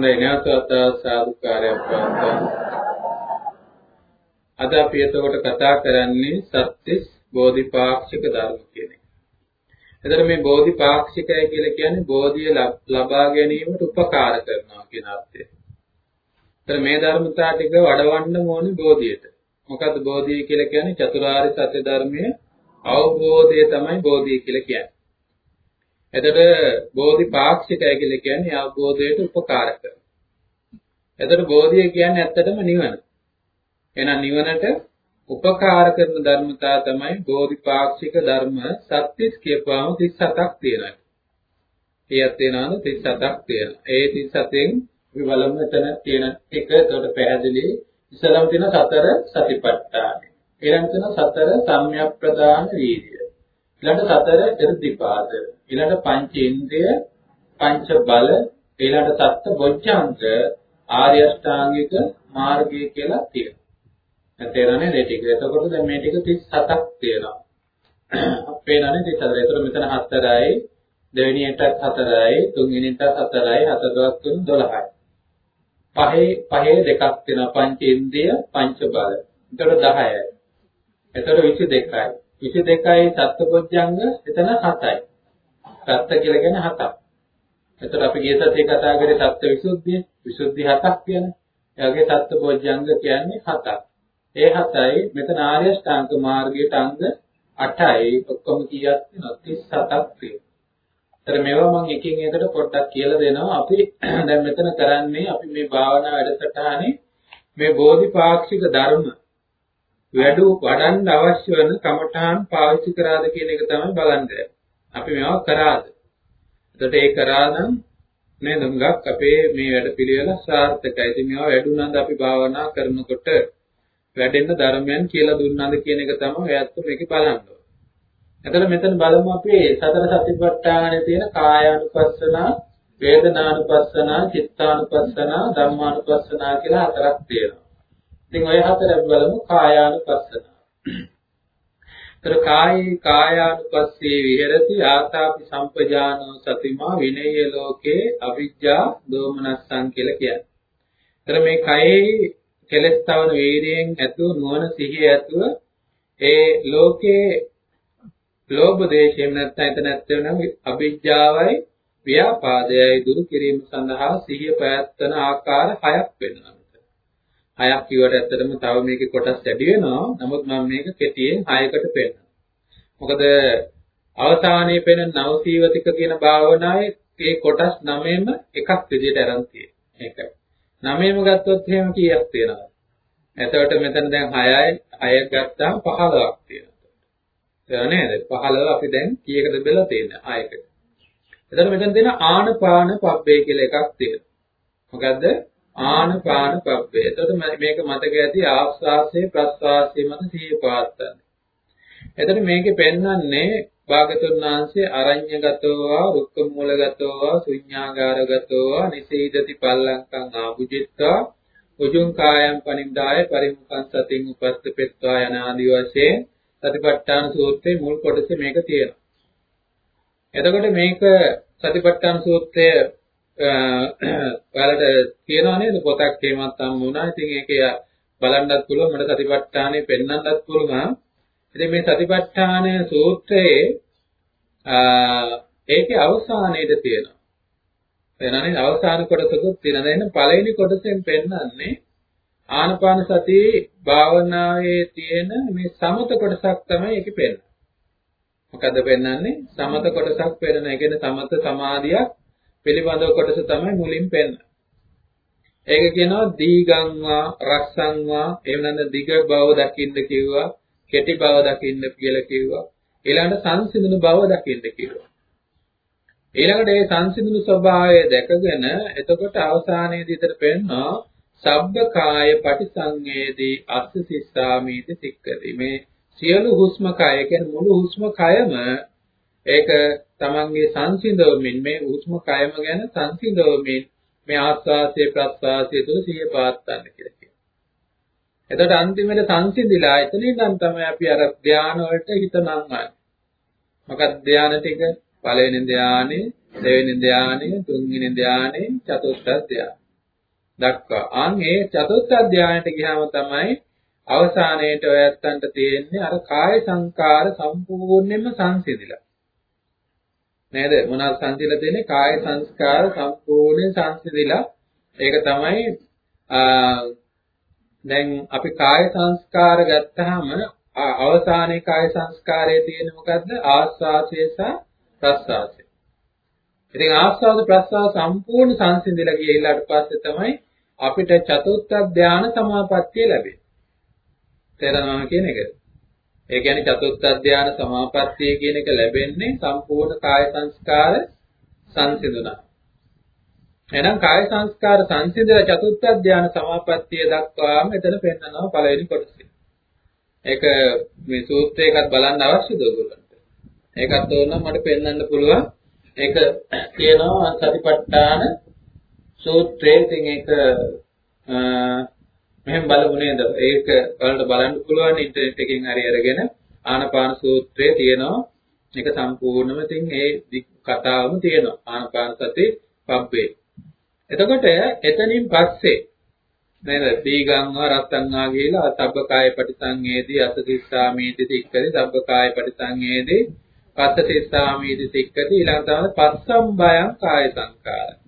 හොඳයි නැවතත් සාදුකාරයක් පවත්වන්න. අද අපි එතකොට කතා කරන්නේ සත්‍තිස් බෝධිපාක්ෂික ධර්ම කියන එක. එතකොට මේ බෝධිපාක්ෂිකය කියලා කියන්නේ බෝධිය ලබා ගැනීමට උපකාර කරනවා කියන අර්ථය. එතකොට මේ ධර්මතා ටික වඩවන්න ඕනේ බෝධියට. මොකද්ද බෝධිය කියලා කියන්නේ චතුරාර්ය සත්‍ය ධර්මයේ අවබෝධය තමයි බෝධිය කියලා කියන්නේ. එතකොට බෝධිපාක්ෂිකය කියලා කියන්නේ අවබෝධයට උපකාර කරන. එතකොට බෝධිය කියන්නේ ඇත්තටම නිවන. එහෙනම් නිවනට උපකාර කරන ධර්මතා තමයි බෝධිපාක්ෂික ධර්ම සත්‍තිස් කියපුවාම 37ක් තියෙනවා. ඒත් වෙනාද 37ක් තියෙනවා. ඒ 37න් අපි බලමු එතන තියෙන එක එතකොට පැහැදිලි ඉස්සලම තියෙන සතර සතිපට්ඨාන. ඊළඟ තියෙන සතර සම්‍යක් ප්‍රදාන වීර්ය. ඊළඟ සතර irdipaද. ඊළඟ පංච ඉන්ද්‍රිය, පංච බල, ඊළඟ සත්ත බොජ්ජංග ආර්ය අෂ්ටාංගික මාර්ගය කියලා තියෙනවා. දැන් තේරෙන්නේ මේ ටික. එතකොට දැන් මේ ටික 37ක් තියෙනවා. අපේ නනේ 34. ඒතර මෙතන 4යි, දෙවෙනි එකටත් 4යි, තුන්වෙනි එකටත් 4යි, හතර දවස් තුන 12යි. පහේ පහේ දෙකක් තියෙනවා. පංච ඉන්ද්‍රිය, පංච බල. එතකොට 10යි. එතකොට 22යි. 22යි සත්පොඥංග එතන 7යි. සත්ත්‍ය කියලා කියන්නේ 7ක්. එතකොට අපි ගිය සතියේ කතා කරේ සත්ත්ව විසුද්ධිය. විසුද්ධි 7ක් කියන්නේ. ඒ වගේ සත්පොඥංග කියන්නේ 7ක්. ඒ 7යි මෙතන ආර්ය ශ්‍රාංක මාර්ගයට අංග 8යි ඔක්කොම කීයක් තියෙනවද 37ක් තියෙනවා. ඒතර මේවා මම එකින් එකට පොඩ්ඩක් කියලා දෙනවා. අපි දැන් මෙතන කරන්නේ අපි මේ භාවනා වැඩසටහනේ මේ බෝධිපාක්ෂික ධර්ම වැඩු වඩන්න අවශ්‍ය වෙන කමඨාන් පාවිච්චි කරාද කියන එක තමයි බලන්නේ. අපි මේවා කරාද? එතකොට ඒ කරා නම් නේද හුඟක් අපේ මේ වැඩ පිළිවෙල සාර්ථකයි. ඉතින් මේවා වැඩුණාද අපි භාවනා කරනකොට වැඩෙන්න ධර්මයන් කියලා දුන්නාද කියන එක තමයි ඔයත් මේකේ බලන්න ඕනේ. එතකොට මෙතන බලමු අපි සතර සතිපට්ඨානයේ තියෙන කායානුපස්සනා, වේදනානුපස්සනා, චිත්තානුපස්සනා, ධම්මානුපස්සනා කියලා හතරක් තියෙනවා. ඉතින් ඔය හතර අපි බලමු කායානුපස්සනා. තර කායේ කායානුපස්සේ විහෙරති ආතාපි සම්පජානෝ සතිමා විනේය ලෝකේ අවිජ්ජා දෝමනස්සං කියලා කියන්නේ. තර මේ කයේ කෙලස් තවන වීර්යයෙන් ඇතුව නුවණ සිහිය ඇතුව ඒ ලෝකේ ලෝභ දේශයෙන් නැත්නම් එතන ඇත්තම අවිජ්ජාවයි ව්‍යාපාදයයි දුරු කිරීම සඳහා සිහිය පැවැත්වන ආකාර හයක් වෙනවා. හයක් කිව්වට ඇත්තටම තව මේකේ කොටස් වැඩි වෙනවා. නමුත් මම මේක කෙටියෙන් හයකට පෙන්නනවා. මොකද අවසානයේ පෙනෙන නවසීවතික කියන භාවනාවේ මේ කොටස් 9ම එකක් විදිහට අරන් තියෙනවා. ඒකයි. 9ම ගත්තොත් එහෙම කීයක් තියෙනවද? එතකොට මෙතන දැන් 6යි 6ක් ගත්තාම 15ක් තියෙනවා. ඒක නේද? 15 අපි දැන් කීයකද බෙදලා තියෙන්නේ? 6කට. එතකොට මෙතන තියෙන ආනපාන පබ්බේ කියලා එකක් තියෙනවා. මොකද්ද? ආනපාන පබ්බේ. එතකොට මේක මතක ඇති ආස්වාසේ ප්‍රස්වාසයේ මත සිහිය පවත්තන්න. එතකොට මේකේ පෙන්වන්නේ භාගතුන් වහන්සේ අරඤ්‍යගතෝවා රුක්ක මූලගතෝවා ශුඤ්ඤාගාරගතෝවා නිසීදති පල්ලංකං ආභුජිත්වා උජුං කායම් පනිද්දාය පරිමුඛං සතින් උපස්තපෙත්වා යන ආදි වශයෙන් සතිපට්ඨාන සූත්‍රයේ මුල් කොටසේ මේක තියෙනවා. එතකොට මේක සතිපට්ඨාන සූත්‍රය ඔයාලට කියනවා නේද පොතක් එහෙමත් හම්බ වුණා. ඉතින් ඒකේ බලන්නත් පුළුවන් මට සතිපට්ඨානෙ පෙන්වන්නත් පුළුවන්. ඉතින් මේ සතිපට්ඨාන සූත්‍රයේ ඒකේ අවසානයේද තියෙනවා. එනනේ අවසාන කොටසකුත් තියෙනවා. දැන් පළවෙනි කොටසෙන් පෙන්වන්නේ ආනපාන සති භාවනාවේ තියෙන මේ සමත කොටසක් තමයි ඒකේ පෙන්වන්නේ. මොකද්ද පෙන්වන්නේ? සමත කොටසක් පෙන්වන. ඒ කියන්නේ සමත සමාධියක් පිළිබඳව කොටස තමයි මුලින් පෙන්වන්නේ. ඒක කියනවා දීගංවා රස්සංවා එහෙම නැත්නම් දිග බව දකින්න කිව්වා කෙටි බව දකින්න කියලා කිව්වා. ඊළඟට සංසිඳුණු බව දකින්න කිව්වා. ඊළඟට ඒ සංසිඳුණු ස්වභාවය දැකගෙන එතකොට අවසානයේදී ඉතර පෙන්නවා සබ්බ කාය පටිසංවේදී අස්ස සිස්සාමීති සික්කති. මේ සියලු හුස්ම කය කියන්නේ මුළු හුස්ම කයම ඒක තමන්ගේ සංසිඳවමින් මේ හුස්ම කයම ගැන සංසිඳවමින් මේ ආස්වාසයේ ප්‍රස්වාසයේ තුල සිහිය පාත්තන්න කියලා කියනවා. එතකොට අන්තිමට සංසිඳිලා එතනින් නම් තමයි අපි අර ධාන වලට හිත නංවන්නේ. මොකක්ද ධාන ටික? පළවෙනි ධානය, දෙවෙනි ධානය, තුන්වෙනි ධානය, චතුර්ථ ධානය. දක්වා. අන් ඒ චතුත්ථ ධානයට ගියාම තමයි අවසානයේට ඔයත්තන්ට තියෙන්නේ අර කාය සංකාර සම්පූර්ණයෙන්ම සංසිඳිලා. නේද? මොනවාද සංසිඳලා තියෙන්නේ? කාය සංස්කාර සම්පූර්ණයෙන් සංසිඳිලා. ඒක තමයි දැන් අපි කාය සංස්කාර ගත්තාම අවසානයේ කාය සංස්කාරයේ තියෙන්නේ මොකද්ද? ආස්වාසය සහ ප්‍රස්වාසය. ඉතින් ආස්වාද ප්‍රස්වාස සම්පූර්ණ සංසිඳිලා ගියලාට පස්සේ තමයි අපිට චතුත්ථ ධානය සමාපත්තිය ලැබෙන්නේ. තේරෙනවද කියන එක? ඒ කියන්නේ චතුත්ථ ධානය සමාපත්තිය කියන එක ලැබෙන්නේ සම්පූර්ණ කාය සංස්කාර සංසිඳුණා. එහෙනම් කාය සංස්කාර සංසිඳන චතුත්ථ ධානය සමාපත්තිය දක්වාම එතන පෙන්නනවා පළවෙනි කොටසේ. ඒක මේ සූත්‍රයකත් බලන්න අවශ්‍යද ඔයගොල්ලන්ට? ඒකත් ඕනනම් මට පෙන්වන්න පුළුවන්. ඒක කියනවා සතිපට්ඨාන සූත්‍රයේ ඉතින් ඒක මෙහෙම බලමු නේද? ඒක ඔයාලට බලන්න පුළුවන් ඉන්ටර්නෙට් එකකින් හරි අරගෙන ආනපාන සූත්‍රයේ තියෙනවා. ඒක සම්පූර්ණම ඉතින් ඒ කතාවම තියෙනවා. ආනපාන සති පබ්බේ. එතකොට එතනින් පස්සේ නේද? දීගංව රත්තංවා කියලා සබ්බකාය පටිසංවේදී අසතිස්සාමීති සික්කති සබ්බකාය පටිසංවේදී පස්සතිස්සාමීති සික්කති ඊළඟ තමයි පස්සම්බයං කාය සංකාර.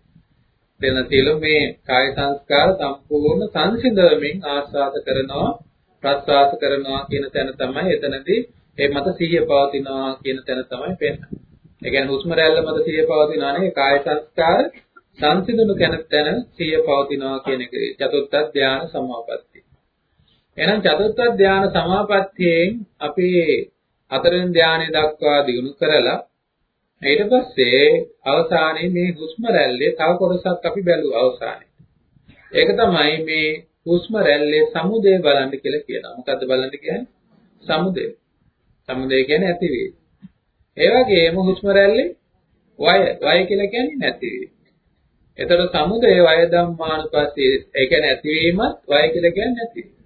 දෙන සියලු මේ කාය සංස්කාර සම්පූර්ණ සංසිඳවමින් ආස්වාද කරනවා ප්‍රස්වාස කරනවා කියන තැන තමයි එතනදී ඒ මත සිහිය පවතිනවා කියන තැන තමයි පෙන්වන්නේ. ඒ කියන්නේ හුස්ම රැල්ල මත සිහිය පවතිනානේ කාය සංස්කාර සංසිඳුණු තැන සිහිය පවතිනවා කියන එක චතුත්ථ ධානය සමාපත්තිය. එහෙනම් චතුත්ථ ධානය සමාපත්තියෙන් අපි හතරෙන් ධානය දක්වා දිනු කරලා ඊට පස්සේ අවසානයේ මේ හුස්ම රැල්ලේ තව කොටසක් අපි බැලුවා අවසානයේ. ඒක තමයි මේ හුස්ම රැල්ලේ සමුදය බලන්න කියලා කියනවා. මොකද්ද බලන්න කියන්නේ? සමුදය. සමුදය කියන්නේ ඇතිවීම. ඒ වගේම හුස්ම රැල්ලේ වය වය කියලා කියන්නේ නැතිවීම. එතකොට සමුදය වය ධම්මානුපස්සී ඒ කියන්නේ ඇතිවීමත් වය කියලා කියන්නේ නැතිවීම.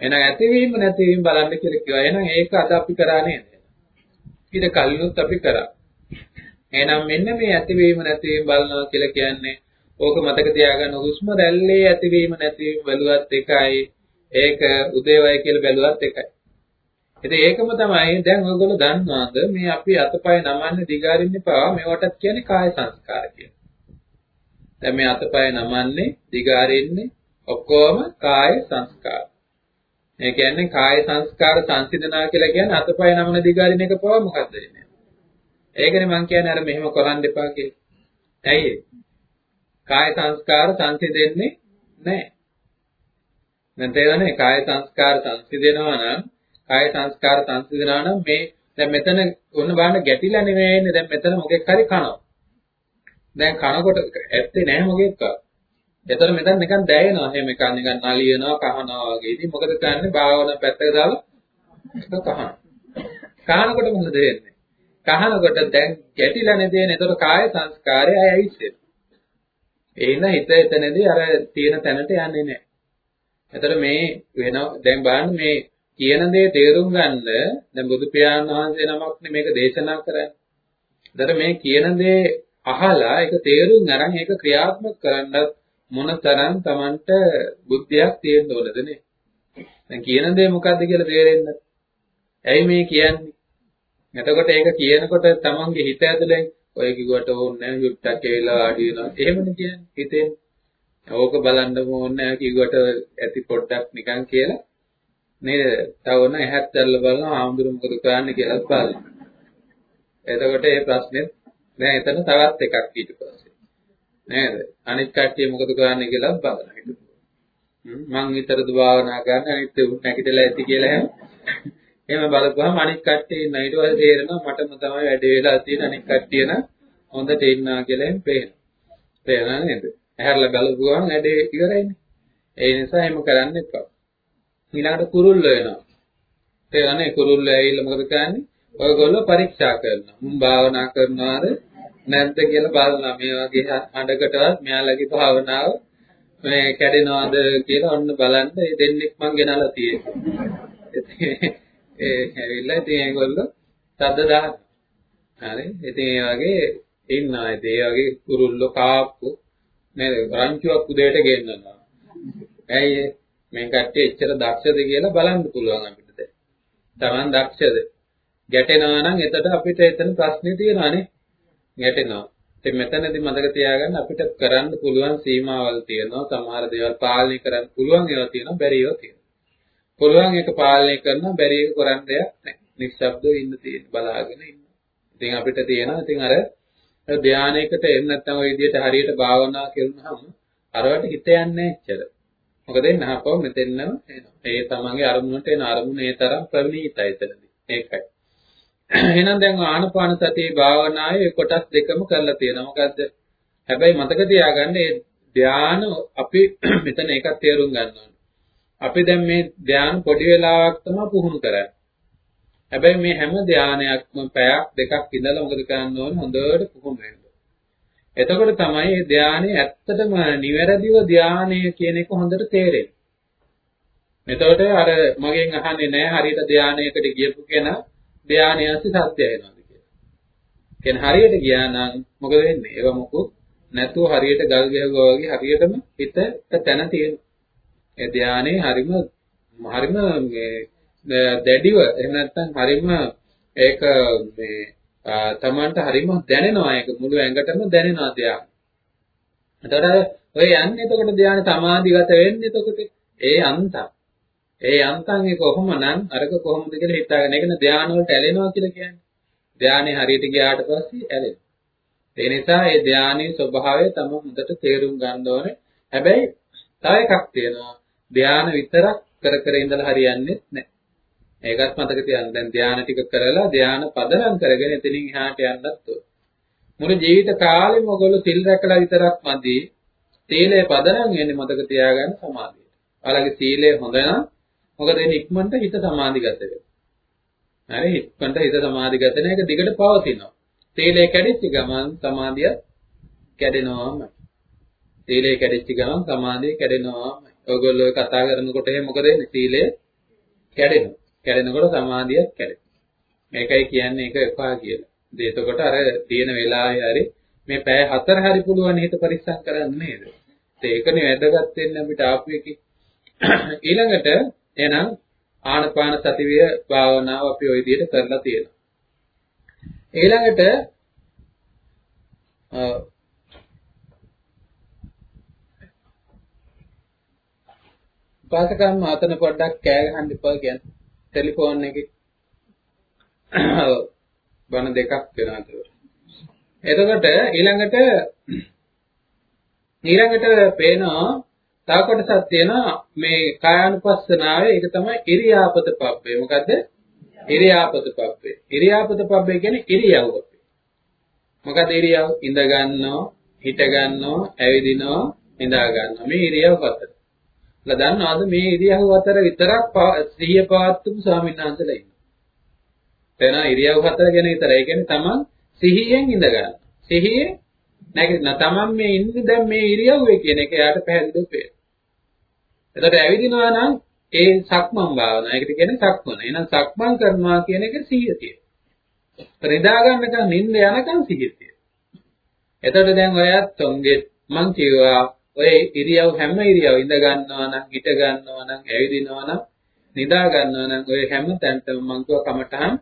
එහෙනම් ඇතිවීම නැතිවීම බලන්න කියලා කිව්වා. එහෙනම් ඒක අද අපි කරා නේද? ඊට කලිනුත් අපි කරා. එහෙනම් මෙන්න මේ ඇතිවීම නැතිවීම බලනවා කියලා කියන්නේ ඕක මතක තියාගන්න හුස්ම රැල්ලේ ඇතිවීම නැතිවීම බැලුවත් එකයි. ඒක උදේවය කියලා බැලුවත් එකයි. ඉතින් ඒකම තමයි දැන් ඔයගොල්ලෝ දන්නවාද මේ අපි අතපය නමන්නේ දිගාරින්නේ පවා මේවටත් කියන්නේ කාය සංස්කාර කියලා. දැන් මේ අතපය නමන්නේ දිගාරින්නේ ඔක්කොම කාය සංස්කාර. ඒ කියන්නේ කාය සංස්කාර සංසිඳනවා කියලා කියන්නේ අතපය නමන දිගාරින එක පවා මොකද්ද වෙන්නේ? ඒකනේ මම කියන්නේ අර මෙහෙම කරන්න එපා කියලා. ඇයි කාය සංස්කාර සංසිඳෙන්නේ නැහැ. දැන් තේරෙන්නේ කාය සංස්කාර සංසිඳෙනවා නම් කාය සංස්කාර සංසිඳනවා නම් මේ දැන් මෙතන ඔන්න බලන්න ගැටිලා නෙවෙයිනේ දැන් මෙතන මොකෙක් හරි කනවා. දැන් කනකොට ඇත්තේ නැහැ මොකෙක්වත්. එතකොට මෙතන නිකන් දැයෙනවා. එහෙම එකක් නිකන් නලියනවා, කහනවා වගේ. ඉතින් මොකද කරන්නේ? භාවනා පැත්තක දාලා ඒක කහනවා. කහනකොට මොකද වෙන්නේ? කහනකොට දැන් ගැටිලා නැදේනේ. එතකොට කාය සංස්කාරය අයයිස්සෙන. එයින හිත එතනදී අර තියෙන තැනට යන්නේ නැහැ. එතකොට මේ වෙන දැන් බලන්න මේ කියන දේ තේරුම් ගන්න දැන් බුදු පියාණන් වහන්සේ නමක් මේක දේශනා කරන්නේ. එතකොට මේ කියන දේ අහලා ඒක තේරුම් අරන් ඒක ක්‍රියාත්මක කරන්නත් මොනතරම් Tamanට බුද්ධියක් තියෙන්න ඕනද නේ? දැන් කියන දේ මොකද්ද කියලා තේරෙන්න. ඇයි මේ කියන්නේ? එතකොට ඒක කියනකොට Tamanගේ හිත ඇතුලෙන් ඔය කිව්වට ඕනේ නැහැ යුක්තක් කියලා ආඩි වෙනවා. එහෙමනේ කියන්නේ හිතෙන්. ඕක බලන්න ඕනේ නැහැ කිව්වට ඇති පොඩ්ඩක් නිකන් කියලා නේද? තව ඕන ඇහත් දැල්ල බලනවා ආමුදුරු මොකද කරන්නේ කියලා බලනවා. එතකොට මේ ප්‍රශ්නේ දැන් එතන තවත් එකක් ඊට පස්සේ නේද? අනිත් කට්ටිය මොකද කරන්නේ කියලා බලන්න හිතුවා. මං විතරද භාවනා කරන්නේ අනිත් උත් නැගිටලා ඇති කියලා එහෙම. එහෙම බලපුවහම අනිත් කට්ටිය ඉන්න ඊට පස්සේ තේරෙනවා මටම තමයි වැඩේ වෙලා තියෙන අනිත් කට්ටිය නම් හොඳට ඉන්නවා කියලා එහෙම පේනවා. තේරෙනව නේද? ඇහැරලා බලපුවහම වැඩේ ඉවරයිනේ. ඒ නිසා එහෙම කරන්න එපා. ඊළඟට කුරුල්ල වෙනවා. තේරෙනවනේ කුරුල්ල ඇවිල්ලා මොකද කරන්නේ? ඔයගොල්ලෝ පරීක්ෂා කරනවා. මුන් භාවනා කරනවාද නැද්ද කියලා බලනවා. මේ වගේ හඬකටවත් මෙයාලගේ භාවනාව මේ කැඩෙනවද කියලා ඔන්න බලන්න ඒ දෙන්නෙක් මං ගෙනලා තියෙනවා. ඒ ඇවිල්ලා ඉතින් ඒගොල්ලෝ සද්ද දානවා. හරි. ඉතින් ඒ වගේ ඉන්නවා. ඉතින් ඒ වගේ කුරුල්ලෝ කාප්පු නේද? රංචුවක් උදේට ගෙන්නනවා. ඇයි මේ කට්ටිය එච්චර දක්ෂද කියලා බලන්න පුළුවන් අපිට දැන්. Taman දක්ෂද? ගැටෙනවා නම් එතකොට අපිට එතන ප්‍රශ්නේ තියෙනවානේ. ගැටෙනවා. ඉතින් මෙතනදී මතක තියාගන්න අපිට කරන්න පුළුවන් සීමාවල් තියෙනවා. සමහර දේවල් පාලනය කරන්න පුළුවන් ඒවා තියෙනවා, බැරි ඒවා තියෙනවා. පුළුවන් එක පාලනය කරනවා, බැරි එක කරන්න දෙයක් නැහැ. නිශ්ශබ්දව ඉන්න තියෙන බලාගෙන ඉන්න. ඉතින් අපිට තියෙනවා ඉතින් අර ධානයකට එන්න නැත්නම් ওই විදිහට හරියට භාවනා කරනහම අරවට හිත යන්නේ නැහැ මොකද එන්නහපව මෙතෙන්නම එනවා. ඒ තමන්ගේ අරමුණට එන අරමුණ ඒ තරම් ප්‍රණීතයි එතනදී. ඒකයි. එහෙනම් දැන් ආනපාන සතියේ භාවනාවේ කොටස් දෙකම කරලා තියෙනවා. මොකද්ද? හැබැයි මතක තියාගන්න මේ ධාන අපි මෙතන එකක් තේරුම් ගන්න ඕනේ. අපි දැන් මේ ධාන පොඩි වෙලාවක් තමයි පුහුණු කරන්නේ. හැබැයි මේ හැම ධානයක්ම පැයක් දෙකක් ඉඳලා මොකද කරන්න ඕනේ හොඳට පුහුණු වෙන්න. එතකොට තමයි මේ ධානයේ ඇත්තටම නිවැරදිව ධානය කියන එක හොඳට තේරෙන්නේ. එතකොට අර මගෙන් අහන්නේ නැහැ හරියට ධානයකට ගියපු කෙනා ධානයන්සි සත්‍ය වෙනවාද කියලා. කියන්නේ හරියට ගියා නම් මොකද වෙන්නේ? ඒව මොකුත් නැතුව හරියට ගල් ගැහුවා වගේ හරියටම හිත තැන තියෙනවා. ඒ ධානයේ හරිම හරිම මේ දැඩිව එහෙම නැත්නම් හරිම ඒක මේ තමන්ට හරිම දැනෙනවා ඒක මුළු ඇඟටම දැනෙනවා ධ්‍යාන. එතකොට ඔය යන්නේ එතකොට ධ්‍යාන සමාධිගත වෙන්නේ එතකොට ඒ අන්තම්. ඒ අන්තම් ඒ කොහොමනම් අරක කොහොමද කියලා හිතාගෙන ඒකන ධ්‍යාන වලට ඇලෙනවා කියලා කියන්නේ. ධ්‍යානෙ හරියට ගියාට පස්සේ ඇලෙනවා. ඒ නිසා ඒ ධ්‍යානයේ ස්වභාවය තම හොඳට තේරුම් ගන්න ඕනේ. හැබැයි තව එකක් තියෙනවා. ධ්‍යාන විතරක් කර කර ඉඳලා හරියන්නේ නැහැ. ඒකත් මතක තියාගන්න. දැන් ධානය ටික කරලා ධාන පදනම් කරගෙන එතනින් එහාට යන්නත් ඕන. මුළු ජීවිත කාලෙම ඔයගොල්ලෝ සිල් රැකලා විතරක් මදි. සීලය පදනම් වෙන්නේ මතක තියාගන්න සමාධියට. ඔයාලගේ සීලය හොඳ නම් මොකද එන්නේ ඉක්මනට හිත සමාධිගත වෙනවා. හරි ඉක්මනට හිත සමාධිගත වෙන එක දිගට පවතිනවා. සීලය කැඩිච්ච ගමන් සමාධිය කැඩෙනවාමයි. සීලය කැඩිච්ච ගමන් සමාධිය කැඩෙනවාමයි. ඔයගොල්ලෝ කතා කරනකොට එහෙම මොකද වෙන්නේ? සීලය කැඩෙනවා. කැඩෙනකොට සමාධියත් කැඩෙනවා. මේකයි කියන්නේ ඒක එපා කියලා. ඉතින් එතකොට අර තියෙන වෙලාවේ හරි මේ පැය හතර හරි පුළුවන් හිත පරිස්සම් කරන්න නේද? ඒකනේ වැදගත් වෙන්නේ අපිට ආපු එකේ. ඊළඟට එහෙනම් ආනපාන සතිවිය භාවනාව අපි ওই විදිහට කරලා තියෙනවා. ඊළඟට පාසකම් අතන පොඩ්ඩක් කෑ ගහන්න එපා කියන්නේ. ටෙලිෆෝන් එකේ බණ දෙකක් වෙනවා එතකොට ඊළඟට ඊළඟට පේනවා තව කොටසක් තියෙනවා මේ කායानुපස්සනාවේ ඒක තමයි ඉරියාපත පබ්බේ. මොකද්ද? ඉරියාපත පබ්බේ. ඉරියාපත පබ්බේ කියන්නේ ඉරියව්ව. මොකද ඉරියව් ඉඳ ගන්නවා, හිට ගන්නවා, ඇවිදිනවා, නිදා ගන්නවා. මේ ඉරියව් හතර. ලා දන්නවද මේ ඉරියව් අතර විතරක් සිහිය පවත්වපු ස්වාමීන් වහන්සේලා ඉන්නවා. එතන ඉරියව් හතර ගැන විතරයි. ඒ කියන්නේ තමන් සිහියෙන් ඉඳ ගන්න. සිහියේ නැගිටින තමන් මේ ඉන්නේ දැන් මේ ඉරියව්වේ කියන එක යාට පැහැදිලිව පේනවා. එතකොට ඇවිදිනවා නම් ඒ සක්මන් භාවනාව. ඒකට කියන්නේ සක්මන. එහෙනම් සක්මන් කරනවා කියන එක සිහිය තියෙනවා. නිදා ගන්නකම් නිින්ද යනකම් සිහිය තියෙනවා. එතකොට දැන් ඔයත් උන්ගේ මං කියවා ඔය ඉරියව් හැම ඉරියව් ඉඳ ගන්නවා නම් හිට ගන්නවා නම් ඇවිදිනවා නම් නිදා ගන්නවා නම් ඔය හැම තැනටම මං කිව්වා කමටහන්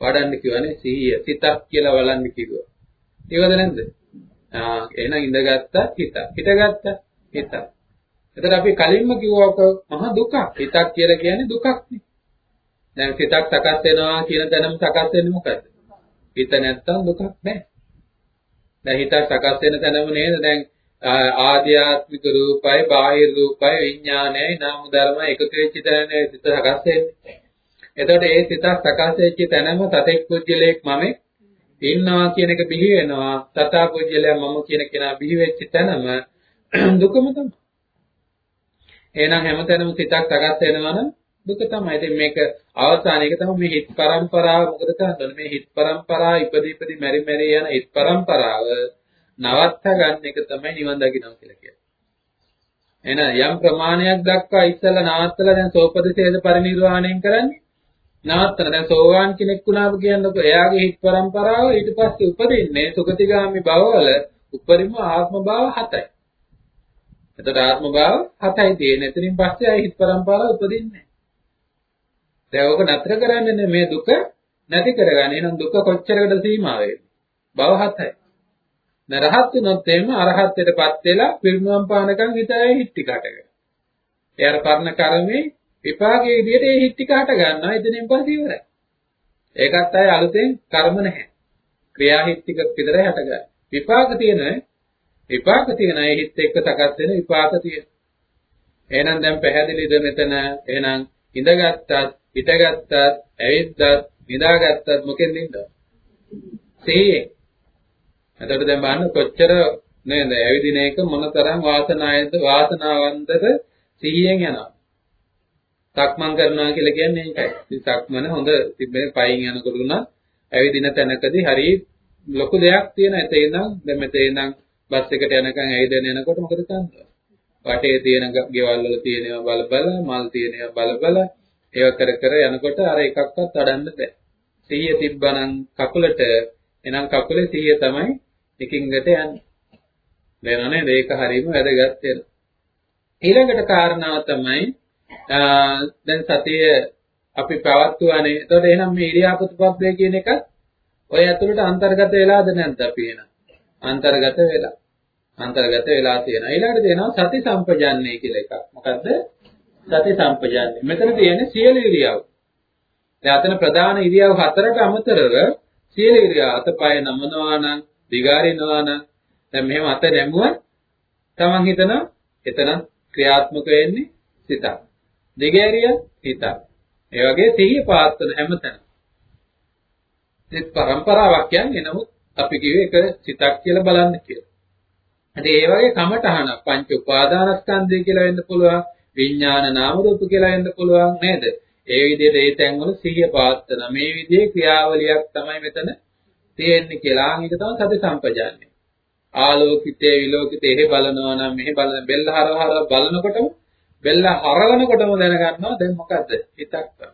වඩන්න කිව්වනේ සිහිය සිතක් කියලා වළන්න කිව්වා. ඒවද නැද්ද? ආ එහෙනම් ඉඳගත්තා හිත. හිටගත්තා හිත. එතකොට අපි කලින්ම කිව්වක මහ දුකක්. හිතක් කියලා කියන්නේ දුකක් නේ. දැන් සිතක් සකස් වෙනවා කියන තැනම සකස් වෙන්නේ මොකද්ද? හිත නැත්තම් දුකක් නැහැ. දැන් හිතක් සකස් වෙන තැනම නේද දැන් ආධ්‍යාත්මික රූපයි බාහිර රූපයි විඥානයයි නාම ධර්මයි එකතු වෙච්ච තැනනේ සිත සකස් වෙන්නේ. එතකොට ඒ සිත සකස් වෙච්ච තැනම සතෙක් පුජ්‍යලයක් මම ඉන්නවා කියන එක බිහි වෙනවා. තථා පුජ්‍යලයා මම කියන කෙනා බිහි වෙච්ච තැනම දුකම තමයි. එහෙනම් හැමතැනම සිතක් සකස් වෙනවා නම් දුක තමයි. ඉතින් මේක අවසානයේක තමයි මේ හිත් පරම්පරාව මොකද කරන්නේ? මේ හිත් පරම්පරාව ඉපදී ඉපදී මෙරි මෙරි යන හිත් පරම්පරාව නවත්තා ගන්න එක තමයි නිවන් දකින්නවා කියලා කියන්නේ. එහෙනම් යම් ප්‍රමාණයක් දක්වා ඉස්සලා නවත්තලා දැන් සෝපදේශේද පරිණිරවාණයෙන් කරන්නේ. නවත්තන දැන් සෝවාන් කෙනෙක් වුණාම කියන්නකො එයාගේ හිත් પરම්පරාව ඊට පස්සේ උපදින්නේ සුගතිගාමි භවවල උපරිම ආත්ම භාව හතයි. එතකොට ආත්ම භාව හතයි තියෙන. එතනින් පස්සේ ආයි හිත පරම්පරාව උපදින්නේ දැන් ඕක නතර කරන්නේ මේ දුක නැති කරගන්න. එහෙනම් දුක කොච්චරකට සීමා වෙන්නේ? භව හතයි. නරහත් වුණොත් එහෙම අරහත්ත්වයටපත් වෙලා පිරිනුවම් පානකම් හිතයි හිත් ටික හටගන්න. ඒ අර පරණ කර්මේ විපාකයේ විදිහට ඒ හිත් ටික හට ගන්නවා. එතනින් පස්සේ ඉවරයි. ඒකත් අය අලුතෙන් කර්ම නැහැ. ක්‍රියා හිත් ටික විතරයි හටගන්නේ. විපාක තියෙන විපාක තියෙන ඒ හිත් එක්ක සකස් වෙන විපාක තියෙන. එහෙනම් දැන් පැහැදිලිද මෙතන එහෙනම් ඉඳගත්තත් හිටගත්තත් ඇවිද්දත් නිදාගත්තත් මොකෙන්ද ඉන්නව? සිහියෙන්. එතකොට දැන් බලන්න කොච්චර නේද ඇවිදින එක මොනතරම් වාසනාවන්ත වාසනාවන්තද සිහියෙන් යනවා. සක්මන් කරනවා කියලා කියන්නේ ඒකයි. ඉතින් සක්මන හොඳ තිබෙන පයින් යනකොට උනත් ඇවිදින තැනකදී හරි ලොකු දෙයක් තියෙන. එතේ ඉඳන් දැන් මෙතේ ඉඳන් බස් එකට යනකම් ඇවිදගෙන යනකොට මොකද කරන්නේ? වටේ තියෙන ගෙවල් වල තියෙනවා බල බල, මල් තියෙනවා බල බල, ඒව කර කර යනකොට අර එකක්වත් අඩන්න බෑ. සිහිය තිබ්බනම් කකුලට එනම් කකුලේ සිහිය තමයි එකින් එකට යන්නේ. වෙනනේ මේක හරීම වැදගත් වෙනවා. ඊළඟට කාරණාව තමයි දැන් සතිය අපි පවත්වන්නේ. එතකොට එහෙනම් මේ ඉරියාපත පබ්බේ කියන එක ඔය ඇතුළට අන්තර්ගත වෙලාද නැද්ද අපි එන? අන්තර්ගත වෙලා. අන්තර්ගත වෙලා තියෙනවා. ඊළඟට තියෙනවා සති සම්පජාන්නේ කියලා එකක්. මොකද්ද? සති සම්පජාන්නේ. මෙතන තියෙන්නේ සියලු ඉරියව්. දැන් අතන ප්‍රධාන ඉරියව් හතරට අමතරව සියලු ඉරියව් අතපය නමනවා නම්, දිගාරිනවා නම් දැන් මෙහෙම අත නැමුවා තමන් හිතනවා එතන ක්‍රියාත්මක වෙන්නේ සිතක්. දෙගෑරිය හිතක්. ඒ වගේ සිහිය පාත්වන හැමතැන. සිත පරම්පරාවක් කියන්නේ නමුත් අපි කිව්වේ එක සිතක් කියලා බලන්න කියලා. ඉතින් ඒ වගේ කමටහන පංච උපාදානස්කන්ධය කියලා වෙන්න පුළුවන්, විඥාන නාම රූප කියලා වෙන්න පුළුවන් නේද? ඒ විදිහට ඒ තැන්වල සිහිය පාත්තන මේ විදිහේ ක්‍රියාවලියක් තමයි මෙතන තියෙන්නේ කියලා. ඒක තමයි සති සම්පජාන්නේ. ආලෝකිතේ විලෝකිතේ එහෙ බලනවා නම් මෙහෙ බලන බෙල්ල හරවහර බලනකොටම බෙල්ල හරවනකොටම දැනගන්නවා දැන් මොකද්ද හිතක් තමයි.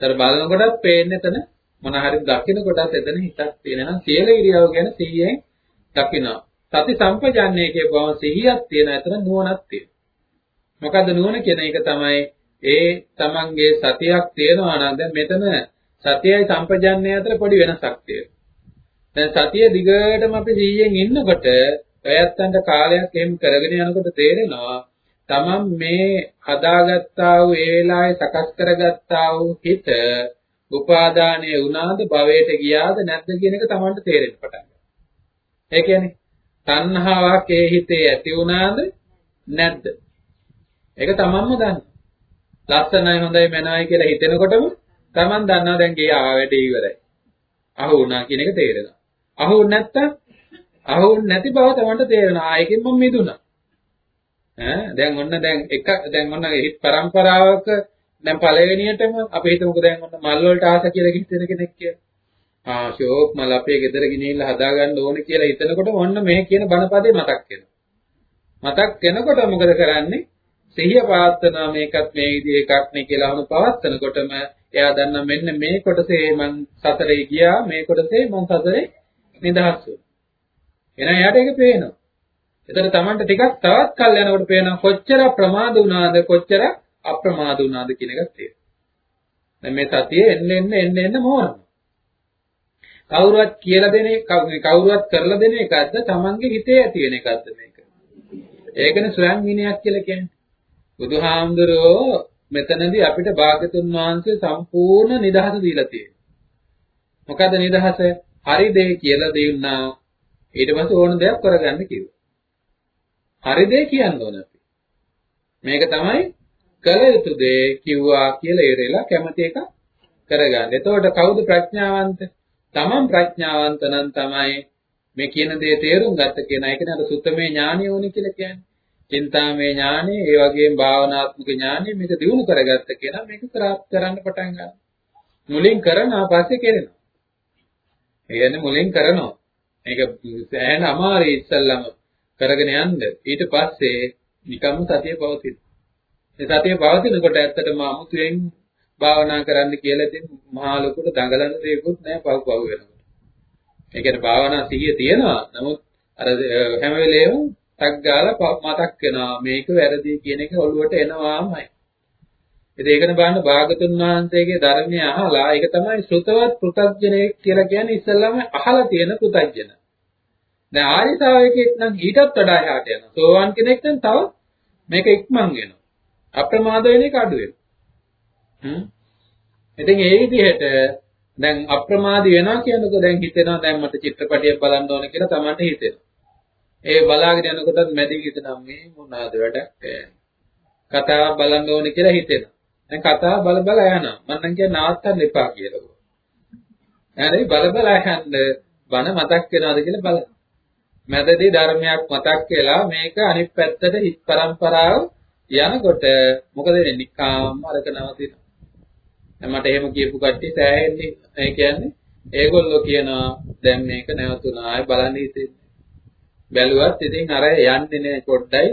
ඒතර බලනකොටත් පේන්නේ එතන මොන හරි දකින්නකොටත් එතන හිතක් තියෙනවා. සියල ඉරියව් ගැන සිහියෙන් දකිනවා. සති සම්පජාන්නේ කියපුවම සිහියක් තියෙන අතර නුවණක් තියෙනවා. මොකද්ද නුවණ කියන එක තමයි ඒ තමන්ගේ සතියක් තියෙනවා නම් දැන් මෙතන සතියයි සම්පජාන්නේ අතර පොඩි වෙනසක් තියෙනවා. දැන් සතිය දිගටම අපි 100න් ඉන්නකොට ඔයත්තන්ට කාලයක් එහෙම කරගෙන යනකොට තේරෙනවා තමන් මේ හදාගත්තා වූ ඒ වෙලාවේ සකස් කරගත්තා වූ හිත උපාදානයේ වුණාද භවයට ගියාද නැද්ද කියන එක තමන්ට තේරෙන්න පටන් ගන්නවා. ඒ කියන්නේ තණ්හාවක් ඒ හිතේ ඇති වුණාද නැද්ද? ඒක තමන්ම දන්නවා. ලස්සනයි හොඳයි මනයි කියලා හිතෙනකොටම තමන් දන්නවා දැන් ගේ ආ වැඩේ ඉවරයි. අහු වුණා කියන එක තේරෙනවා. අහුුන්නේ නැත්තම් අහුුන්නේ නැති බව තමන්ට තේරෙනවා. ආයෙකින් මම මිදුණා. ඈ දැන් ඔන්න දැන් එක දැන් ඔන්න හිත પરම්පරාවක දැන් පළවෙනියටම අපි හිතමුකෝ දැන් ඔන්න මල් වලට ආස කියලා හිතෙන කෙනෙක් කියලා. ආ ෂෝක් මල් අපේ ගෙදර ගෙනිහිල්ලා හදාගන්න ඕනේ කියලා හිතනකොට ඔන්න මේ කියන බණපදේ මතක් වෙනවා. මතක් වෙනකොට මොකද කරන්නේ? සිහිය පවත්වනවා මේකත් මේ විදිහ එකක් නේ කියලා අහන පවත්වනකොටම එයා දන්නා මෙන්න මේ කොටසේ මං සතරේ ගියා මේ කොටසේ මං සතරේ නිදහස් වෙනවා. එහෙනම් එයාට ඒක පේනවා. එතන Tamanට ටිකක් තවත් කල් යනකොට පේනවා කොච්චර ප්‍රමාද වුණාද කොච්චර අප්‍රමාද වුණාද කියන එක තේරෙනවා. දැන් මේ සතිය එන්න එන්න එන්න එන්න මොනවා. කවුරුවත් කියලා දෙන කවුරුවත් කරලා දෙන එකක්ද Tamanගේ හිතේ ඇති වෙන එකක්ද මේක. ඒකනේ ස්වයං විනයක් කියලා කියන්නේ. බුදුහාමුදුරුවෝ මෙතනදී අපිට භාග්‍යතුන් වහන්සේ සම්පූර්ණ නිදහස දීලා තියෙනවා. මොකද නිදහස? හරි දේ කියලා දෙන්නා ඊට පස්සේ ඕන දෙයක් කරගන්න කිව්වා. හරි දේ කියන්න ඕන අපි. මේක තමයි කළ යුතු දේ කිව්වා කියලා ඉරෙලා කැමති එක කරගන්න. එතකොට කවුද ප්‍රඥාවන්ත? තමන් ප්‍රඥාවන්ත නම් තමයි මේ කියන දේ තේරුම් ගත්ත කෙනා. ඒක නේද සුත්තමේ ඥානිය ඕනේ කියලා කියන්නේ. චින්තාමේ ඥානෙ, ඒ වගේම භාවනාත්මක ඥානෙ මේක දිනු කරගත්ත කෙනා මේක කරන්න පටන් ගන්නවා. මුලින් කරනවා පස්සේ කෙරෙනවා. ඒ කියන්නේ මුලින් කරනවා. මේක සෑහෙන අමාරුයි ඉස්සල්ලාම කරගෙන යන්න. ඊට පස්සේ නිකම්ම සතිය පවතින. ඒ සතිය පවතිනකොට ඇත්තටම අමුතුවෙන් භාවනා කරන්න කියලා ඉතින් මහා ලොකුට දඟලන දෙයක්වත් නැහැ පව් පව් වෙනකොට. ඒ කියන්නේ භාවනා සිහිය තියෙනවා. නමුත් අර හැම වෙලේම ටක් ගාලා මතක් වෙනවා මේක වැරදි කියන එක ඔළුවට එනවාමයි. ඉතින් ඒකන බලන්න භාගතුන් වහන්සේගේ ධර්මය අහලා ඒක තමයි ශ්‍රුතවත් පෘථග්ජනෙක් කියලා කියන්නේ ඉස්සල්ලාම අහලා තියෙන පෘථග්ජන. දැන් ආර්ය ශ්‍රාවකෙක් නම් ඊටත් වඩා එහාට යනවා. සෝවාන් කෙනෙක් නම් තව මේක ඉක්මන් වෙනවා. අප්‍රමාද වෙන එක අඩු වෙනවා. හ්ම්. ඉතින් ඒ විදිහට දැන් අප්‍රමාදී වෙනවා කියනකොට දැන් හිතෙනවා දැන් මට චිත්‍රපටියක් බලන්න ඕන කියලා තමන්ට හිතෙනවා. ඒ බලාගෙන යනකොටත් මැදි හිතනම් මේ මොනවාද වැඩක් කතාව බලන්න ඕන කියලා හිතෙනවා. දැන් කතාව බල බල යනවා. මම නම් කියන්නේ නවත්තන්න එපා කියලා. හරි බල බල යන්න බන මතක් වෙනවද කියලා බලන්න. මැදදී ධර්මයක් මතක් වෙලා මේක අනිත් පැත්තට හිත් પરම්පරාව යනකොට මොකද වෙන්නේ? නිකාම් අරක නවතිනවා. මට එහෙම කියපු කට්ටිය සෑහෙන්නේ ඒ කියන්නේ ඒගොල්ලෝ කියනවා දැන් මේක නැවතුණා ආයෙ බලන්න හිතෙන්නේ. බැලුවත් ඉතින් අර යන්නේ නේ පොඩ්ඩයි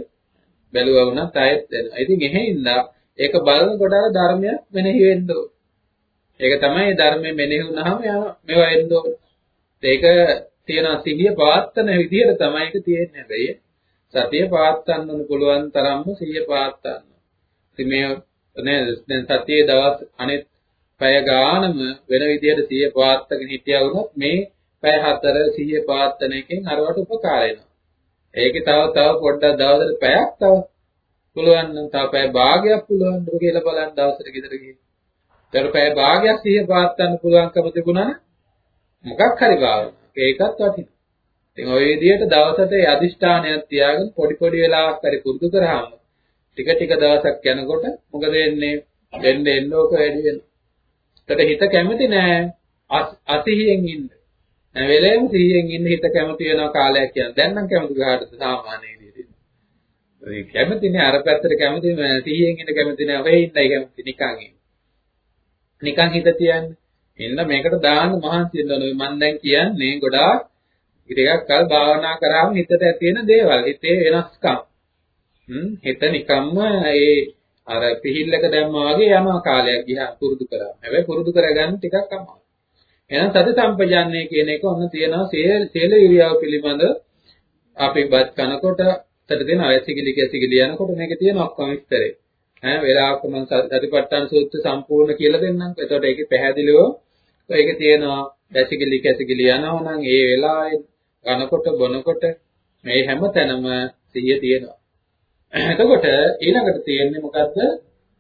බැලුවා වුණත් ආයෙත් එනවා. ඉතින් එහෙින්ද ඒක බලනකොට අර ධර්මයක් මෙනෙහි වෙන්න ඕන. ඒක තමයි ධර්මයේ මෙනෙහි වුණාම මේවා එන්න ඕන. ඒක තියෙන සිහිය පවත්තන විදිහට තමයි ඒක තියෙන්නේ හැබැයි සතිය පවත්තන්න ඕන පුළුවන් තරම්ම සිහිය පවත්තන්න. ඉතින් මේ නේද දැන් සතියේ දවස් අනෙත් පැය ගානම වෙන විදිහට සිහිය පවත්තගෙන හිටියා වුණොත් මේ පැය හතර සිහිය පවත්තන එකෙන් අරවට උපකාර වෙනවා. ඒකේ තව තව පොඩ්ඩක් දවසට පැයක් තව පුළුවන් නම් තව පැය භාගයක් පුළුවන් ද කියලා බලන්න දවසට ගෙදර ගිහින්. ඊට පැය භාගයක් සිහිය පවත්තන්න පුළුවන්කම තිබුණා නම් මොකක් හරි භාවනාවක්. ඒකත් වටිනවා. ඉතින් ওই විදිහට දවසට ඒ අදිෂ්ඨානයක් තියාගෙන පොඩි පොඩි වෙලාවක් හරි පුරුදු කරාම ටික ටික දවසක් යනකොට මොකද වෙන්නේ? එන්න එන්න ඕක වැඩි වෙනවා. ඒකට හිත කැමති නෑ අසිහියෙන් ඉන්න. හැම වෙලේම සිහියෙන් ඉන්න හිත කැමති වෙන කාලයක් කියන්නේ. දැන් නම් කැමති ගහටද සාමාන්‍ය විදිහට. ඒ කැමති නෑ අර පැත්තට කැමති නෑ සිහියෙන් ඉන්න කැමති නෑ. ඔය ඉන්නයි කැමති නිකන් ඉන්න. නිකන් හිත තියන්නේ. එන්න මේකට දාන්න මහන්සි වෙන්න ඕනේ. මම දැන් කියන්නේ ගොඩාක් ටිකක් කල් භාවනා කරාම හිතට ඇති වෙන දේවල්. හිතේ වෙනස්කම්. හ්ම් හිත නිකම්ම ඒ අර පිහිල්ලක දැම්මා වගේ යනවා කාලයක් ගියා පුරුදු කරා. හැබැයි පුරුදු කරගන්න ටිකක් අමාරුයි. එහෙනම් සති සම්පජාන්නේ කියන එක ඔන්න තියෙනවා සීල සීල ඉරියව් පිළිබඳ අපි බත් කනකොට තට දෙන අයසිකිලි කැසිකිලි යනකොට මේක තියෙන ඔක්කොම විස්තරේ. ඈ වෙලාවක මම සතිපට්ඨාන සූත්‍ර සම්පූර්ණ කියලා දෙන්නම්. එතකොට ඒකේ පැහැදිලිව ඒකේ තියෙනවා දැසිකිලි කැසිකිලි යනවා නම් ඒ වෙලාවේ කනකොට බොනකොට මේ හැම තැනම සිහිය තියෙනවා. එතකොට ඊළඟට තියෙන්නේ මොකද්ද?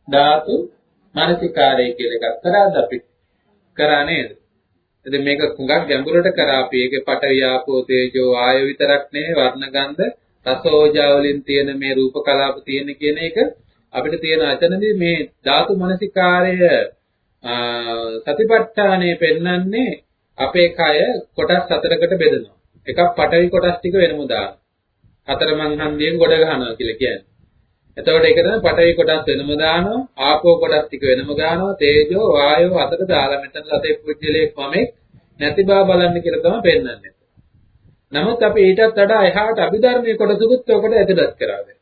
ධාතු මානසිකාරය කියලා එකක් කරාද අපි? කරා නේද? ඉතින් මේක කුඟක් ගැඹුරට කරා අපි ඒකේ පඨවි ආපෝ තේජෝ ආයෝ විතරක් නෙවෙයි වර්ණ ගන්ධ රසෝජා වලින් තියෙන මේ රූප කලාප තියෙන කියන එක අපිට තියෙන අතනදී මේ ධාතු මනසිකාරය සතිපට්ඨානයේ පෙන්වන්නේ අපේ කය කොටස් හතරකට බෙදෙනවා. එකක් පඨවි කොටස් ටික වෙනමු දානවා. හතර මං හන්දියෙන් ගොඩ ගන්නවා කියලා කියන්නේ. එතකොට ඒක තමයි පඨවි කොටස් වෙනම දානවා, ආපෝ කොටස් ටික වෙනම ගන්නවා, තේජෝ වායෝ අතර දාලා මෙතන සතේ පුජ්‍යලයක් මමෙක් නැති බව බලන්න කියලා තමයි පෙන්වන්නේ. නමුත් අපි ඊටත් වඩා එහාට අභිධර්මයේ කොටසකුත් ඔකට ඇතුළත් කරා දෙනවා.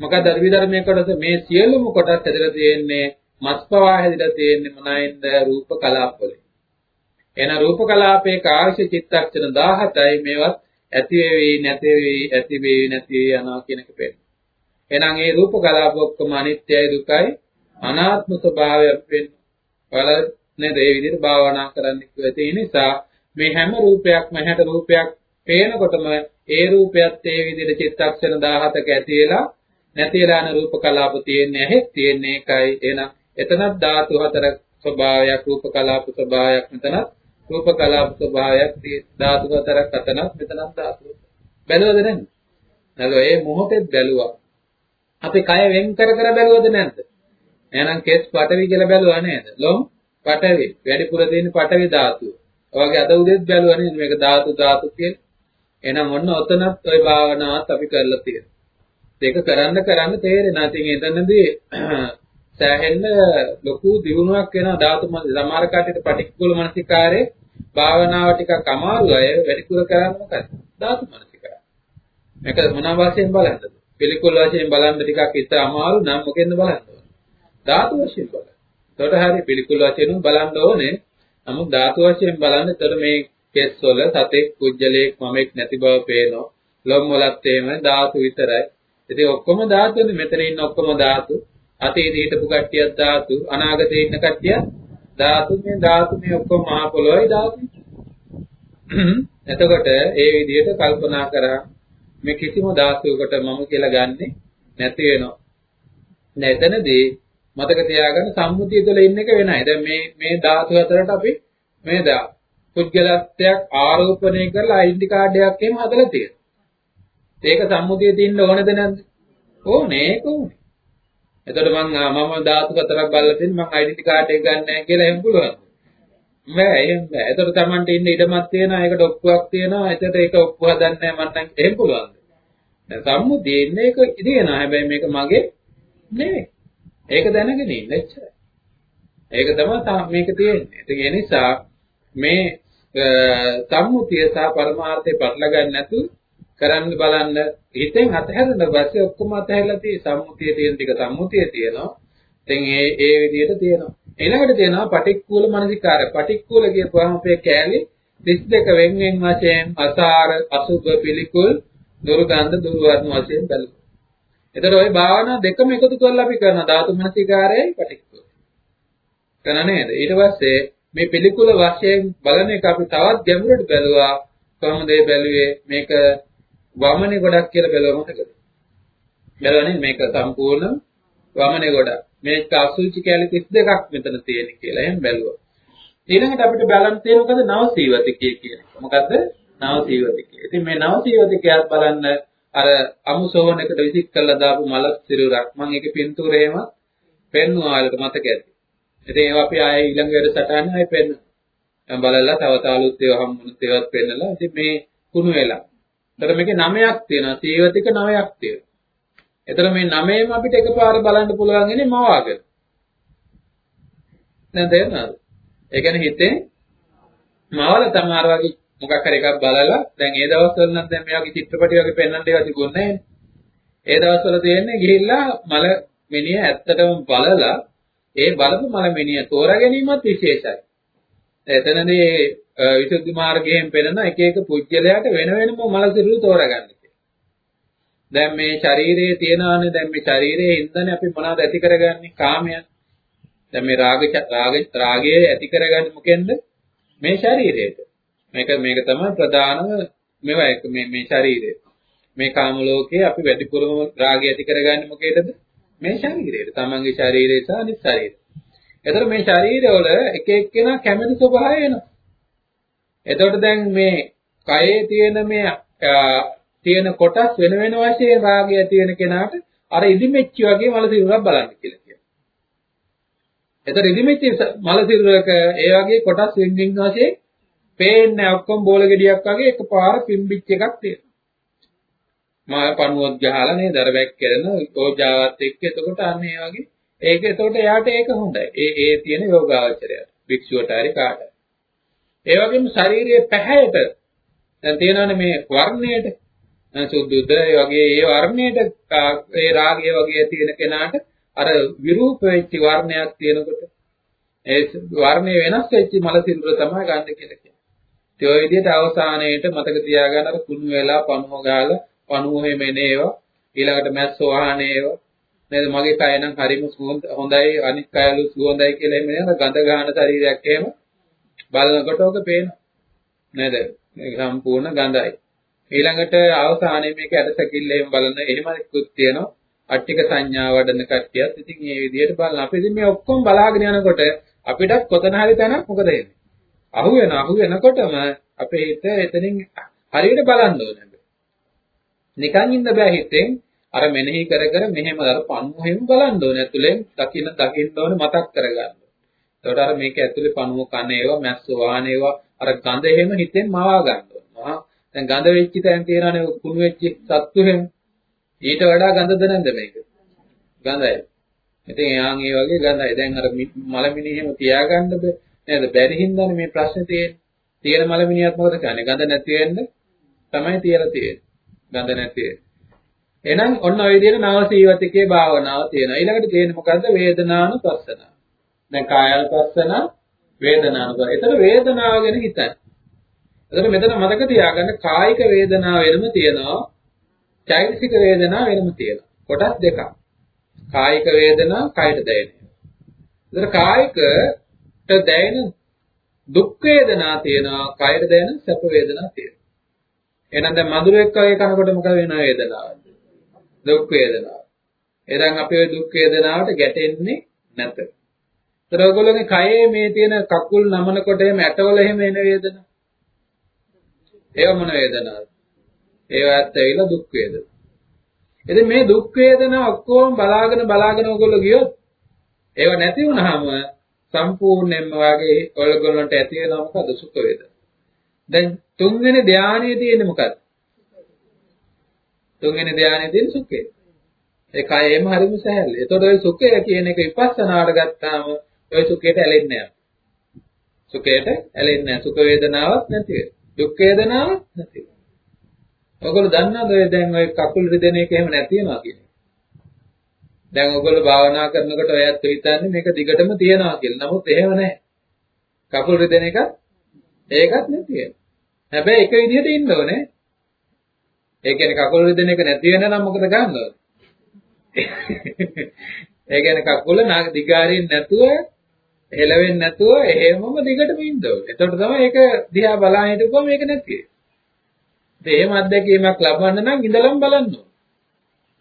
මොකද අභිධර්මයේ කොටස මේ සියලුම කොටස් ඇතුළත තියෙන්නේ මස්පවා හැදිලා තියෙන්නේ මොනයින්ද රූප කලාප වලින්. එන රූප කලාපේ කාශ්‍ය චිත්තක්ෂණ 17යි මේවත් ඇති වෙවි නැති වෙවි ඇති වෙවි නැති වෙවි යනවා කියන එක පෙන්නන. එහෙනම් මේ රූප කලාප ඔක්කොම අනිත්‍යයි දුකයි අනාත්ම ස්වභාවයක් වෙන්න. බලන්න නේද? ඒ විදිහට භාවනා කරන්න කිව්වේ ඒ නිසා මේ හැම රූපයක්ම හැට රූපයක් පේනකොටම ඒ රූපයත් ඒ විදිහට චිත්තක්ෂණ 17ක ඇති වෙලා නැති වෙලා යන රූප කලාප තියෙන්නේ ඇහෙත් තියෙන්නේ ඒකයි. එහෙනම් එතනත් ධාතු හතර ස්වභාවයක් රූප කලාප ස්වභාවයක් මෙතනත් රූප කලාප ස්වභාවයක් ධාතු හතරක් අතනත් මෙතනත් ධාතු. බැලුවද නැද්ද? නේද? ඒ මොහොතේ බැලුවා. අපි කය වෙන් කර කර බැලුවද නැද්ද? එහෙනම් කෙස් පටවි කියලා බැලුවා නේද? ලොම් පටවි. වැඩිපුර තියෙන පටවි ධාතුව. ඔයගේ අද උදේත් බැලුවා නේද මේක ධාතු ධාතු කියලා. එහෙනම් ඔන්න ඔතනත් ওই භාවනාවත් අපි කරලා තියෙනවා. ඒක කරන්න කරන්න තේරෙනවා. ඉතින් එතනදී සෑහෙන්න ලොකු දියුණුවක් වෙනවා ධාතු සමහර කටට පටික්කුල මනසිකාරේ භාවනාව ටිකක් අමාරු අය වැඩිපුර කරන්නේ මොකද? ධාතු මනසිකාරය. මේක මොනවා වශයෙන් බලන්නද? පිළිකුල් වශයෙන් බලන්න ටිකක් ඉත අමාරු නම් මොකෙන්ද බලන්න ඕනේ? ධාතු වශයෙන් බලන්න. එතකොට හරි පිළිකුල් වශයෙන් බලන්න ඕනේ. නමුත් ධාතු වශයෙන් බලන්න එතකොට මේ කෙස් වල සතෙක් කුජලයක් මමෙක් නැති බව පේනවා. ලොම් වලත් එහෙම ධාතු විතරයි. ඉතින් ඔක්කොම ධාතුනේ මෙතන ඉන්න ඔක්කොම ධාතු. අතීතේ හිටපු කට්ටියක් ධාතු, අනාගතේ ඉන්න කට්ටියක් ධාතු මේ ධාතු මේ ඔක්කොම මහ පොළොවයි ධාතු. එතකොට ඒ විදිහට කල්පනා කරා මේ කිසිම ධාතුවකට මම කියලා ගන්නෙ නැති වෙනවා. දැන් එතනදී මතක තියාගන්න සම්මුතිය තුළ ඉන්න එක වෙනයි. දැන් මේ මේ ධාතු අතරට අපි මේ දා පුද්ගලත්වයක් ආරෝපණය කරලා ඩෙන්ටි කාඩ් එකක් එහෙම හදලා තියෙනවා. ඒක සම්මුතියේ තියෙන්න ඕනද නැද්ද? ඕනේ ඒක ඕනේ. එතකොට මං මම ධාතු හතරක් බලලා තියෙන මං ඩෙන්ටි කාඩ් එක ගන්න නැහැ කියලා එහෙම පුළුවන්. බෑ එහෙම බෑ. එතකොට Tamanට ඉන්න ඉඩමක් තියෙනවා ඒකට ඔප්පුවක් තියෙනවා. එතකොට ඒක ඔප්පුව හදන්නේ මම නම් එහෙම පුළුවන්. දැන් සම්මුතියේ ඉන්න එක ඉදිනවා. හැබැයි මේක මගේ නෙවෙයි. ඒක දැනගෙන ඉන්න එච්චරයි. ඒක තමයි මේක තියෙන්නේ. ඒ නිසා මේ සම්මුතිය සහ පරමාර්ථය පටල ගන්න නැතුව කරන්න බලන්න හිතෙන් අතහැරෙන පස්සේ ඔක්කොම අතහැරලා tie සම්මුතිය තියෙන ටික සම්මුතිය තියෙනවා. ඉතින් ඒ ඒ විදිහට තියෙනවා. ඊළඟට තියෙනවා පටික්කුල මනසිකාරය. පටික්කුල කියපුවාම අපේ කෑලි 32 වෙන් වෙන් වශයෙන් අසාර අසුභ පිළිකුල් දුර්ගන්ධ දුර්වර්ණ වශයෙන් බැලුවා. එතකොට ওই භාවනා දෙකම එකතු කරලා අපි කරන ධාතු මනසිකාරයයි පටික්කුල. කරන නේද? ඊට පස්සේ මේ පිළිකුල වශයෙන් බලන එක අපි තවත් ගැඹුරට බැලුවා. කොහොමද ඒ බැලුවේ? මේක වමනේ ගොඩක් කියලා බැලුවා මතකද? බැලුවනේ මේක සම්පූර්ණ වමනේ ගොඩක්. මේක අසුචි කැලි 32ක් මෙතන තියෙන කියලා එහෙම බැලුවා. ඊළඟට අපිට බලන්න තියෙන මොකද නව සීවතිකය කියන එක. මොකද්ද? නව සීවතිකය. ඉතින් මේ නව සීවතිකයත් බලන්න අර අමුසෝවනකට විසික් කරලා දාපු මල සිරුරක්. මම ඒකේ පින්තූරේම පෙන්වුවා වලට මතක ඇති. ඉතින් ඒවා අපි ආයේ ඊළඟ වැඩසටහන ආයේ පෙන්න. දැන් බලලා තව තාලුත් ඒවා හම්බුනත් ඒවත් පෙන්නලා. ඉතින් මේ කුණු වෙලා. ඒතර මේකේ නමයක් තියෙනවා. සීවතික නමයක් තියෙනවා. ඒතර මේ නමේම අපිට එකපාර බලන්න පුළුවන් ඉන්නේ මවාගෙන. දැන් තේරෙනවද? ඒ කියන්නේ හිතේ මවල තමාර වගේ මොකක් හරි එකක් බලලා දැන් ඒ දවස්වල නම් දැන් මේ වගේ චිත්‍රපටි වගේ පෙන්වන්න ඒවා තිබුණේ නැහැ. ඒ දවස්වල තියෙන්නේ ගිහිල්ලා මල මිනිහ ඇත්තටම බලලා ඒ බලපු මල මිනිහ තෝරා ගැනීමත් විශේෂයි. එතනදී විසුද්ධි මාර්ගයෙන් පෙනෙන එක එක පුජ්‍යලයට වෙන වෙනම මල සිරුරු තෝරගන්න කියලා. දැන් මේ ශරීරයේ තියෙනානේ දැන් මේ ශරීරයේ ඉඳනේ අපි මොනවද ඇති කරගන්නේ කාමය. දැන් මේ රාග රාග රාගය ඇති කරගන්නේ මොකෙන්ද? මේ ශරීරයට. මේක මේක තමයි ප්‍රධානම මේවා මේ මේ ශරීරය. මේ කාම ලෝකයේ අපි වැඩිපුරම රාගය ඇති කරගන්නේ මොකේදද? මේ ශරීරයට. තමන්ගේ ශරීරය සහ අනිත් ශරීරය. එතකොට මේ ශරීරවල එක එක්කෙනා කැමති ස්වභාවය එනවා. එතකොට දැන් මේ කයේ තියෙන මේ තියෙන කොටස් වෙන වෙන වශයෙන් රාගය ඇති වෙන කෙනාට අර ඉදිමෙච්චි වගේ මල සිරුරක් බලන්න කියලා කියනවා. එතකොට ඉදිමෙච්චි මල සිරුරක ඒ වගේ කොටස් වෙන වෙන වශයෙන් පේන්නේ ඔක්කොම බෝල ගෙඩියක් වගේ එකපාර පිම්බිච්ච එකක් තියෙනවා. මා පණුවක් ගහලා නේද අර බැක් කරන ඕජාවත් එක්ක එතකොට අන්න ඒ වගේ ඒක එතකොට එයාට ඒක හොඳයි. ඒ ඒ තියෙන යෝගාවචරයට. භික්ෂුවට හරි කාට. ඒ වගේම ශාරීරියේ පැහැයට දැන් තියෙනවානේ මේ වර්ණයට සුද්ධුද ඒ වගේ ඒ වර්ණයට ඒ රාගය වගේ තියෙන කෙනාට අර විරූප වෙච්ච වර්ණයක් තියෙනකොට ඒ වර්ණය වෙනස් වෙච්ච මල සිරුර තමයි ගන්න කියලා කියන්නේ. ඒ ඔය විදිහට අවසානයේට මතක තියාගන්න අර කුණු වෙලා පණුව ගාලා පණුව හැමෙනේවා ඊළඟට මැස් වහන ඒවා නේද? මගේ කය නම් හරිම හොඳයි අනිත් කයලු සුවඳයි කියලා එමෙ නේද ගඳ ගන්න ශරීරයක් එහෙම බලනකොට ඔක පේනවා. නේද? මේක සම්පූර්ණ ගඳයි. ඊළඟට අවසානයේ මේක ඇටසැකිල්ලෙන් බලන එහෙම එක්කුත් තියෙනවා. අට්ටික සංඥා වඩන කට්ටියත් ඉතින් මේ විදිහට බලන. අපි ඉතින් මේ ඔක්කොම බලාගෙන යනකොට අපිටත් කොතන හරි තැනක් මොකද වෙන්නේ? අහු වෙන අහු වෙනකොටම අපේ හිත එතනින් හරියට බලන්න ඕනේ. නිකන් ඉන්න බෑ හිතෙන්. අර මෙනෙහි කර කර මෙහෙම අර පණුවෙන් බලන්න ඕනේ. ඇතුලෙන් දකින්න දකින්න ඕනේ මතක් කරගන්න. ඒකට අර මේක ඇතුලේ පණුව කන ඒවා මැස්ස වාහන ඒවා අර ගඳ එහෙම හිතෙන් මවා ගන්න ඕනේ. දැන් ගඳ වෙච්ච තැන් තියනනේ කුණු වෙච්ච සත්තු එහෙම. ඊට වඩා ගඳද නැද්ද මේක? ගඳයි. ඉතින් යාන් ඒ වගේ ගඳයි. දැන් අර මලමිණි එහෙම තියාගන්නද නේද? බැරි හින්දානේ මේ ප්‍රශ්නේ තියෙන්නේ. තියෙන මලමිණියක් මොකද කරන්නේ? ගඳ නැති වෙන්න තමයි තියලා තියෙන්නේ. ගඳ නැති එහෙනම් ඔන්න ඔය විදිහට නව සීවතිකේ භාවනාව තියෙනවා. ඊළඟට තියෙන්නේ මොකද්ද? වේදනානුපස්සන. දැන් කායalpස්සන වේදනානුසාර. ඒතර වේදනාව ගැන හිතන්න. ඒතර මෙතන මතක තියාගන්න කායික වේදනාව වෙනම තියෙනවා. චෛතසික වේදනාව වෙනම තියෙනවා. කොටස් දෙකක්. කායික වේදනාව කයට දැනෙනවා. ඒතර කායිකට දැනෙන දුක් වේදනා තියෙනවා, කයට දැනෙන සැප වේදනා තියෙනවා. එහෙනම් දැන් මధుරෙක් වගේ කනකොට මොකද වෙන වේදනාවද? දුක් වේදනාව. එහෙනම් අපි ওই දුක් වේදනාවට ගැටෙන්නේ නැත. ඒතර ඔයගොල්ලෝගේ කයේ මේ තියෙන කකුල් නමනකොට එහෙම ඇටවල එහෙම එන වේදනා. ඒව මොන වේදනාවද? ඒවත් ඇවිල්ලා දුක් වේදනා. ඉතින් මේ දුක් වේදනා ඔක්කොම බලාගෙන බලාගෙන ඔයගොල්ලෝ ගියොත් ඒව නැති වුනහම සම්පූර්ණයෙන්ම වාගේ ඔයගොල්ලන්ට ඇති වෙනවා මොකද සුඛ වේදනා. දැන් තුන්වෙනි ධානයේ තියෙන්නේ මොකක්ද? තුන්වෙනි ධානයේ තියෙන සුඛය. ඒ කයෙම හරිම සහැල්ලු. එතකොට ওই සුඛය කියන එක විපස්සනාට ගත්තාම ওই සුඛයට ඇලෙන්නේ නැහැ. සුඛයට ඇලෙන්නේ නැහැ. සුඛ වේදනාවක් නැති වෙයි. දුක් වේදනාවක් නැති වෙයි. ඔයගොල්ලෝ දන්නවද ඔය දැන් ඔය කකුල් රිදෙන එක එහෙම නැති වෙනවා කියන්නේ? දැන් ඔයගොල්ලෝ භාවනා කරනකොට ඔයත් හිතන්නේ මේක දිගටම තියනවා කියලා. නමුත් එහෙම නැහැ. කකුල් රිදෙන එක ඒකත් නැති වෙනවා. හැබැයි එක විදිහට ඉන්න ඕනේ. ඒ කියන්නේ කකුල් රිදෙන එක නැති වෙන නම් මොකද ගන්නවද? ඒ කියන්නේ කකුල දිගාරින් නැතුව හෙලවෙන්නේ නැතුව එහෙමම දිගටම ඉන්න ඕනේ. එතකොට තමයි ඒක දිහා බලන හිටපුවම මේක නැති වෙන්නේ. එහෙම අත්දැකීමක් ලබන්න නම් ඉඳලම බලන්න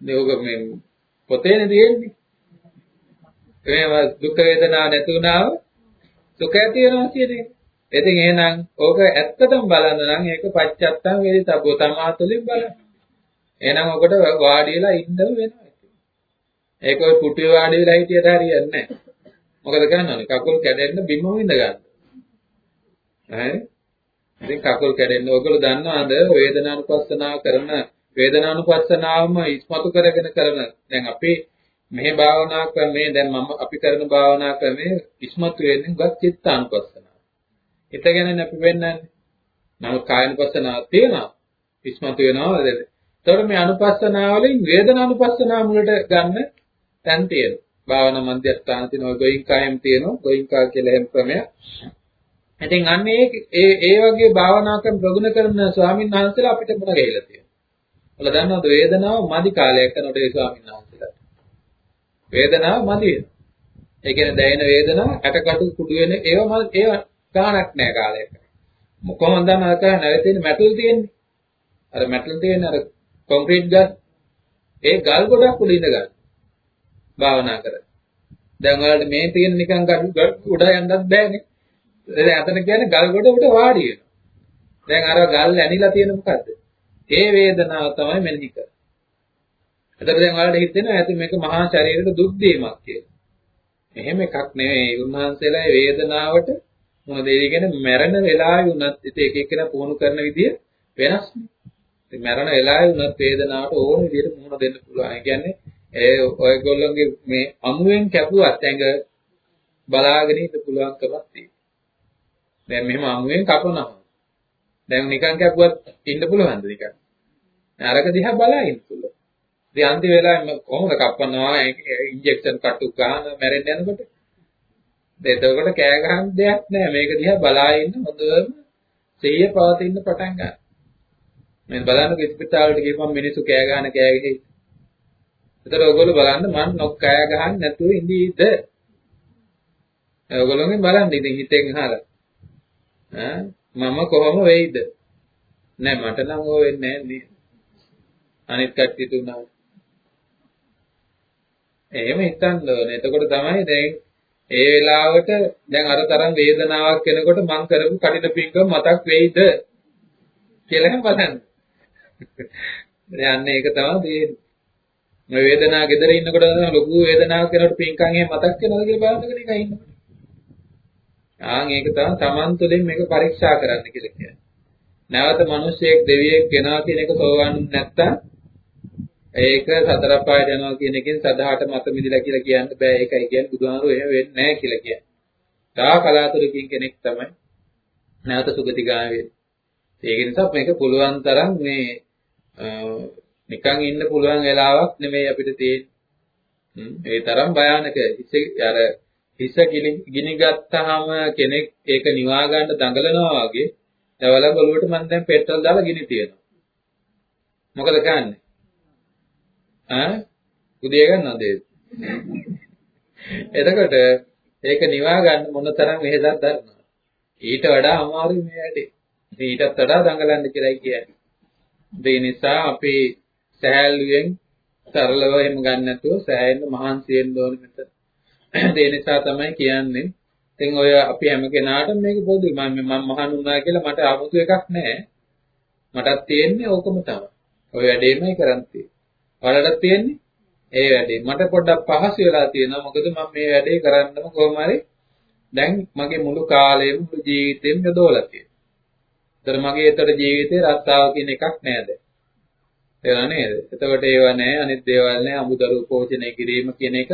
ඕනේ. ඔක මේ පොතේනේ තියෙන්නේ. එහෙම දුක් වේදනා නැති වුණාම සුඛ ඇති වෙනවා කියන එක. ඉතින් එහෙනම් ඕක ඇත්තටම බලන්න නම් ඒක පච්චත්තම් වේදිතබ්බෝ තමා තුළින් බලන්න. එහෙනම් ඔකට වාඩි වෙලා ඉන්න වෙනවා. ඒක ඔය කුටිය වාඩි වෙලා හිටියට හරියන්නේ නැහැ. මොකද කරන්නේ? කකුල් කැඩෙන්න බිම විඳ ගන්න. හරි? ඉතින් කකුල් කැඩෙන්න ඔයගොල්ලෝ දන්නවද වේදනානුපස්සනාව කරන වේදනානුපස්සනාවම ඉස්මතු කරගෙන කරන දැන් අපි මේ භාවනා ක්‍රමේ දැන් මම අපි කරන භාවනා ක්‍රමේ ඉස්මතු වෙන්නේ ගත් චිත්තානුපස්සනාව. හිත ගැන අපි වෙන්නන්නේ. නමුත් කායනුපස්සනාව තියෙනවා. ඉස්මතු වෙනවා. එතකොට මේ අනුපස්සනාවලින් වේදනානුපස්සනාව මුලට ගන්න තැන් තියෙනවා. භාවනා මධ්‍යස්ථාන තියෙනවා. ගෝයින්කායම් තියෙනවා. ගෝයින්කා කියලා එහෙම ක්‍රමයක්. ඉතින් අන්න ඒ ඒ වගේ භාවනා ක්‍රම ප්‍රගුණ කරන ස්වාමීන් වහන්සේලා අපිට මුණ ගැහිලා තියෙනවා. ඔයාලා දන්නවද වේදනාව මදි කාලයක් යනකොට ඒ ස්වාමීන් වහන්සේලාට. වේදනාව මදි වෙනවා. ඒ කියන්නේ දැනෙන වේදනාව ඇටකටු කුඩු වෙන ඒව ඒව ගාණක් නෑ කාලයක. කොහොමද දන්නවද අර නැවතෙන්නේ මැටල් තියෙන්නේ. අර මැටල් තියෙන අර කොන්ක්‍රීට් ගස් ඒ ගල් ගොඩක් උඩ ඉඳ ගන්න. භාවනා කරලා. දැන් ඔයාලට මේ තියෙන නිකන් උඩ යන්නත් බෑනේ. දැන් අතන කියන්නේ ගල් ගොඩ උඩ වාඩි වෙනවා. දැන් අර ගල් ඇනිලා තියෙන මොකද්ද? ඒ වේදනාව තමයි මෙනෙහි කරන්නේ. එතකොට දැන් ඔයාලට හිතෙනවා ඇති මේක මහා ශරීරයට දුක් දීමක් කියලා. එහෙම එකක් නෙවෙයි. උන්වහන්සේලා වේදනාවට මොනද ඒ කියන්නේ මැරෙන වෙලාවෙ උනත් ඉතින් එක එක්කෙනා පුහුණු කරන විදිය වෙනස්නේ. ඉතින් මැරෙන වෙලාවෙ උනත් වේදනාවට ඕන විදියට මුහුණ දෙන්න පුළුවන්. ඒ කියන්නේ ඒ ඔයගොල්ලෝගේ මේ අමුවෙන් කැපුවත් ඇඟ බලාගෙන ඉන්න පුළුවන්කමක් තියෙනවා. දැන් මෙහෙම අමුවෙන් කපනවා. දැන් නිකන් කැපුවත් ඉන්න පුළුවන්ද නිකන්? අරක දිහා බලා ඉන්න පුළුවන්. ඉතින් අන්තිම වෙලාවෙම කොහොමද කපනවා ඉන්ජෙක්ෂන් කටු ගන්න මැරෙන්න යනකොට? එතකොට කෑ ගහන්න දෙයක් නැහැ. මේක දිහා බලා ඉන්න හොඳම සිහිය පවතින පටන් ගන්න. මේ බලන්න ඉස්පිතාලෙට ගිහම මිනිස්සු කෑ ගහන කෑ ගහේ එතකොට ඔයගොල්ලෝ බලන්න මං නොක් කෑ ගහන්නේ නැතුව ඉඳීද? ඔයගොල්ලෝගෙන් බලන්න ඉතින් හිතෙන් අහලා. ඈ මම කොහොම වෙයිද? නෑ මට නම් ඕ වෙන්නේ නෑ අනිත් කට්ටිය තුනව. එහෙම හිතන්න ඕනේ. එතකොට තමයි දැන් ඒ වෙලාවට දැන් අර තරම් වේදනාවක් එනකොට මං කරපු කටින පිංකම මතක් වෙයිද කියලා බලන්න. දැන් ඒක තමයි මේ වේදනාව gedera ඉන්නකොට ලොකු වේදනාවක් වෙනකොට පින්කම් එහෙම මතක් වෙනවද කියලා බලන්න කෙනෙක් ඉන්නකොට. ආන් ඒක තමයි Taman තුළින් මේක පරීක්ෂා කරන්න කියලා කියන්නේ. නැවත මිනිසෙක් දෙවියෙක් වෙනවා කියන එක සෝවන් නැත්තම් ඒක සතර පායට යනවා කියන එකෙන් සදාහට මත මිදිලා කියලා කියන්න බෑ. ඒකයි කියන්නේ බුදුහාමුදුරුවෝ එහෙම වෙන්නේ නැහැ කියලා කියන්නේ. තා කලාතුරකින් කෙනෙක් තමයි නැවත සුගතිගාමී වෙන්නේ. ඒක නිසා මේක පුළුවන් තරම් මේ නිකන් ඉන්න පුළුවන් වෙලාවක් නෙමෙයි අපිට තියෙන්නේ. ඒ තරම් භයානක හිස අර හිස ගිනි ගත්තාම කෙනෙක් ඒක නිවා ගන්න දඟලනවා වගේ දවල්වල ඔළුවට මම දැන් පෙට්‍රල් දාලා ගිනි තියනවා. මොකද කරන්නේ? ඈ උදේ ගන්නවද ඒක? එතකොට ඒක නිවා ගන්න මොන තරම් වෙහෙසක් දරනවද? ඊට වඩා අමාරුයි මේ වැඩේ. ඊටත් වඩා දඟලන්න කියලායි කියන්නේ. ඒ නිසා අපි සෑහලුවෙන් සරලව එහෙම ගන්න නැතුව සෑහෙන්න මහන්සි වෙන්න ඕනේ මෙතන. ඒ නිසා තමයි කියන්නේ. ඉතින් ඔය අපි හැම කෙනාටම මේක පොදුයි. මම මම මහාන වුණා කියලා මට 아무තු එකක් නැහැ. මටත් තියෙන්නේ ඕකම තමයි. ඔය වැඩේමයි කරන් තියෙන්නේ. ඔයාලටත් තියෙන්නේ ඒ වැඩේ. මට පොඩ්ඩක් පහසු වෙලා තියෙනවා. මොකද මම මේ වැඩේ කරන්නම කොහොම හරි දැන් මගේ මුළු කාලයම මුළු ජීවිතේම යොදවලා තියෙනවා. ඒතර මගේ ඒතර ජීවිතේ රස්සාව කියන එකක් නෑ දැන්. තේරුණා නේද? එතකොට ඒව නෑ අනිත් දේවල් නෑ අමුදරු පෝෂණය කිරීම කියන එක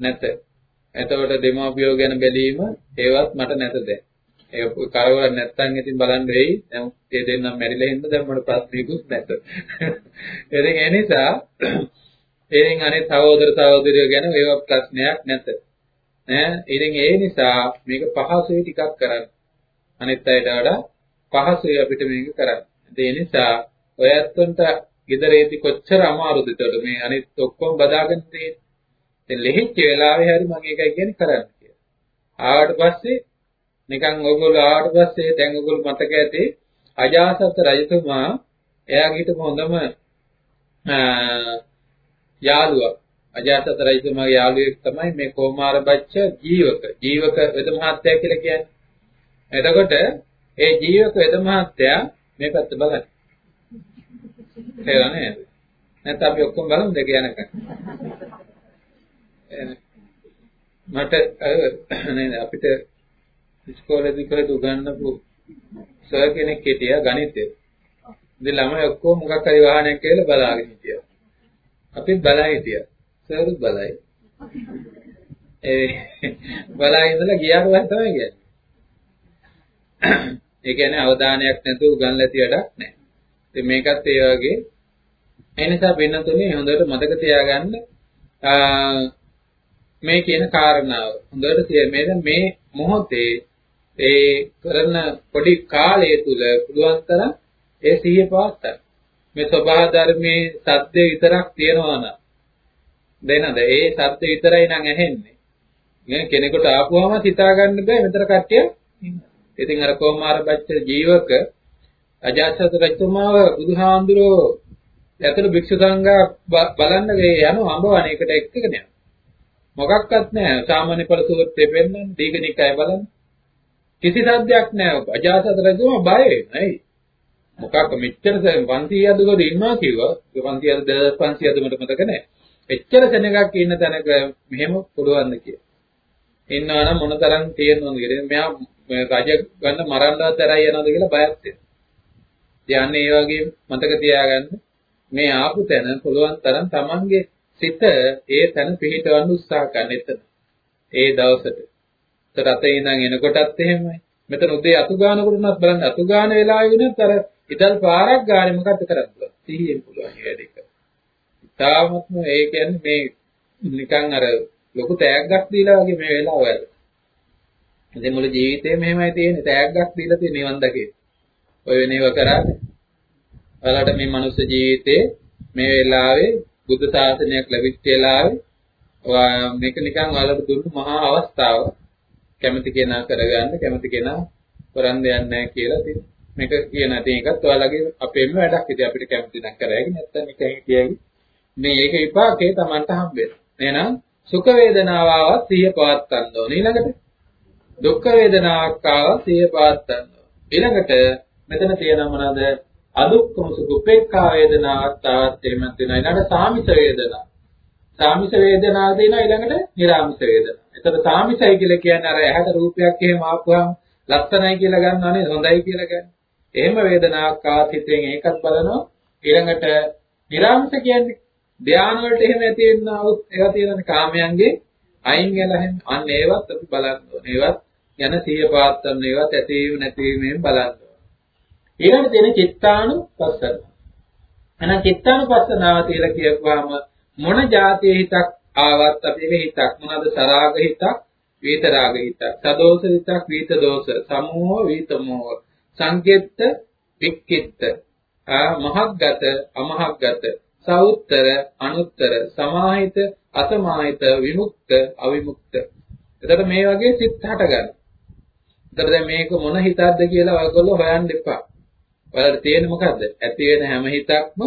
නැත. එතකොට දෙමාපියෝ ගැන බැලීම ඒවත් මට නැත දැන්. ඒ කරවල නැත්තම් ඉතින් බලන්න වෙයි. දැන් ඒ දෙන්නම් මැරිලා ඉන්න දැන් මට ප්‍රශ්නයකුත් නැත. ඉතින් ඒ නිසා එයින් අනිත් සහෝදර සහෝදරියෝ ගැන ඒව ප්‍රශ්නයක් නැත. ඈ ඉතින් ඒ නිසා මේක පහසුයි ටිකක් කරන්න. අනිත් අයට වඩා පහසුයි අපිට මේක කරන්න. ඒ නිසා ඔය ඇත්තන්ට ගෙදරේදී කොච්චර අමාරුද ඒතකොට මේ අනිත් ඔක්කොම බදාගෙන තියෙන්නේ. දැන් ලෙහිච්ච වෙලාවේ හරි මම ඒකයි කියන්නේ කරන්න කියලා. ආවට පස්සේ නිකන් ඔයගොල්ලෝ ආවට පස්සේ දැන් ඔයගොල්ලෝ මතක ඇති අජාසත් රජතුමා එයාගේ හිටපු හොඳම යාළුවා අජාසත් රජතුමාගේ යාළුවෙක් තමයි මේ කොමාර බච්ච ජීවක ජීවක වෙද මහත්තයා කියලා කියන්නේ. එතකොට ඒ ජීවක වෙද මහත්තයා මේ පැත්ත බලන්න. තේරෙන්නේ නේද? නැත්නම් අපි ඔක්කොම බලමු දෙක යනකම්. මට නේද අපිට ඉස්කෝලේදී කරේ උගන්වපු සර් කෙනෙක් හිටියා ගණිතය. ඉතින් ළමයි ඔක්කොම මොකක් හරි වාහනයක් කියලා බලාගෙන හිටියා. අපිත් බලා හිටියා. සර්ත් බලයි. ඒ බලා ඉඳලා ගියාට පස්සේ තමයි කියන්නේ. ඒ කියන්නේ අවධානයක් නැතුව උගන්ලා තියඩක් නැහැ. ඉතින් මේකත් ඒ වගේ. ඒ නිසා වෙනතුනේ හොඳට මතක තියාගන්න මේ කියන කාරණාව. හොඳට මේ මේ මොහොතේ ඒ කරන පොඩි කාලය තුල පුළුවන් තරම් ඒ සිහිය පවත්තා. මේ ස්වභාව ධර්මයේ සත්‍ය විතරක් තියෙනවා නම්. දෙනද? ඒ සත්‍ය විතරයි නම් ඇහෙන්නේ. ඉතින් කෙනෙකුට ආපුවම හිතා ගන්න බෑ මෙතන කට්ටිය. ඉතින් අර කොමාර බච්ච ජීවක අජාසත් රජතුමාව බුදුහාඳුරෝ ඇතුළු භික්ෂු සංඝයා බලන්න වේ යන අඹවණේකට එක්කගෙන යනවා. මොකක්වත් නැහැ. සාමාන්‍ය පළ සූත්‍රයේ පෙන්නන්නේ දීඝනිකාය බලන්න. කිසි සද්දයක් නැහැ. අජාසත් රජතුමා බයයි නයි. මොකක් මෙච්චර 500 දුකද ඉන්නවා කිව්වා. 500 2500 මට මතක නැහැ. එච්චර සෙනගක් ඉන්න තැනක මෙහෙම පුළුවන්ද කියලා. ඉන්නවනම් මොනතරම් තියෙනවද කියලා. මෙයා රජ ගන්න මරන්නවත් ඇරයි යනවද කියලා බයක් තියෙනවා. යන්නේ ඒ වගේ මතක තියාගන්න මේ ආපු තැන පුළුවන් තරම් Tamange සිත ඒ තැන පිහිටවන්න උත්සාහ කරන්න එතන. ඒ දවසට. ඒතර අතේ ඉඳන් එනකොටත් එහෙමයි. මෙතන උදේ අතු ගන්නකොටවත් බලන්න අතු ගන්න වෙලාවෙ වෙනත් අර ඉතල් පාරක් ගානේ මොකද්ද කරන්නේ? සිහියෙන් පුළුවන් වැඩ එක. තාමත්ම ඒ කියන්නේ මේ නිකන් අර ලොකු තෑග්ගක් දීලා වගේ මේ වෙලාව වල. ඉතින් මුළු ජීවිතේ මෙහෙමයි තියෙන්නේ තෑග්ගක් දීලා තියෙන නිවන් දකේ. ඔය වෙනේව කරන්නේ. ඔයාලට මේ මනුස්ස ජීවිතේ මේ වෙලාවේ බුද්ධ ශාසනයක් ලැබිච්ච වෙලාවේ මේක නිකන් ඔයාලට දුන්නු මහා අවස්ථාව. කැමති කෙනා කරගන්න කැමති කෙනා කරන් දෙයක් නැහැ කියලා ඉතින් මේක කියන ඉතින් ඒකත් ඔයාලගේ අපේම වැඩක්. ඉතින් අපිට කැමති නම් කරෑගෙන නැත්නම් එක කියයි. මේ ඒක විපාකේ Tamanට හම්බෙනවා. එහෙනම් සුඛ වේදනාව ආවත් සිහිය පවත් ගන්න ඕනේ. ඊළඟට දුක්ඛ වේදනාවක් ආවත් සිහිය පවත් ගන්න ඕනේ. ඊළඟට මෙතන තියෙන මොනවාද? අදුක්ඛම සුඛ උපේක්ඛා වේදනාවක් ආවත් එහෙමත් වෙනවා. ඊළඟට සාමිස වේදනා. සාමිස වේදනාව දෙනවා ඊළඟට නිරාමිස වේදනා. එතකොට සාමිසයි කියලා කියන්නේ අර ඇහැට රූපයක් එහෙම ආපුවාම ලස්සනයි කියලා ගන්නවනේ හොඳයි කියලා ගන්න. එහෙම වේදනාවක් ආවත් හිතෙන් ඒකත් බලනවා. ඊළඟට නිරාමිස කියන්නේ ධානය වලට එහෙම ඇති වෙනා වූ ඒවා තියෙන කාමයන්ගේ අයින් වෙලා හැම අන්න ඒවත් අපි බලන්න ඕනේ. ඒවත් යන සිහිය පාත්තන්න ඒවත් ඇතිවීම නැතිවීමෙන් බලන්න ඕනේ. ඊළඟට තියෙන චිත්තානුපස්සන. එහෙනම් චිත්තානුපස්සනාව කියලා කියපුවාම මොන જાතිය හිතක් ආවත් අපේ හිතක් මොනවාද සරාග හිතක්, වීතරාග හිතක්, සදෝෂ හිතක්, වීත දෝෂ, සමෝහ, වීතමෝහ, සංකෙත්ත පික්කිත්ත මහග්ගත අමහග්ගත සවුත්තර අනුත්තර සමාහිත අසමාහිත විමුක්ත අවිමුක්ත එතකොට මේ වගේ සිත් හට ගන්න. එතකොට දැන් මේක මොන හිතක්ද කියලා ඔයගොල්ලෝ හොයන්න එපා. ඔයාලට තියෙන්නේ මොකද්ද? ඇති වෙන හැම හිතක්ම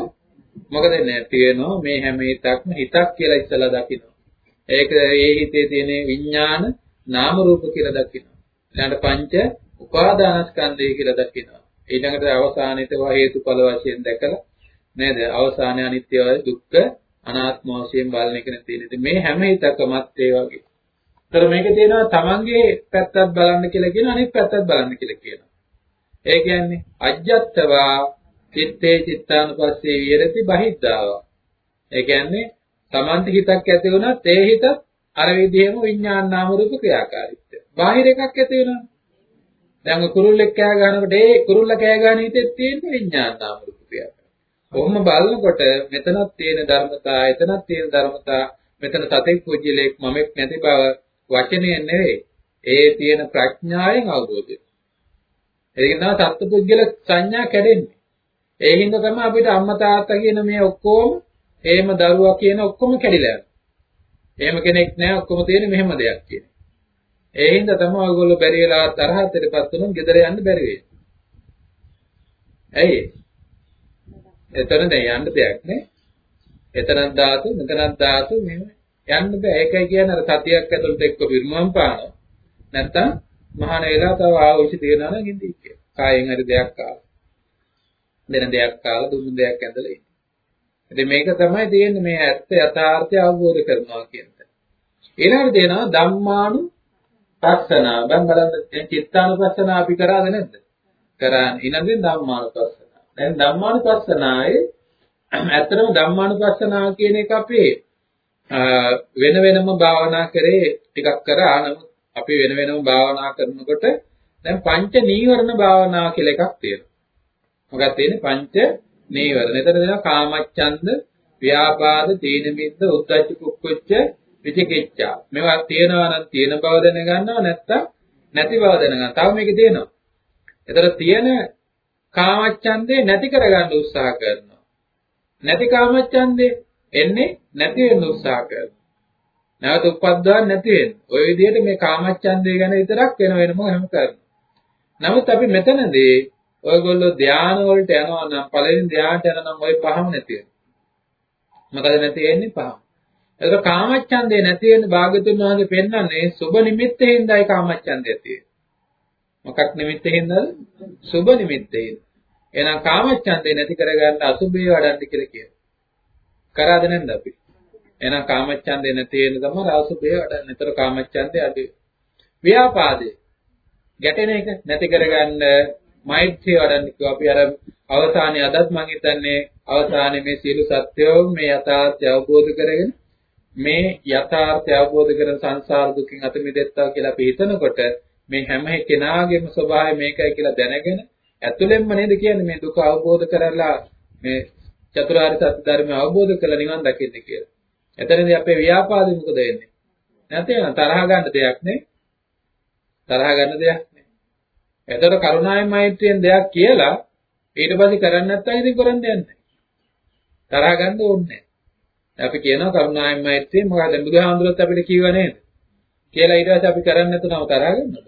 මොකද නැති වෙනවා මේ හැම හිතක්ම හිතක් කියලා ඉස්සලා දකිනවා. ඒක ඒ හිතේ තියෙන විඥාන නාම රූප කියලා දකිනවා. ඊළඟට පංච උපාදානස්කන්ධය කියලා දකිනවා. ඊළඟට අවසානයේට හේතුඵල වශයෙන් දැකලා නේද? අවසානයේ අනිත්‍යවයි දුක්ඛ අනාත්ම වශයෙන් බලන එක නෙතේ. මේ හැම හිතකමත් ඒ වගේ. ඒතර මේක තියෙනවා තමන්ගේ පැත්තත් බලන්න කියලා කියන අනිත් පැත්තත් බලන්න කියලා කියනවා. ඒ කියන්නේ අජ්ජත්තවා චිත්තේ චිත්තානුපස්සේ විහෙරති බහිද්ධාව. ඒ කියන්නේ තමන්ට හිතක් ඇති වුණත් ඒ හිතත් අර විදිහම විඥාන නාම රූප ක්‍රියාකාරීත්වය. බාහිර එකක් ඇති වෙනවා. දැන් කුරුල්ලෙක් කෑ ගන්නකොට ඒ කුරුල්ල කෑ ගන්න හිතේ තියෙන විඥාන නාම රූප ක්‍රියාකාරී. කොහොම බලනකොට මෙතනක් තියෙන ධර්මතා, එතනක් තියෙන ධර්මතා, මෙතන සතෙක් පුජ්‍යලෙක් මමෙක් නැති බව වචනය නෙවෙයි. ඒ තියෙන ප්‍රඥාවෙන් අවබෝධය. ඒක තමයි සත්පුද්ගල සංඥා කැඩෙන්නේ. ඒ හින්දා තමයි අපිට අම්මා තාත්තා කියන මේ ඔක්කොම එහෙම දරුවා කියන ඔක්කොම කැඩිලා යනවා. එහෙම කෙනෙක් නැහැ ඔක්කොම තියෙන මෙහෙම දෙයක් කියන. ඒ හින්දා තමයි ඔයගොල්ලෝ බැරි වෙලා තරහතරපත් වුණොත් ගෙදර යන්න බැරි වෙන්නේ. ඇයි? එතන දැන් යන්න දෙයක් නේ. එතනක් ධාතු මෙතනක් ධාතු මෙහෙම යන්න බෑ. ඒකයි කියන්නේ අර සතියක් ඇතුළත එක්ක විරුමම් පානවා. නැත්තම් මහාන වෙලා තව ආවොෂි තියනවා නම් ඉඳී කියලා. කායෙන් හරි දෙයක් කාලා. දෙන දෙයක් කාලා දුන්නු දෙයක් ඇඳලා ඉන්නේ. ඉතින් මේක තමයි තියෙන්නේ මේ ඇත්ත යථාර්ථය අවබෝධ කරනවා කියන එක. ඊළඟට දෙනවා ධම්මානු පස්සනා. දැන් බලන්න චිත්තානුපස්සනා අපි කරාද නැද්ද? කරානේ. ඊළඟින් ධම්මානුපස්සනා. දැන් ධම්මානුපස්සනායේ ඇත්තටම ධම්මානුපස්සනා කියන එක අපේ වෙන වෙනම භාවනා කරේ ටිකක් කරා නමුත් අපි වෙන වෙනම භාවනා කරනකොට දැන් පංච නීවරණ භාවනා කියලා එකක් තියෙනවා. මොකක්ද තියෙන්නේ පංච නීවරණ. එතන දෙනවා කාමච්ඡන්ද, ව්‍යාපාද, තීන මිද්ද, උද්ධච්ච කුක්කුච්ච, විචිකිච්ඡා. මේවා තියෙනවා නම් තියෙන බව දැනගන්නවා නැත්තම් නැති බව දැනගන්න. තව මේක තියෙනවා. එතන තියෙන කාමච්ඡන්දේ නැති කරගන්න උත්සාහ කරනවා. නැති කාමච්ඡන්දේ එන්නේ නැති වෙන්න උත්සාහ කරනවා. නැවත උපද්දවන්න නැති වෙන්න. ওই විදිහට මේ කාමච්ඡන්දය ගැන විතරක් වෙන වෙනම හැම කරනවා. නමුත් අපි මෙතනදී ඔයගොල්ලෝ ධානය වලට යනවා නම් පළවෙනි ධානයට යනවා නම් ওই පහම නැති වෙනවා. මොකද නැති වෙන්නේ පහම. ඒක කාමච්ඡන්දේ නැති වෙන භාගතුන් වහන්සේ පෙන්වන්නේ සුබ නිමිත්තෙන්දයි කාමච්ඡන්දය තියෙන්නේ. මොකක් නිමිත්තෙන්ද? සුබ නිමිත්තෙන්. එහෙනම් කාමච්ඡන්දේ නැති කරගන්න අසුබේ වඩන්න කියලා කියනවා. කරාද නැන්ද අපි? එහෙනම් කාමච්ඡන්දේ නැති වෙන තමයි රාසුභය වඩන්න. ඒතර කාමච්ඡන්දේ අඩු. ව්‍යාපාදේ ගැටෙන එක නැති කරගන්න මෛත්‍රිය වඩන්න කිව්වා අපි අර අවසානයේ අදත් මම හිතන්නේ අවසානයේ මේ සියලු සත්‍යෝ මේ යථාර්ථය අවබෝධ කරගෙන මේ යථාර්ථය අවබෝධ කරන සංසාර දුකින් අත මිදෙත්තා කියලා අපි හිතනකොට මේ හැම කෙනාගේම ස්වභාවය මේකයි කියලා දැනගෙන ඇතුළෙන්ම නේද කියන්නේ මේ දුක අවබෝධ කරලා මේ චතුරාර්ය සත්‍ය ධර්මය අවබෝධ කරලා නිවන් දකින්න කියලා. එතනදී අපේ ව්‍යාපාදෙ මොකද වෙන්නේ? නැත්නම් තරහ ගන්න දෙයක් නේ. තරහ ගන්න දෙයක් නේ. එතකොට කරුණාවෙන් මෛත්‍රියෙන් දෙයක් කියලා ඊට පස්සේ කරන්නේ නැත්නම් ඉතින් කරන්න යන්නේ. තරහ ගන්න ඕනේ අපි කියනවා කරුණාවෙන් මෛත්‍රියෙන් මොකද බුදුහාමුදුරුවෝත් අපිට කිව්ව නේද? කියලා ඊට පස්සේ අපි කරන්නේ නැතුනම තරහ ගන්නවද?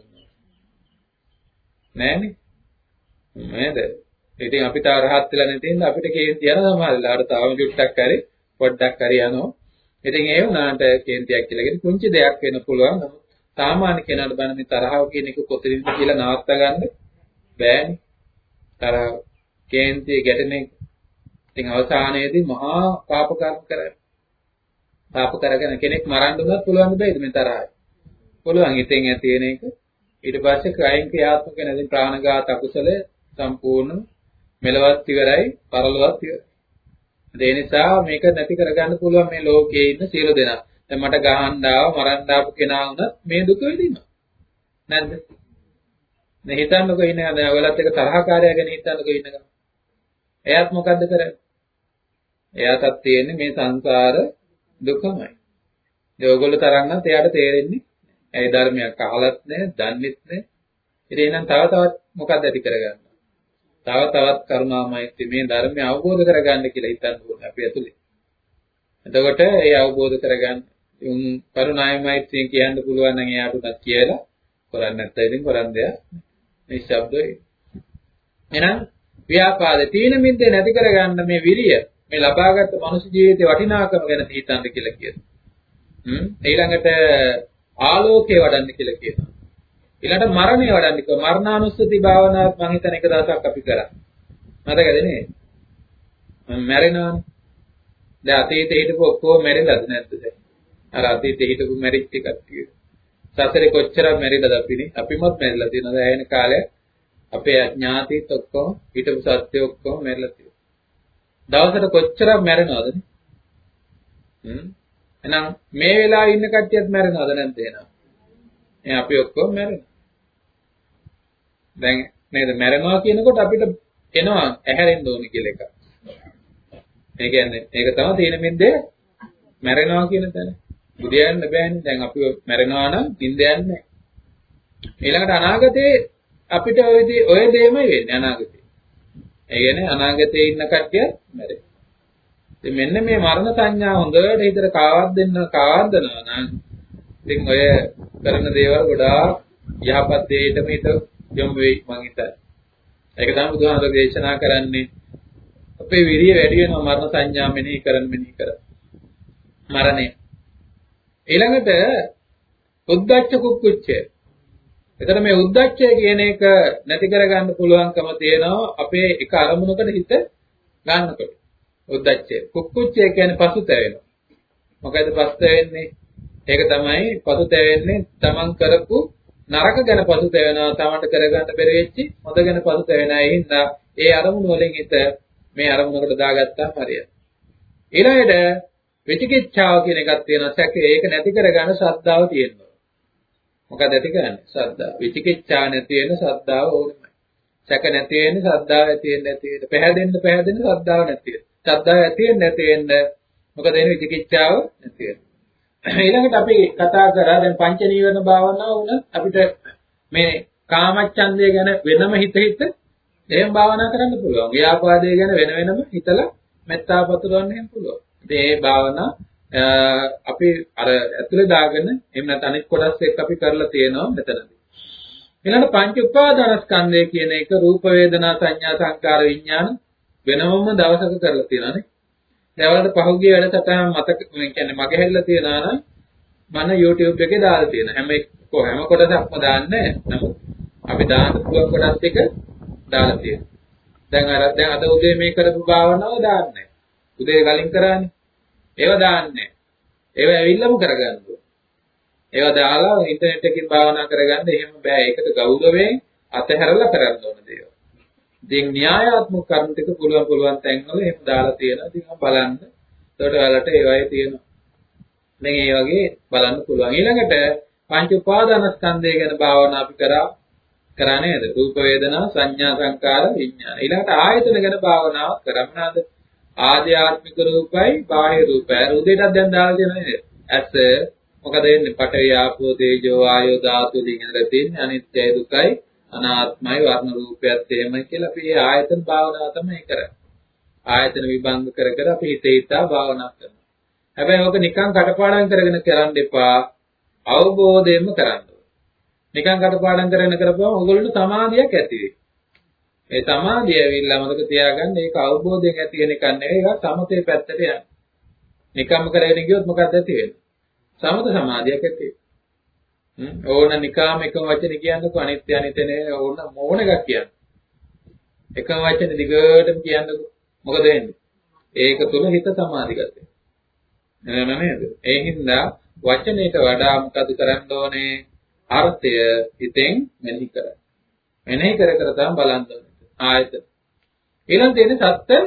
නෑනේ. නේද? ඉතින් අපි තා රහත් වෙලා නැති ඉන්න අපිට කේන්ති යන සමහරවිට තාම චුට්ටක් හරි පොඩ්ඩක් හරි යනවා. ඉතින් ඒ වුණාට කේන්තියක් කියලා කියන කුංචි දෙයක් වෙන්න පුළුවන්. නමුත් සාමාන්‍ය කෙනාට බලන්න මේ තරහව කියන එක කොතනින්ද කියලා නවත්ත ගන්න බෑනේ. තරහව කේන්තිය ගැටෙන එක. ඉතින් අවසානයේදී මහා පාප කර්ම කරයි. පාප කරගෙන කෙනෙක් මරන්න උනත් පුළුවන් දෙයිද මේ තරහයි. පුළුවන්. ඉතින් ඇති වෙන එක ඊට පස්සේ ක්‍රයිම් ක්‍රියාත්මක වෙන ඉතින් ප්‍රාණඝාත අකුසල සම්පූර්ණ මෙලවත් ඉවරයි පරලොවත් ඉවරයි. ඒ නිසා මේක නැති කරගන්න පුළුවන් මේ ලෝකයේ ඉන්න සියලු දෙනා. දැන් මට ගහන්න ආව මරන්න ආපු කෙනා වුණත් මේ දුක විඳිනවා. නැද්ද? මේ හිතන්නකෝ ඉන්නේ දැන් ඔයලත් එක තරහකාරයා ගැන හිතන්නකෝ ඉන්න ගමන්. එයාත් මොකද්ද කරන්නේ? එයාටත් තියෙන්නේ මේ සංසාර දුකමයි. ඒ ඔයගොල්ලෝ තරන්නත් එයාට තේරෙන්නේ ඇයි ධර්මයක් අහලත් නැහැ, දන්නෙත් නැහැ. ඉතින් එහෙනම් තව තවත් මොකක්ද ඇති කරගන්නේ? තව තවත් කරුණාමෛත්‍රී මේ ධර්මය අවබෝධ කරගන්න කියලා හිතන්න ඕනේ අපි ඇතුලේ. එතකොට ඒ අවබෝධ කරගන්න උන් කරුණාමෛත්‍රිය කියන්න පුළුවන් නම් එයාට උනත් කියලා කරන්නේ නැත්නම් ඉතින් කරන්න දෙයක් මේ ශබ්දය. එහෙනම් ව්‍යාපාද තීන මිද්දේ නැති කරගන්න මේ විරිය මේ ලබාගත් මනුෂ්‍ය ජීවිතේ වටිනාකම ගැන හිතන්න කියලා කියනවා. හ්ම් ඊළඟට ආලෝකය වඩන්න කියලා කියනවා. ඊළඟට මරණය වඩන්න කිව්වා. මරණානුස්සති භාවනාවත් මම හිතන එක දවසක් අපි කරා. මතකද නේ? මම මැරෙනවානේ. දැන් අතීතේ හිටපු ඔක්කොම මැරෙලාද නැද්ද දැන්? අර අතීතේ හිටපු මැරිච්ච කට්ටිය. සසරේ කොච්චරක් මැරිලාද අපිනේ? අපිමත් මැරිලා තියෙනවා. දැන් එන කාලේ අපේ ඥාතිත් ඔක්කොම හිටපු සත්‍ය ඔක්කොම මැරිලා තියෙනවා. දවසට කොච්චරක් මැරෙනවද නේ? හ්ම්. එහෙනම් මේ වෙලාවේ ඉන්න කට්ටියත් මැරෙනවද නැද්ද එහෙනම්? එහෙනම් අපි ඔක්කොම මැරෙනවා. දැන් නේද මැරෙනවා කියනකොට අපිට එනවා ඇහැරෙන්න ඕනේ කියලා එකක්. ඒ කියන්නේ ඒක තමයි තීන මිද්දේ මැරෙනවා කියන තැන. බුදියන්න බෑනේ. දැන් අපි මැරෙනවා නම් නිින්ද යන්නේ නැහැ. ඊළඟට අනාගතේ අපිට ඔය ඔය දෙයමයි වෙන්නේ අනාගතේ. ඒ කියන්නේ අනාගතේ ඉන්න කට්ටිය මැරෙයි. ඉතින් මෙන්න මේ මරණ සංඥා හොඳට හිතට කාවක් දෙන්න කාවන්දනවා නම් ඉතින් ඔය කරන දේවල් ගොඩාක් යහපත් දෙයකටම හිත යොමු වෙයි මං හිතන්නේ. ඒක තමයි බුදුහාමර දේශනා කරන්නේ. අපේ විරිය වැඩි වෙනවා මරණ සංඥා මෙනෙහි කරන මෙනෙහි කර. මරණය. ඊළඟට උද්දච්ච කුක්කුච්චය. එතන මේ උද්දච්චය කියන එක නැති කරගන්න පුළුවන්කම තියෙනවා අපේ එක අරමුණකට හිත ගන්නකොට. උද්දච්චය. කුක්කුච්චය කියන්නේ පසුතැවෙනවා. මොකද පසුතැවෙන්නේ? ඒක තමයි පසුතැවෙන්නේ තමන් කරපු නරක ගැන පසුතැවෙනවා තමන්ට කරගන්න බැරි වෙච්චි හොඳ ගැන පසුතැවෙනා හින්දා ඒ අරමුණු වලින් හිත මේ අරමුණකට දාගත්තා හරියට. ඊළඟට විචිකිච්ඡාව කියන එකක් තියෙනවා සැකේ ඒක නැති කරගන්න ශ්‍රද්ධාව තියෙනවා. මොකද ඇති කරන්නේ? ශ්‍රද්ධාව. විචිකිච්ඡා නැති වෙන ශ්‍රද්ධාව ඕනෙමයි. සැක නැති වෙන ශ්‍රද්ධාව ඇති වෙන්නේ නැති වෙන. පැහැදෙන්න පැහැදෙන්න ශ්‍රද්ධාව නැති වෙන. ශ්‍රද්ධාව ඇති වෙන්නේ නැති වෙන්න මොකද එන්නේ විචිකිච්ඡාව නැති වෙන. ඊළඟට අපි කතා කරා දැන් පංච නීවරණ භාවනාව වුණ අපිට මේ කාමච්ඡන්දය ගැන වෙනම හිත හිත එහෙම භාවනා කරන්න පුළුවන්. ව්‍යාපාදය ගැන වෙන වෙනම හිතලා මෙත්තා පතුරවන්න එහෙම පුළුවන්. ඉතින් මේ භාවනා අපි අර ඇතුලේ දාගෙන එහෙම නැත්නම් අනිත් කොටස් එක්ක අපි කරලා තියෙනවා මෙතනදී. ඊළඟ පංච උපාදානස්කන්ධය කියන එක රූප වේදනා සංඥා සංකාර විඥාන වෙනමම දවසක කරලා තියෙනවානේ. ඒවලට පහුගිය වැඩසටහන මතක කියන්නේ මගේ හැල්ලා තියනවා නම් මම YouTube එකේ දාලා තියෙනවා. හැම හැම කොටසක්ම දාන්නේ නමුත් අපි දාන්න පුළුවන් කොටස් ටික දාලා තියෙනවා. දැන් අර දැන් අද උදේ මේ කරපු භාවනාව දාන්නේ. උදේ කලින් කරානේ. ඒව දාන්නේ. ඒව ඇවිල්ලාම කරගන්න ඕනේ. ඒව දාලා ඉන්ටර්නෙට් එකකින් භාවනා කරගන්න එහෙම බෑ. ඒකට ගෞරවයෙන් අතහැරලා කරන්න ඕන දේවල්. ඉතින් න්‍යායාත්මක කර්ම ටික පුළුවන් පුළුවන් තැන්වල එහෙම දාලා තියෙනවා. ඉතින් බලන්න. ඒකට ඔයාලට ඒ වගේ තියෙනවා. දැන් ඒ වගේ බලන්න පුළුවන්. ඊළඟට පංච උපාදානස්කන්ධය ගැන භාවනා අපි කරා කරා නේද? රූප වේදනා සංඥා සංකාර විඥාන. ඊළඟට ආයතන ගැන භාවනාවක් කරමුනාද? ආධ්‍යාත්මික රූපයි බාහිර රූපයි. උදේටත් දැන් දාලා තියෙනවා නේද? ඇස මොකද එන්නේ? පඨවි ආපෝ තේජෝ ආයෝ ධාතු දිගින් තියෙන්නේ අනිත්‍යයි දුකයි අනාත්මයි වර්ණ රූපයත් එහෙමයි කියලා අපි මේ ආයතන භාවනාව තමයි කරන්නේ. ආයතන විභංග කර කර අපි හිතේ හිතා භාවනා කරනවා. හැබැයි ඔක නිකන් කටපාඩම් කරගෙන කරන්න එපා. අවබෝධයෙන්ම කරන්න නිකන් කටපාඩම් කරගෙන කරපුවම ඔයගොල්ලන්ට සමාධියක් ඇති වෙයි. ඒ සමාධිය ඇවිල්ලා මතක තියාගන්න ඒක අවබෝධයෙන් ඇති වෙන එකක් නෙවෙයි ඒක සමතේ පැත්තට යන්නේ. නිකම්ම කරගෙන ගියොත් මොකක්ද ඇති වෙන්නේ? සමත සමාධියක් ඇති වෙයි. ඕන නිකාම එකම වචනේ කියන්නකො අනිත්‍ය අනිත්‍ය නේ ඕන මොන එකක් කියන්න. එකම වචනේ දිගටම කියන්නකො මොකද වෙන්නේ? ඒක තුල හිත සමාධිගත වෙනවා. නේද? ඒ හින්දා වචනයට වඩා මොකද කරන්න ඕනේ? අර්ථය හිතෙන් මෙනෙහි කරන්න. මෙනෙහි කර කර තමයි බලන්න ආයතන. ඊළඟ තියෙන්නේ සත්‍ය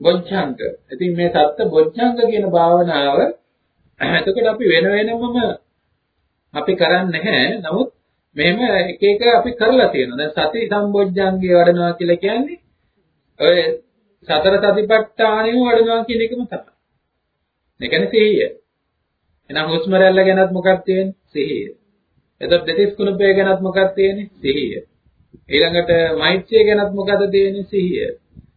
බොජ්ජංග. ඉතින් මේ සත්‍ය බොජ්ජංග කියන භාවනාව එතකොට අපි වෙන වෙනමම අපි කරන්නේ නැහැ. නමුත් මෙහෙම එක එක අපි කරලා තියෙනවා. දැන් සති සම්බොජ්ජංගේ වඩනවා කියලා කියන්නේ ඔය සතර සතිපට්ඨානෙම වඩනවා කියන එකම තමයි. ඒ කියන්නේ සිහිය. එහෙනම් හුස්ම රැල්ල ගැනත් මොකක්ද තියෙන්නේ? සිහිය. එතකොට දෙතිස් කුණපය ගැනත් මොකක්ද තියෙන්නේ? සිහිය. ඊළඟට මෛත්‍රිය ගැනත් මොකද තියෙන්නේ සිහිය.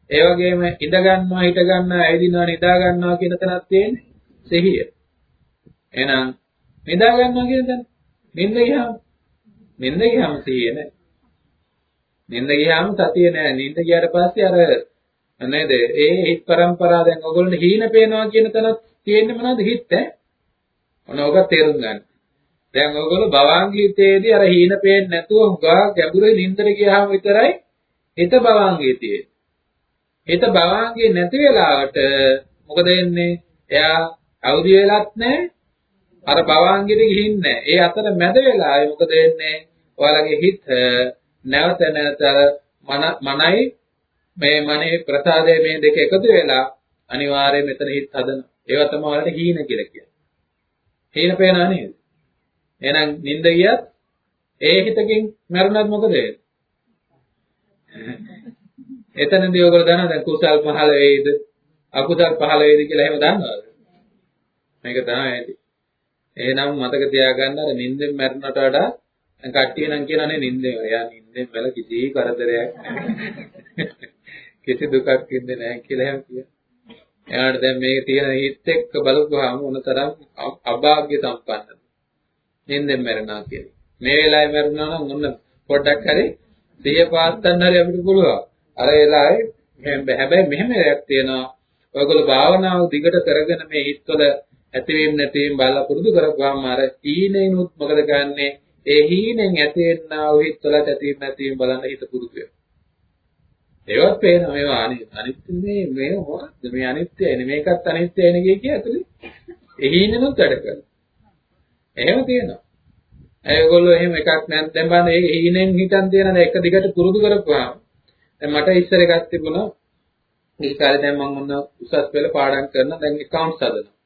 ඒ වගේම ඉඳ ගන්නවා, හිට ගන්නවා, ඇවිදිනවා, නිදා ගන්නවා කියන තැනක් තියෙන්නේ සිහිය. එහෙනම් නිදා ගන්නවා කියන තැන නිින්ද ගියාම නිින්ද ගියාම සිහිය නැහැ. නිින්ද ගියාම සතිය නැහැ. නිින්ද ගියාට පස්සේ අර නේද? ඒ හිත් પરම්පරාව දැන් ඔයගොල්ලෝ හීන පේනවා කියන තැනත් තියෙන්නේ මොනවද හිත ඈ? ඔන්න ඕක තේරුම් ගන්න. දැන් ඔයගොල්ලෝ භවංගීතයේදී අර හීන පේන්නේ නැතුව හුඟා ගැඹුරේ නින්දට ගියාම විතරයි හිත භවංගී තියෙන්නේ. හිත භවංගී නැති වෙලාවට මොකද වෙන්නේ? එයා අවදි වෙලත් නැහැ. අර භවංගීට ගිහින් නැහැ. ඒ අතර මැද වෙලාවේ මොකද වෙන්නේ? ඔයාලගේ හිත නැවත නැවත මන මනයි මේ මනේ ප්‍රසාදයේ මේ දෙක එකතු වෙලා අනිවාර්යයෙන් මෙතන හිත හදනවා. ඒවා තමයි ඔයාලට හීන කියලා කියන්නේ. හීන පේනා නේද? එහෙනම් නිින්ද ගියත් ඒ හිතකින් මරුණත් මොකද වෙන්නේ? එතනදී ඔයගොල්ලෝ දන්නවද දැන් කුසල් පහළ වෙයිද අකුසල් පහළ වෙයිද කියලා එහෙම දන්නවද? මේක තමයි ඇති. එහෙනම් මතක තියාගන්න අර නිින්දෙන් මැරුණට වඩා දැන් කට්ටිය නම් කියනනේ නිින්දෙන් එයා නිින්දෙන් වැල කිසි කරදරයක් නැහැ. කිසි දුකක් ඉන්නේ නැහැ කියලා එහෙම කියනවා. එයාට දැන් මේක තියෙන හිත් එක්ක බලපුවාම මොනතරම් අභාග්‍ය සම්පන්නද. නින්දෙන් මැරෙනවා කියන්නේ. මේ වෙලාවේ මැරුණා නම් ඔන්න පොඩ්ඩක් හරි සිහිය පාත්තන්න හරි අපිට පුළුවන්. අර වෙලාවේ හැබැයි මෙහෙම එකක් තියෙනවා. ඔයගොල්ලෝ භාවනාව දිගට කරගෙන මේ හිත්වල ඇතිවීම නැතිවීම බලලා පුරුදු කරපුවාම අර හීනෙනුත් මොකද කරන්නේ? ඒ හීනෙන් ඇතිවෙනා වූ හිත්වල ඇතිවීම නැතිවීම බලන්න හිත පුරුදු වෙනවා. ඒවත් පේනවා මේවා අනිත්‍ය මේ මේ මොකක්ද මේ අනිත්‍යයි නේ. මේකත් අනිත්‍යයි නේ කිය ඇතුලේ. එහිනෙනුත් වැඩ කරනවා. එහෙම තියෙනවා. ඒගොල්ලෝ එහෙම එකක් නැත් දැන් බලන්න ඒ එහිනෙන් හිතන් තියෙන එක දිගට පුරුදු කරපුවාම දැන් මට ඉස්සර එකක් තිබුණා. මේ කාලේ දැන් මම මොන උසස් පෙළ පාඩම් කරන දැන් accounts හදනවා.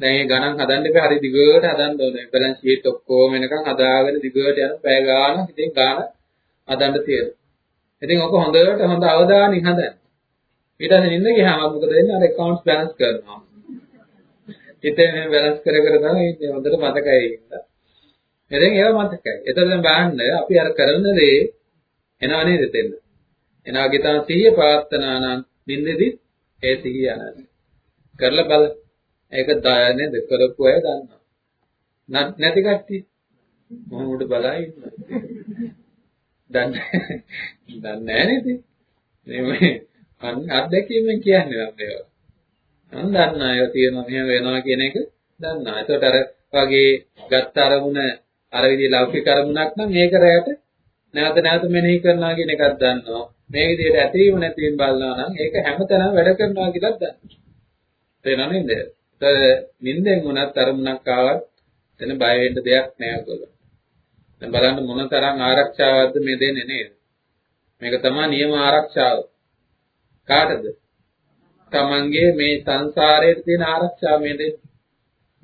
දැන් මේ ගණන් හදන්න එපා හරි දිගට හදන්න ඕනේ balance sheet ඔක්කොම එනකන් හදාගෙන දිගට යන පැය ගාණක් ඉතින් ගාණ හදන්න තියෙනවා ඉතින් ඔක හොඳට හොඳ අවධානයෙන් හදන්න. ඊට පස්සේ නිින්ද ගියාම මොකද වෙන්නේ? අර accounts balance කරනවා. හිතේ මේ balance කර කර තමයි ඉන්නේ හොඳට මතකයි ඉන්න. ඉතින් ඒව මතකයි. එතකොට දැන් බලන්න අපි අර කරන දේ එනව නේද දෙන්න. එනාගේ තන සිහිය ප්‍රාර්ථනා නම් නිින්දෙදි ඒ සිහිය යනවා. කරලා බල. ඒක නේද කරපු අය දන්නවා. නැති කට්ටිය මොහොත බලයි ඉන්නවා. දන්නේ දන්නේ නැහැ නේද? මේ අන්න අත්දැකීමෙන් කියන්නේ නම් ඒවා. මම දන්නා ඒවා තියෙනවා මෙහෙම වෙනවා කියන එක දන්නා. ඒකට අර වගේ ගත්ත අරමුණ අර විදිහේ ලෞකික අරමුණක් නම් ඒක රැයට නැවත නැවත මෙනෙහි කරනවා කියන එකක් දන්නවා. මේ විදිහට ඇතිවීම නැතිවීම බලනවා නම් ඒක හැමතැනම වැඩ කරනවා කියලාත් දන්නවා. තේරෙනව නේද? ඒතර නිින්දෙන් වුණත් අරමුණක් ආවත් එතන බය වෙන්න දෙයක් නෑ ඔයගොල්ලෝ. දැන් බලන්න මොන තරම් ආරක්ෂාවක්ද මේ දෙන්නේ නේද? මේක තමයි නියම ආරක්ෂාව. කාටද? තමන්ගේ මේ සංසාරයේ තියෙන ආරක්ෂාව මේ දෙන්නේ.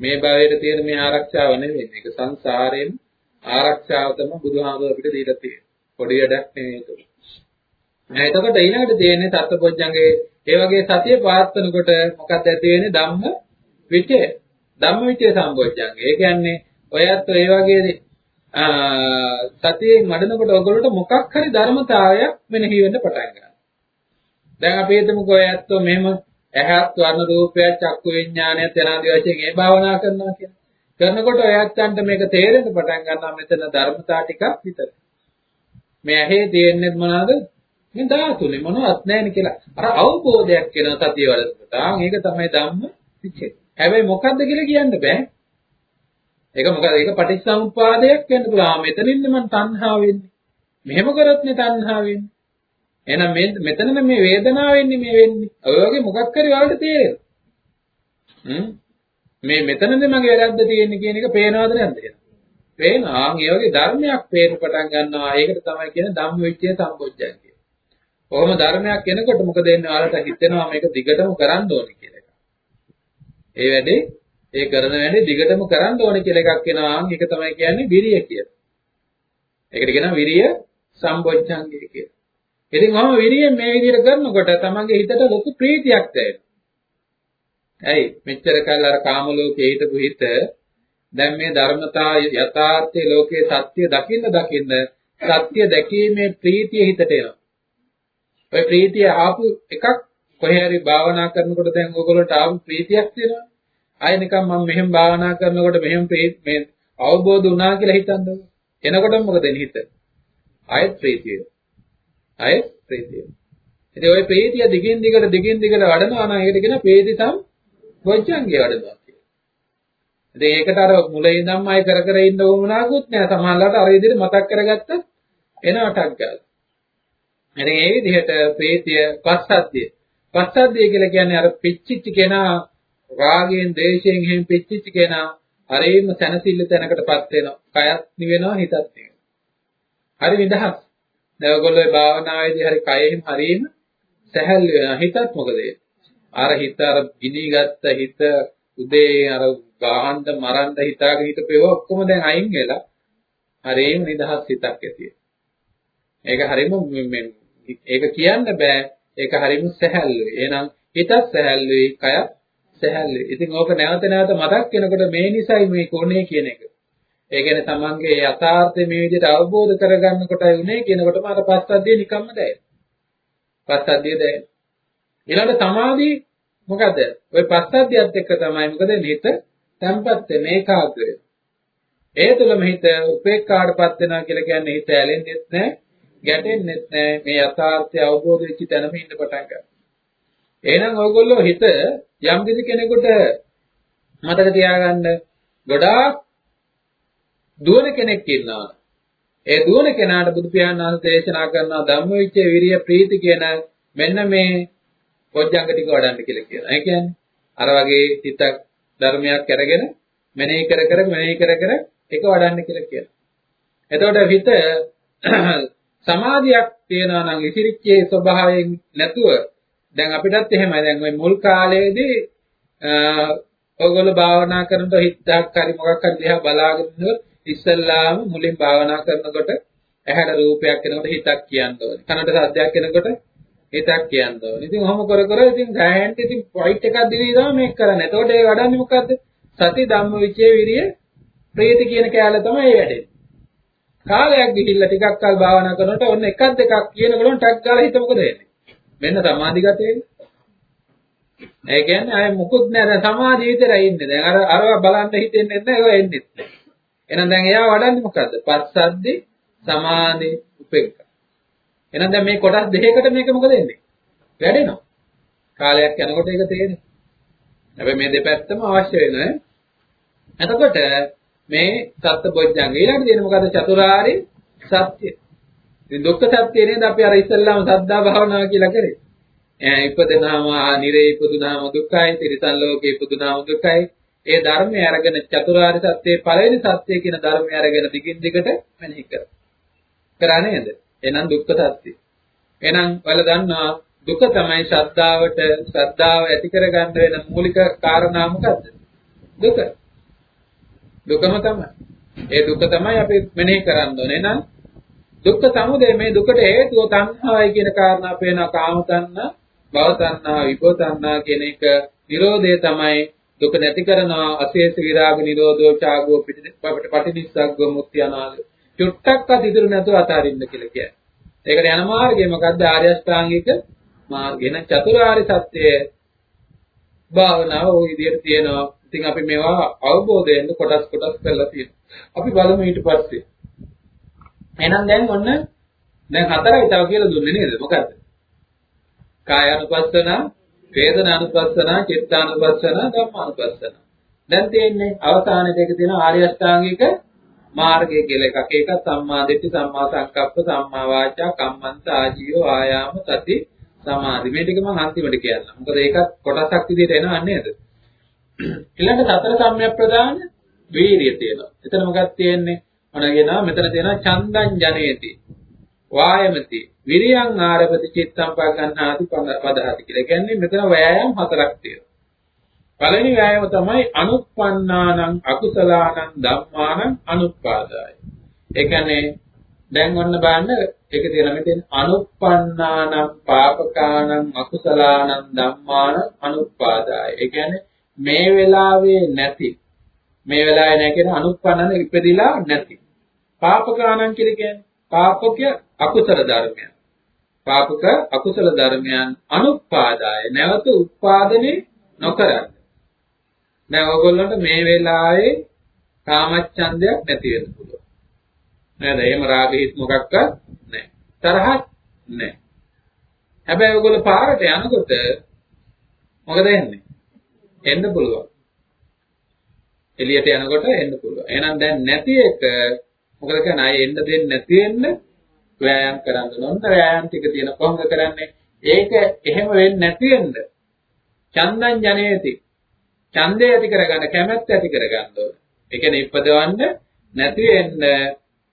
මේ භවයේ තියෙන මේ ආරක්ෂාව නෙවෙයි. මේක සංසාරයෙන් ආරක්ෂාව තමයි බුදුහාමුදුර අපිට දීලා තියෙන්නේ. පොඩි වැඩක් නෙවෙයි ඒක. එතකොට ඊළඟට තියෙන්නේ සත්පොඥංගේ ඒ වගේ සතිය පාත්තනකොට මොකක්ද ඇති වෙන්නේ ධම්ම විචය. ධම්ම විචය සම්පොඥංගේ. ඒ කියන්නේ ඔයත් ඒ වගේ සතියෙන් වඩනකොට ඔයගොල්ලෝට මොකක් හරි ධර්මතාවයක් මෙනෙහි වෙන්න පටන් ගන්නවා. දැන් අපි හිතමුකෝ ඇත්තෝ මෙහෙම ඇහත් වර්ණ රූපය චක්කු විඥානය යනාදී වශයෙන් ඒ භාවනා කරනවා කියලා. කරනකොට ඔයයන්ට මේක තේරෙන්න පටන් ගන්නවා මෙතන ධර්මතා ටිකක් විතර. මේ ඇහි තියෙන්නේ මොනවාද? මේ ධාතුනේ මොනවත් නැහැ කියලා. අර අවබෝධයක් වෙන සතිය වලට. ආ මේක තමයි ධම්ම විචේ. හැබැයි මොකද්ද කියලා කියන්න බෑ. ඒක මොකද ඒක පටිච්චසමුප්පාදයක් වෙන්න පුළුවන්. ආ මෙතනින්ද මං තණ්හා වෙන්නේ. මෙහෙම කරොත් නේ තණ්හා වෙන්නේ. එහෙනම් මේ මෙතනද මේ වේදනාව වෙන්නේ මේ වෙන්නේ. ඔය වගේ මොකක් හරි වලට තේරෙනවා. හ්ම් මේ මෙතනද මගේ වැරද්ද තියෙන්නේ කියන එක පේනවද නැද්ද කියලා. පේනවා. ඒ වගේ ධර්මයක් පේන්න පටන් ගන්නවා. ඒකට තමයි කියන්නේ ධම්මවිචය සම්පොච්චය කියන්නේ. කොහොම ධර්මයක් එනකොට මොකද වෙන්නේ? ඔයාලට හිතෙනවා මේක දිගටම කරන්න ඕනේ කියලා. ඒ වැඩේ ඒ කරන වැඩේ දිගටම කරන්න ඕනේ කියලා එකක් එනවා. ඒක තමයි කියන්නේ විරිය කියලා. ඒකට කියනවා විරිය සම්බොච්චංගය කියලා. ඉතින් මම විරිය මේ විදිහට කරනකොට තමන්ගේ හිතට ලොකු ප්‍රීතියක් දැනෙනවා. ඇයි මෙච්චර කල් අර කාම ලෝකේ හිටපු හිත දැන් මේ ධර්මතා යථාර්ථයේ ලෝකේ සත්‍ය දකින්න දකින්න සත්‍ය දැකීමේ ප්‍රීතිය හිතට එනවා. ඔය ප්‍රීතිය ආපු එකක් කොහේ හරි භාවනා කරනකොට දැන් ඕගොල්ලන්ට ආපු ප්‍රීතියක් තියෙනවා. ආයෙ නිකන් මම මෙහෙම භාවනා කරනකොට මෙහෙම මේ අවබෝධ වුණා කියලා හිතන්නකො. එනකොට මොකද හිත? ආයෙත් ප්‍රීතිය. ආයෙත් ප්‍රීතිය. ඉතින් ওই ප්‍රීතිය දිගින් දිගට දිගින් දිගට වඩනවා නම් ඒකට කියන ප්‍රීති සම් වොච්චංගේ වඩනවා කියලා. ඉතින් ඒකට අර මුලින් ඉඳන්ම අය කර කර ඉන්න ඕමනාකුත් නෑ. සමහරවිට අර විදිහට මතක් කරගත්තත් එනවටක් ගාලා. ඉතින් ඒ විදිහට ප්‍රීතිය පස්සද්ධිය. පස්සද්ධිය කියලා කියන්නේ අර පිච්චිච්ච කෙනා රාගයෙන්, දේශයෙන් එහෙම පිච්චිච්ච කෙනා හරිම සැනසෙල්ල තැනකටපත් වෙනවා. කයත් නිවෙනවා, හිතත් නිවෙනවා. හරි විදහස්. දැන් ඔයගොල්ලෝ භාවනාවේදී හරි කයෙහිම හරීම සැහැල්ලු වෙනවා. හිතත් මොකද අර හිත අර ගිනි ගත්ත හිත උදේ අර ගාහන්ද මරන්න හිතාගෙන හිටපේව ඔක්කොම දැන් අයින් වෙලා හරීම නිදහස් හිතක් ඇතියි. ඒක හරීම ඒක කියන්න බෑ. ඒක හරීම සැහැල්ලුයි. එහෙනම් හිතත් සැහැල්ලුයි, කයත් සැහැල්ලුයි. ඉතින් ඕක නැවත නැවත මතක් වෙනකොට මේ නිසයි මේ කොනේ කියන එක. ඒ කියන්නේ තමන්ගේ යථාර්ථය මේ විදිහට අවබෝධ කරගන්න කොටයි උනේ කියනකොටම අර පස්සද්ධිය නිකම්ම දැනෙනවා. පස්සද්ධිය දැනෙනවා. ඊළඟ සමාධි මොකද? ওই පස්සද්ධියත් එක්ක තමයි මොකද හිත තැම්පත් වෙන ඒකාග්‍ර වෙන. ඒ තුළම හිත උපේක්ඛාටපත් වෙනවා කියලා කියන්නේ හිත ඇලෙන්නෙත් නැහැ, ගැටෙන්නෙත් නැහැ. මේ යථාර්ථය අවබෝධ වෙච්ච තැනම ඉන්න පටන් ගන්නවා. එහෙනම් ඔයගොල්ලෝ හිත යම් කිසි කෙනෙකුට මතක තියාගන්න ගොඩාක් දුවන කෙනෙක් ඉන්නවා. ඒ දුවන කෙනාට බුදු පියාණන් වහන්සේ දේශනා කරනවා ධම්මවිචේ විරිය ප්‍රීති කියන මෙන්න මේ පොඥංග ටික වඩන්න කියලා කියනවා. ඒ කියන්නේ අර වගේ හිතක් ධර්මයක් අරගෙන මෙනෙහි කර කර මෙනෙහි කර කර ඒක වඩන්න කියලා කියනවා. එතකොට හිත සමාධියක් තියනවා නම් ඉතිරිච්චේ ස්වභාවයෙන් නැතුව දැන් අපිටත් එහෙමයි දැන් ওই මුල් කාලයේදී ඔයගොල්ලෝ භාවනා කරනකොට හිතක් හරි මොකක් හරි දිහා බලාගෙන ඉස්සල්ලාම මුලින් භාවනා කරනකොට ඇහැට රූපයක් එනකොට හිතක් කියන්න ඕනේ. කනට ශබ්දයක් එනකොට හිතක් කියන්න ඕනේ. ඉතින් ඔහොම කර කර ඉතින් ගෑහන්ට ඉතින් ෆයිට් එකක් දිවි තමයි මේක කරන්නේ. එතකොට ඒ වඩන්නේ මොකද්ද? සති ධම්ම විචේ විරිය ප්‍රීති කියන කෑල්ල තමයි ඒ වැඩේ. කාලයක් ගිහිල්ලා ටිකක් කල් භාවනා කරනකොට ඔන්න එකක් දෙකක් කියනකොට ටක් ගාලා හිත මොකද වෙන්නේ? මෙන්න සමාධිගතේ. ඒ කියන්නේ අය මුකුත් නෑ දැන් සමාධිය විතරයි ඉන්නේ. දැන් අර අරවා බලන්න හිතෙන්නේ නැහැ ඒවා එන්නේ නැහැ. එහෙනම් දැන් එයා වඩන්නේ මොකද්ද? පස්සද්දි සමාධි උපේක්ඛා. එහෙනම් දැන් මේ කොටස් දෙකකට මේක මොකද වෙන්නේ? වැඩෙනවා. කාලයක් යනකොට ඒක තේරෙනවා. හැබැයි මේ දෙපැත්තම අවශ්‍ය වෙනවා. එතකොට මේ සත්‍ය බොජ්ජංග ඊළඟට දෙන්නේ මොකද්ද? චතුරාර්ය සත්‍ය. ඉතින් දුක්ඛ සත්‍ය නේද අපි අර ඉස්සල්ලාම සද්දා භාවනාව කියලා කරේ. ඉපදෙනාම නිරේ ඉපදුනාම දුක්ඛයි, තිරිසන් ලෝකේ ඉපදුනාම දුක්ඛයි. ඒ ධර්මය අරගෙන චතුරාර්ය සත්‍යයේ පළවෙනි සත්‍ය කියන ධර්මය අරගෙන දිගින් දිගට මෙනෙහි කර. කරා නේද? එහෙනම් දුක්ඛ සත්‍ය. එහෙනම් ඔයාලා දන්නවා දුක තමයි ශ්‍රද්ධාවට ශ්‍රද්ධාව ඇති කරගන්න වෙන මූලික කාරණා මොකද්ද? දුක. දුකම තමයි. ඒ දුක තමයි අපි මෙනෙහි කරන්න ඕනේ. එහෙනම් දුක්ඛ සමුදය මේ දුකට හේතුව තණ්හාවයි කියන කාරණා පේනවා කාම තණ්හා, භව තණ්හා, විභව තණ්හා කියන එක නිරෝධය තමයි දුක නැති කරනවා අශේෂ විරාග නිරෝධෝ චාගෝ පිටිපට පටිනිස්සග්ගෝ මුක්ති අනාග චුට්ටක්වත් ඉදිරි නැතුව අතාරින්න කියලා කියන්නේ. ඒකට යන මාර්ගය මොකද්ද? ආර්ය අෂ්ටාංගික මාර්ගය. න චතුරාර්ය සත්‍යය භාවනාව ওই විදිහට තියෙනවා. ඉතින් අපි මේවා අවබෝධයෙන් කොටස් කොටස් කරලා තියෙනවා. අපි බලමු ඊට පස්සේ. එහෙනම් දැන් ඔන්න දැන් හතරයි තව කියලා දුන්නේ නේද? මොකද්ද? කායानुපස්සන, වේදනානුපස්සන, චිත්තානුපස්සන, ධම්මානුපස්සන. දැන් තියෙන්නේ අවසානයේ දෙක තියෙන ආර්ය අෂ්ටාංගික මාර්ගය කියලා එකක්. ඒක සම්මා දිට්ඨි, සම්මා සංකප්ප, සම්මා වාචා, කම්මන්ත, ආජීව, ආයාම, සති, සමාධි. මේ ටික මම අන්තිමට කියන්නම්. මොකද ඒකත් කොටසක් විදිහට එනවා නේද? ඊළඟ සතර සම්‍යක් ප්‍රදාන වීරිය තියෙනවා. එතන මොකක්ද තියෙන්නේ? මොනගෙනා මෙතන තියෙනවා චන්දං ජනේති. වායමති විරියං ආරභති චිත්තං පගන්නාති පදහති කියලා. කියන්නේ මෙතන වෑයම් හතරක් තියෙනවා. පළවෙනි වෑයම තමයි අනුප්පන්නානං අකුසලානං ධම්මානං අනුපාදාය. ඒ කියන්නේ දැන් ඔන්න බලන්න ඒක තියෙනවා මෙතන අනුප්පන්නානං පාපකානං අකුසලානං ධම්මානං අනුපාදාය. ඒ කියන්නේ මේ වෙලාවේ නැති මේ වෙලාවේ නැහැ කියන අනුප්පන්නන ඉපදිලා නැති. පාපකානං කියලා කියන්නේ පාපක අකුසල ධර්මයන්. පාපක අකුසල ධර්මයන් අනුපාදාය නැවත උත්පාදනය නොකරන්න. දැන් ඔයගොල්ලන්ට මේ වෙලාවේ කාමච්ඡන්දයක් නැති වෙන්න පුළුවන්. නේද? එහෙම රාගෙහිත් මොකක්වත් නැහැ. තරහක් නැහැ. හැබැයි ඔයගොල්ලෝ පාරට යනකොට මොකද වෙන්නේ? එන්න පුළුවන්. එළියට යනකොට එන්න පුළුවන්. එහෙනම් දැන් නැති එක මොකද කියන්නේ? අය එන්න දෙන්නේ නැති වෙන්න ව්‍යායාම් කරන්න ඕන. ව්‍යායාම් ටික තියෙන කොහොමද කරන්නේ? ඒක එහෙම වෙන්නේ නැති වෙන්න. චන්දං ජනේති. ඡන්දය ඇති කරගන්න කැමැත්ත ඇති කරගන්න ඕන. ඒ කියන්නේ ඉපදවන්න නැති වෙන්න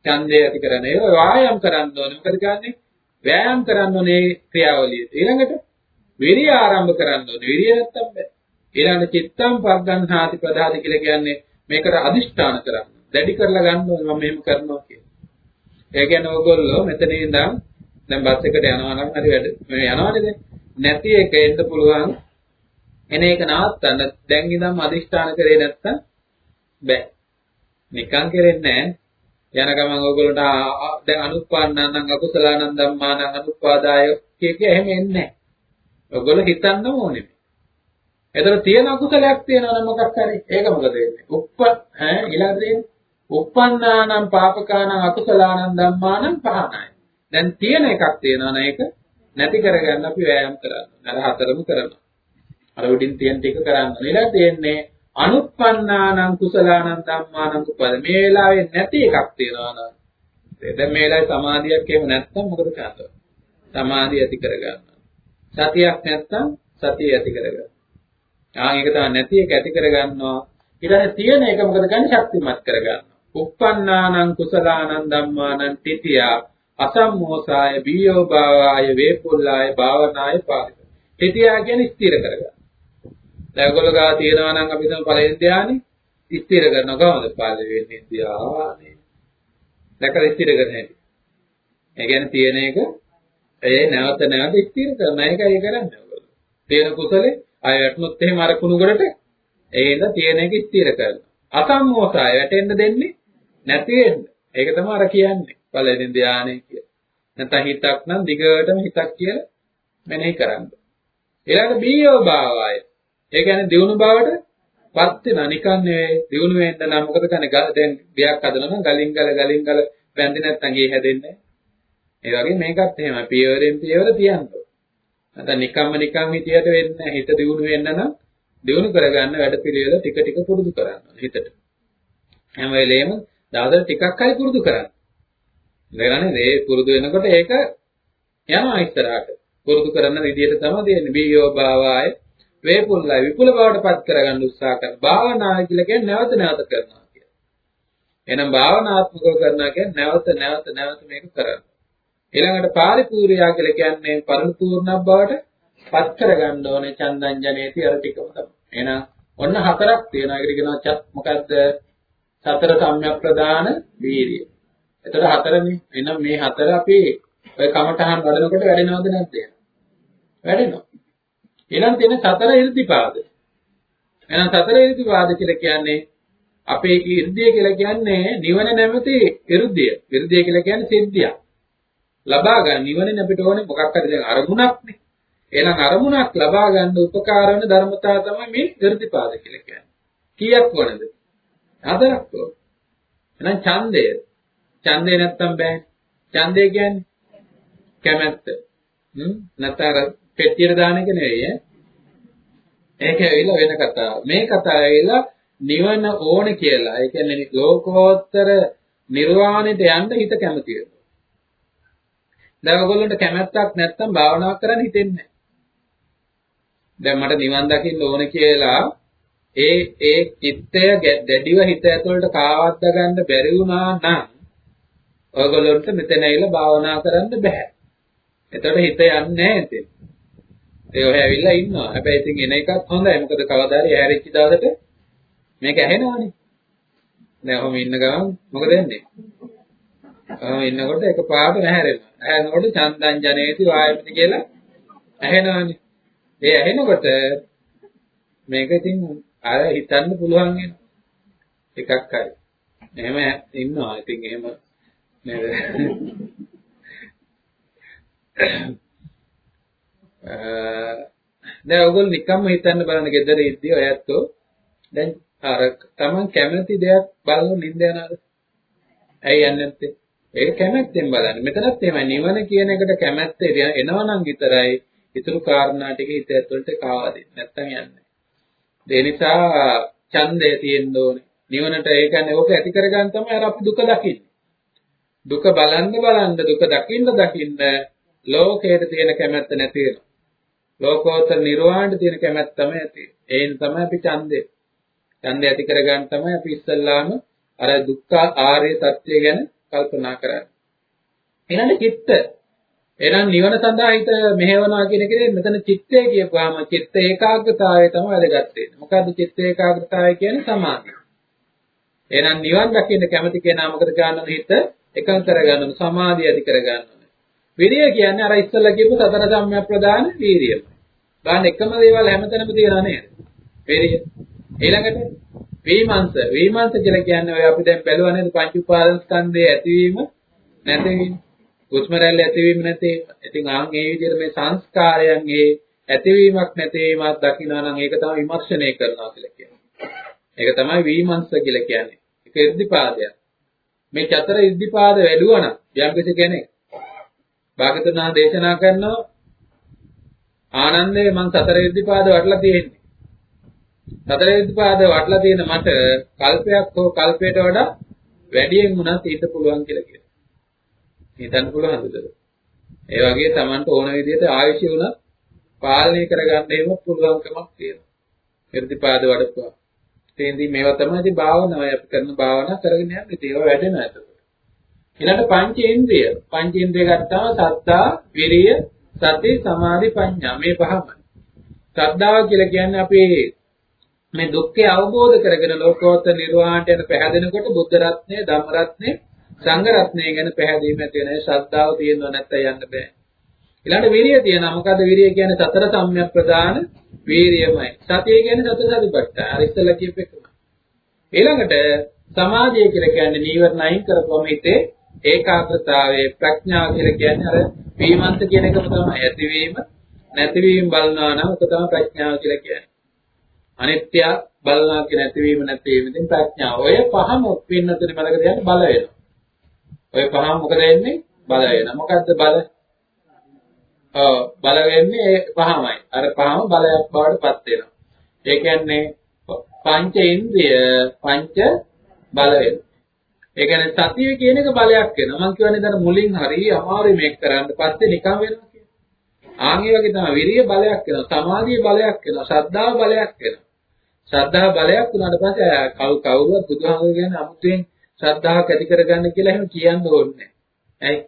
ඡන්දය ඇති කරන ඒ ව්‍යායාම් කරන්න ඕනේ. මොකද කියන්නේ? ව්‍යායාම් කරන්න ඕනේ ක්‍රියාවලිය. ඊළඟට විරිය ආරම්භ කරන්න ඕනේ. විරිය නැත්තම් බෑ. ඊළඟට චිත්තම් පග්ගන්හාති පදාති කියලා කියන්නේ මේකට අදිෂ්ඨාන කරන්න. දැඩි කරලා ගන්න ඕනේ මම මෙහෙම කරනවා කියලා. ඒ කියන්නේ ඕගොල්ලෝ මෙතන ඉඳන් දැන් බස් එකට යනවා නම් හරි වැඩ මේ යනවානේ නැති එක එන්න පුළුවන් එන එක නවත්තන්න දැන් ඉඳන් අදිෂ්ඨාන කරේ නැත්තම් බෑ. නිකන් කරෙන්නේ නැහැ. යන ගමන් ඕගොල්ලන්ට දැන් අනුත්පාන්නං අකුසලානං ධම්මානං අනුපාදාය කිය කිය එහෙම එන්නේ නැහැ. ඔයගොල්ලෝ හිතන්න ඕනේ. එතන තියෙන අකුසලයක් තියෙනවා නම් මොකක් හරි ඒක මොකද වෙන්නේ? උප්ප ඈ ඊළඟ දෙන්නේ උප්පන්නානම් පාපකානම් අකුසලානම් ධම්මානම් පහනයි. දැන් තියෙන එකක් තියෙනවා නේ ඒක නැති කරගන්න අපි වෑයම් කරනවා. අර හතරම කරනවා. අර උඩින් තියෙන ටික කරන්න. ඊළඟ තියෙන්නේ අනුප්පන්නානම් කුසලානම් ධම්මානම් උපද. මේ වෙලාවේ නැති එකක් තියෙනවා නේද? දැන් මේ වෙලාවේ සමාධියක් එහෙම නැත්නම් මොකද කරන්නේ? සමාධිය ඇති කරගන්න. සතියක් නැත්නම් සතිය ඇති කරගන්න. ආ ඒක තමයි නැති එක ඇති කරගන්නවා. ඊට පස්සේ තියෙන එක මොකද කරන්නේ? ශක්තිමත් කරගන්නවා. uppannānaṁ කුසලානං ධම්මානං තිතියා අසම්මෝසාය බීයෝ භාවාය වේපුල්ලාය භාවනාය පාරිත. තිතියා කියන්නේ ස්ථිර කරගන්න. දැන් ඔයගොල්ලෝ ගා තියනවා නම් අපි තමයි පළවෙනි ධානය ස්ථිර කරනවා කොහොමද පළවෙනි ධානය. දැකලා ස්ථිර කරන හැටි. ඒ කියන්නේ තියෙන එක ඒ නැවත නැවත ස්ථිර කරන එකයි කරන්නේ ඔයගොල්ලෝ. තියෙන කුසලේ අය වැටුනොත් එහෙම අර කුණුගොඩට ඒ ඉඳ තියෙන එක ස්ථිර කරනවා. අසම්මෝසාය වැටෙන්න දෙන්නේ නැති වෙන්න. ඒක තමයි අර කියන්නේ. පළවෙනි ධානය කියලා. නැත්නම් හිතක් නම් දිගටම හිතක් කියලා මෙනෙහි කරන්න. ඊළඟ බීයෝ භාවය. ඒ කියන්නේ දියුණු බවට පත් වෙනා නිකන් නෙවෙයි දියුණු වෙන්න නම් මොකද කරන්නේ? දැන් ගයක් හදනවා නම් ගලින් ගල ගලින් ගල බැඳි නැත්නම් ගේ හැදෙන්නේ ඒ වගේ මේකත් එහෙමයි. පියවරෙන් පියවර තියන්න ඕන. නැත්නම් නිකම්ම නිකම් හිතියට වෙන්නේ හිත දියුණු වෙන්න නම් දියුණු කරගන්න වැඩපිළිවෙල ටික ටික පුරුදු කරන්න හිතට. හැම වෙලේම දවසට ටිකක් හරි පුරුදු කරන්න. ඉඳලානේ මේ පුරුදු වෙනකොට ඒක යනවා ඉස්සරහට. පුරුදු කරන විදිහට තමයි දෙන්නේ. බීයෝ භාවය වේපුල්ලයි විපුල බවට පත් කරගන්න උත්සාහ කරන. භාවනාව කියලා කියන්නේ නැවත නැවත කරනවා කියලා. එහෙනම් භාවනාත්මකව කරනවා කියන්නේ නැවත නැවත නැවත මේක කරන්න. ඊළඟට පාරිපූර්ණයා කියලා කියන්නේ පරිපූර්ණ බවට පත් කරගන්න ඕනේ චන්දං ජනේති අර ටිකම තමයි. එහෙනම් ඔන්න හතරක් තියෙනවා. ඒකට කියනවා මොකද්ද? සතර සම්‍යක් ප්‍රදාන වීරිය. එතකොට හතරනේ. එහෙනම් මේ හතර අපි ඔය කමඨහන් වඩනකොට වැඩෙනවද නැද්ද? වැඩෙනවා. ඊළඟ තියෙන සතර ඉර්ධිපාද. එහෙනම් සතර ඉර්ධිපාද කියලා කියන්නේ අපේ ඉර්ධිය කියලා කියන්නේ නිවන නැමැති ඉර්ධිය. ඉර්ධිය කියලා කියන්නේ සිද්ධියක්. ලබා ගන්න නිවනේ අපිට ඕනේ මොකක් හරි දැන් අරමුණක්නේ. එහෙනම් අරමුණක් ලබා ගන්න උපකාර වෙන ධර්මතාව තමයි මේ ඉර්ධිපාද කියලා කියන්නේ. කීයක් වනද? හතරක් ඕන. එහෙනම් ඡන්දය. ඡන්දේ නැත්තම් බෑ. ඡන්දය කියන්නේ කැමැත්ත. හ්ම් නැතර පෙට්ටියට දාන එක නෙවෙයි ඈ. ඒක ඇවිල්ලා වෙන කතාවක්. මේ කතාව ඇවිල්ලා නිවන ඕන කියලා. ඒ කියන්නේ ලෝකෝත්තර නිර්වාණයට යන්න හිත කැමති වෙනවා. දැන් ඔයගොල්ලන්ට කැමැත්තක් නැත්තම් භාවනා කරන්න හිතෙන්නේ දැන් මට නිවන් දකින්න ඕන කියලා ඒ ඒ චිත්තය දැඩිව හිත ඇතුළට කාවද්ද ගන්න බැරි වුණා නම් ඔයගොල්ලන්ට මෙතන ඇවිල්ලා භාවනා කරන්න බෑ. එතකොට හිත යන්නේ නැහැ ඉතින්. ඒ ඔය ඇවිල්ලා ඉන්නවා. හැබැයි ඉතින් එන එකත් හොඳයි. මොකද කවදා හරි ඇහැරිච්ච දවසට මේක ඇහෙනවනේ. දැන් ඔහොම ඉන්න ගමන් මොකද වෙන්නේ? ඔහොම ඉන්නකොට එකපාරට නැහැරෙනවා. ඇහෙනකොට චන්දං ජනේති වායමති කියලා ඇහෙනවනේ. ඒ ඇහෙනකොට මේක ඉතින් අර හිතන්න පුළුවන් වෙන එකක් හරි. එහෙම ඉන්නවා. ඉතින් එහෙම නේද? දැන් ඔයගොල්ලෝ නිකම්ම හිතන්න බලන්න ගෙදර ඉද්දී ඔයත්ෝ දැන් අර Taman කැමති දෙයක් බලන නිින්ද යනවාද? ඇයි යන්නේ නැත්තේ? ඒක කැමැත්තෙන් බලන්න. මෙතනත් එහෙමයි නිවන කියන එකට කැමැත්ත එනවා නම් විතරයි ඊතුරු කාරණා ටික හිත ඇතුළට කාවදේ. නැත්තම් යන්නේ. ඒ නිසා ඡන්දය තියෙන්න ඕනේ. නිවනට ඒ කියන්නේ ඕක ඇති කරගන්න තමයි අර අපි දුක දකින්නේ. දුක බලන්න බලන්න දුක දකින්න දකින්න ලෝකයට තියෙන කැමැත්ත නැති වෙනවා. ලෝකෝත්තර නිර්වාණයට තියෙන කැමැත්ත තමයි ඇති. ඒන් තමයි අපි ඡන්දේ. ඡන්දය ඇති කරගන්න තමයි අපි ඉස්සල්ලාම අර දුක්ඛ ආර්ය සත්‍ය ගැන කල්පනා කරන්නේ. ඊළඟ චිත්ත. එහෙනම් නිවන සඳහා හිත මෙහෙවනවා කියන එකේ මෙතන චිත්තය කියපුවාම චිත්ත ඒකාග්‍රතාවය තමයි වැදගත් වෙන්නේ. මොකද්ද චිත්ත ඒකාග්‍රතාවය කියන්නේ සමාධිය. එහෙනම් නිවන් දකින්න කැමති කෙනා මොකද කරන්න හිත එකඟ කරගන්න සමාධිය ඇති කරගන්න විරිය කියන්නේ අර ඉස්සෙල්ලා කියපු සතර සම්‍යක් ප්‍රදාන වීරිය. ගන්න එකම දේවල් හැමතැනම තියනවා නේද? විරිය. ඊළඟට වීමංශ. වීමංශ කියලා කියන්නේ ඔය අපි දැන් බැලුවා නේද පංච උපාදාන ස්කන්ධයේ ඇතිවීම නැතිවීම. හුස්ම රැල්ල ඇතිවීම නැතිවීම. ඉතින් ආන් ඒ විදිහට මේ සංස්කාරයන්ගේ ඇතිවීමක් නැතිවීමක් දකිනවා නම් ඒක තමයි විමර්ශනය කරනවා කියලා කියන්නේ. ඒක තමයි වීමංශ කියලා කියන්නේ. ඒක ඉර්ධිපාදයක්. මේ චතර ඉර්ධිපාද වැඩුවා නම් යම් කෙනෙක් භාගතුන් වහන්සේ දේශනා කරනවා ආනන්දේ මං සතර ඉර්ධිපාද වටලා තියෙන්නේ. සතර ඉර්ධිපාද වටලා තියෙන මට කල්පයක් හෝ කල්පයට වඩා වැඩියෙන් වුණත් ඊට පුළුවන් කියලා කියනවා. හිතන්න පුළුවන්ද? ඒ වගේ Tamanට ඕන විදිහට ආයුෂය උනත් පාලනය කරගන්න එහෙම පුළුවන්කමක් තියෙනවා. ඉර්ධිපාද වඩපුවා. තේන්දි මේවා තමයි ඉතින් භාවනාව අපි කරන භාවනා කරගෙන යන්නේ. ඒවා වැඩෙනවා එතකොට. ඊළඟ පංචේන්ද්‍රිය. පංචේන්ද්‍රිය ගත්තාම සත්තා, විරිය, සති, සමාධි, ප්‍රඥා මේ පහම. ශ්‍රද්ධාව කියලා කියන්නේ අපි මේ දුක්ඛය අවබෝධ කරගෙන ලෝකෝත්තර නිර්වාණයට යන පැහැදෙනකොට බුද්ධ රත්නය, ධම්ම රත්නය, සංඝ රත්නය ගැන පැහැදීම ඇති වෙන ශ්‍රද්ධාව තියෙනව නැත්නම් යන්න බෑ. ඊළඟ විරිය තියෙනවා. මොකද විරිය කියන්නේ සතර සම්‍යක් ප්‍රදාන වීරියමයි. සතිය කියන්නේ සතර සතිපට්ඨාන. අර ඉස්සෙල්ලා කියපු එකම. ඊළඟට සමාධිය කියලා කියන්නේ නීවරණ අයින් කරපුවම හිතේ ඒකාග්‍රතාවයේ ප්‍රඥාව කියලා කියන්නේ අර වීමන්ත කියන එකම තමයි ඇතිවීම නැතිවීම බලනවා නම් ඒක තමයි ප්‍රඥාව කියලා කියන්නේ. අනිත්‍ය බලනවා කියන ඇතිවීම නැතිවීම ඉතින් ප්‍රඥාව. ඔය පහම පින්නතුනේ මතක තියාගන්න බල වෙනවා. ඔය පහම මොකද වෙන්නේ? බල වෙනවා. මොකද්ද බල? ඔව් බල වෙන්නේ ඒ පහමයි. අර පහම බලයක් බවට පත් වෙනවා. ඒ කියන්නේ පංච ඉන්ද්‍රිය පංච බල වෙනවා. ඒ කියන්නේ සතිය කියන එක බලයක් වෙනවා. මම කියන්නේ දැන් මුලින් හරි අමාරුයි මේක කරන්න. පස්සේ නිකන් වෙනවා කියන්නේ. ආන් ඒ වගේ තමයි විරිය බලයක් වෙනවා. සමාධිය බලයක් වෙනවා. ශ්‍රද්ධාව බලයක් වෙනවා. ශ්‍රද්ධාව බලයක් වුණාට පස්සේ කවු කවුරුවත් බුදුහාමුදුරුවෝ කියන්නේ අමුතුවෙන් ශ්‍රද්ධාවක් ඇති කරගන්න කියලා එහෙම කියන්න ඕනේ නැහැ. ඇයි?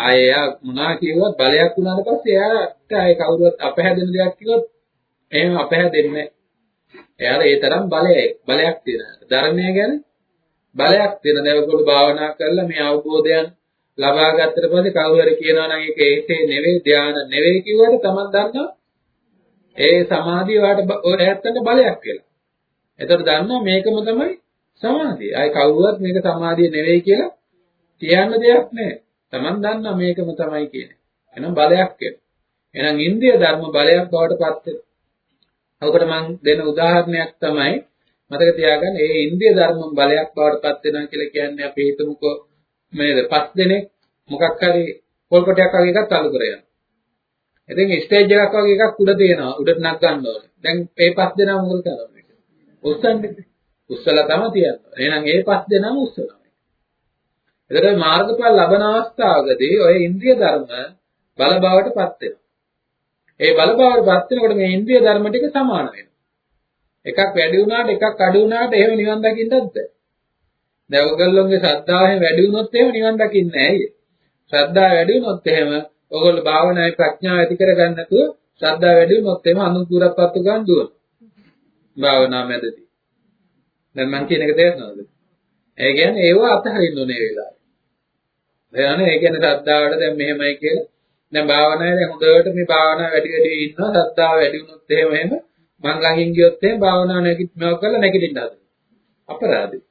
ආයෙ මොනවා කිව්වත් බලයක් වුණාට පස්සේ එයාට ආයෙ කවුරුවත් අපහැදෙන දෙයක් කිව්වොත් එහෙම අපහැදෙන්නේ නැහැ. එයාට ඒ තරම් බලයක් බලයක් තියෙනවා. ධර්මය ගැන බලයක් තියෙන දැවගොල්ලෝ භාවනා කරලා මේ අවබෝධයන් ලබා ගත්තට පස්සේ කවුරු හරි කියනවා නම් ඒක ඒකේ නෙවෙයි ධානය නෙවෙයි කිව්වට තමන් දන්නවා ඒ සමාධිය වාට ඔයයන්ට බලයක් කියලා. එතකොට දන්නවා මේකම තමයි සමාධිය. අය කවුරුවත් මේක සමාධිය නෙවෙයි කියලා කියන්න දෙයක් නැහැ. තමන් දන්නා මේකම තමයි කියන්නේ. එහෙනම් බලයක් වෙනවා. එහෙනම් ඉන්ද්‍රිය ධර්ම බලයක් බවට පත් වෙනවා. ඔකට මම දෙන උදාහරණයක් තමයි මතක තියාගන්න ඒ ඉන්ද්‍රිය ධර්ම බලයක් බවට පත් වෙනවා කියලා කියන්නේ අපි හිතමුකෝ මේද පස් දෙනෙක් මොකක් හරි පොල්කොටයක් වගේ එකක් අලු කරගෙන. ඉතින් ස්ටේජ් එකක් වගේ එකක් උඩ තියෙනවා උඩට නක් ගන්න ඕනේ. දැන් මේ පස් දෙනා මොකද කරන්නේ? උස්සන්නේ. උස්සලා තමයි තියන්නේ. එහෙනම් ඒ පස් දෙනාම උස්සනවා. එතකොට මාර්ගඵල ලබන අවස්ථාවකදී ඔය ඉන්ද්‍රිය ධර්ම බල බවට පත් වෙනවා. ඒ බල බවට පත් වෙනකොට මේ ඉන්ද්‍රිය ධර්ම ටික සමාන වෙනවා. එකක් වැඩි වුණාට එකක් අඩු වුණාට එහෙම නිවන් දකින්නත් බෑ. දැන් ඔයගොල්ලෝගේ ශ්‍රද්ධාවෙන් වැඩි වුණොත් එහෙම නිවන් දකින්නේ නැහැ. ශ්‍රද්ධාව වැඩි වුණොත් එහෙම ඔයගොල්ලෝ භාවනාවේ ප්‍රඥාව ඇති කරගන්න නැතුව ශ්‍රද්ධාව වැඩි වුණොත් එහෙම අනුකූලපත්තු ගන්න දුවන. භාවනාව මැදදී. දැන් මම කියන එක තේරෙනවද? ඒ කියන්නේ ඒව අතහරින්න ඕනේ වෙලාවේ. දැන් ඒ කියන්නේ ශ්‍රද්ධාවට දැන් මෙහෙමයි කියලා. දැන් භාවනාවේ දැන් හොඳට මේ භාවනාව වැඩි වැඩි ඉන්නවා ශ්‍රද්ධාව වැඩි වුණොත් එහෙම එහෙම මං ළඟින් ගියොත් එහෙම භාවනාව නැගිටිනවා කරලා නැගිටින්න හදනවා. අපරාධේ.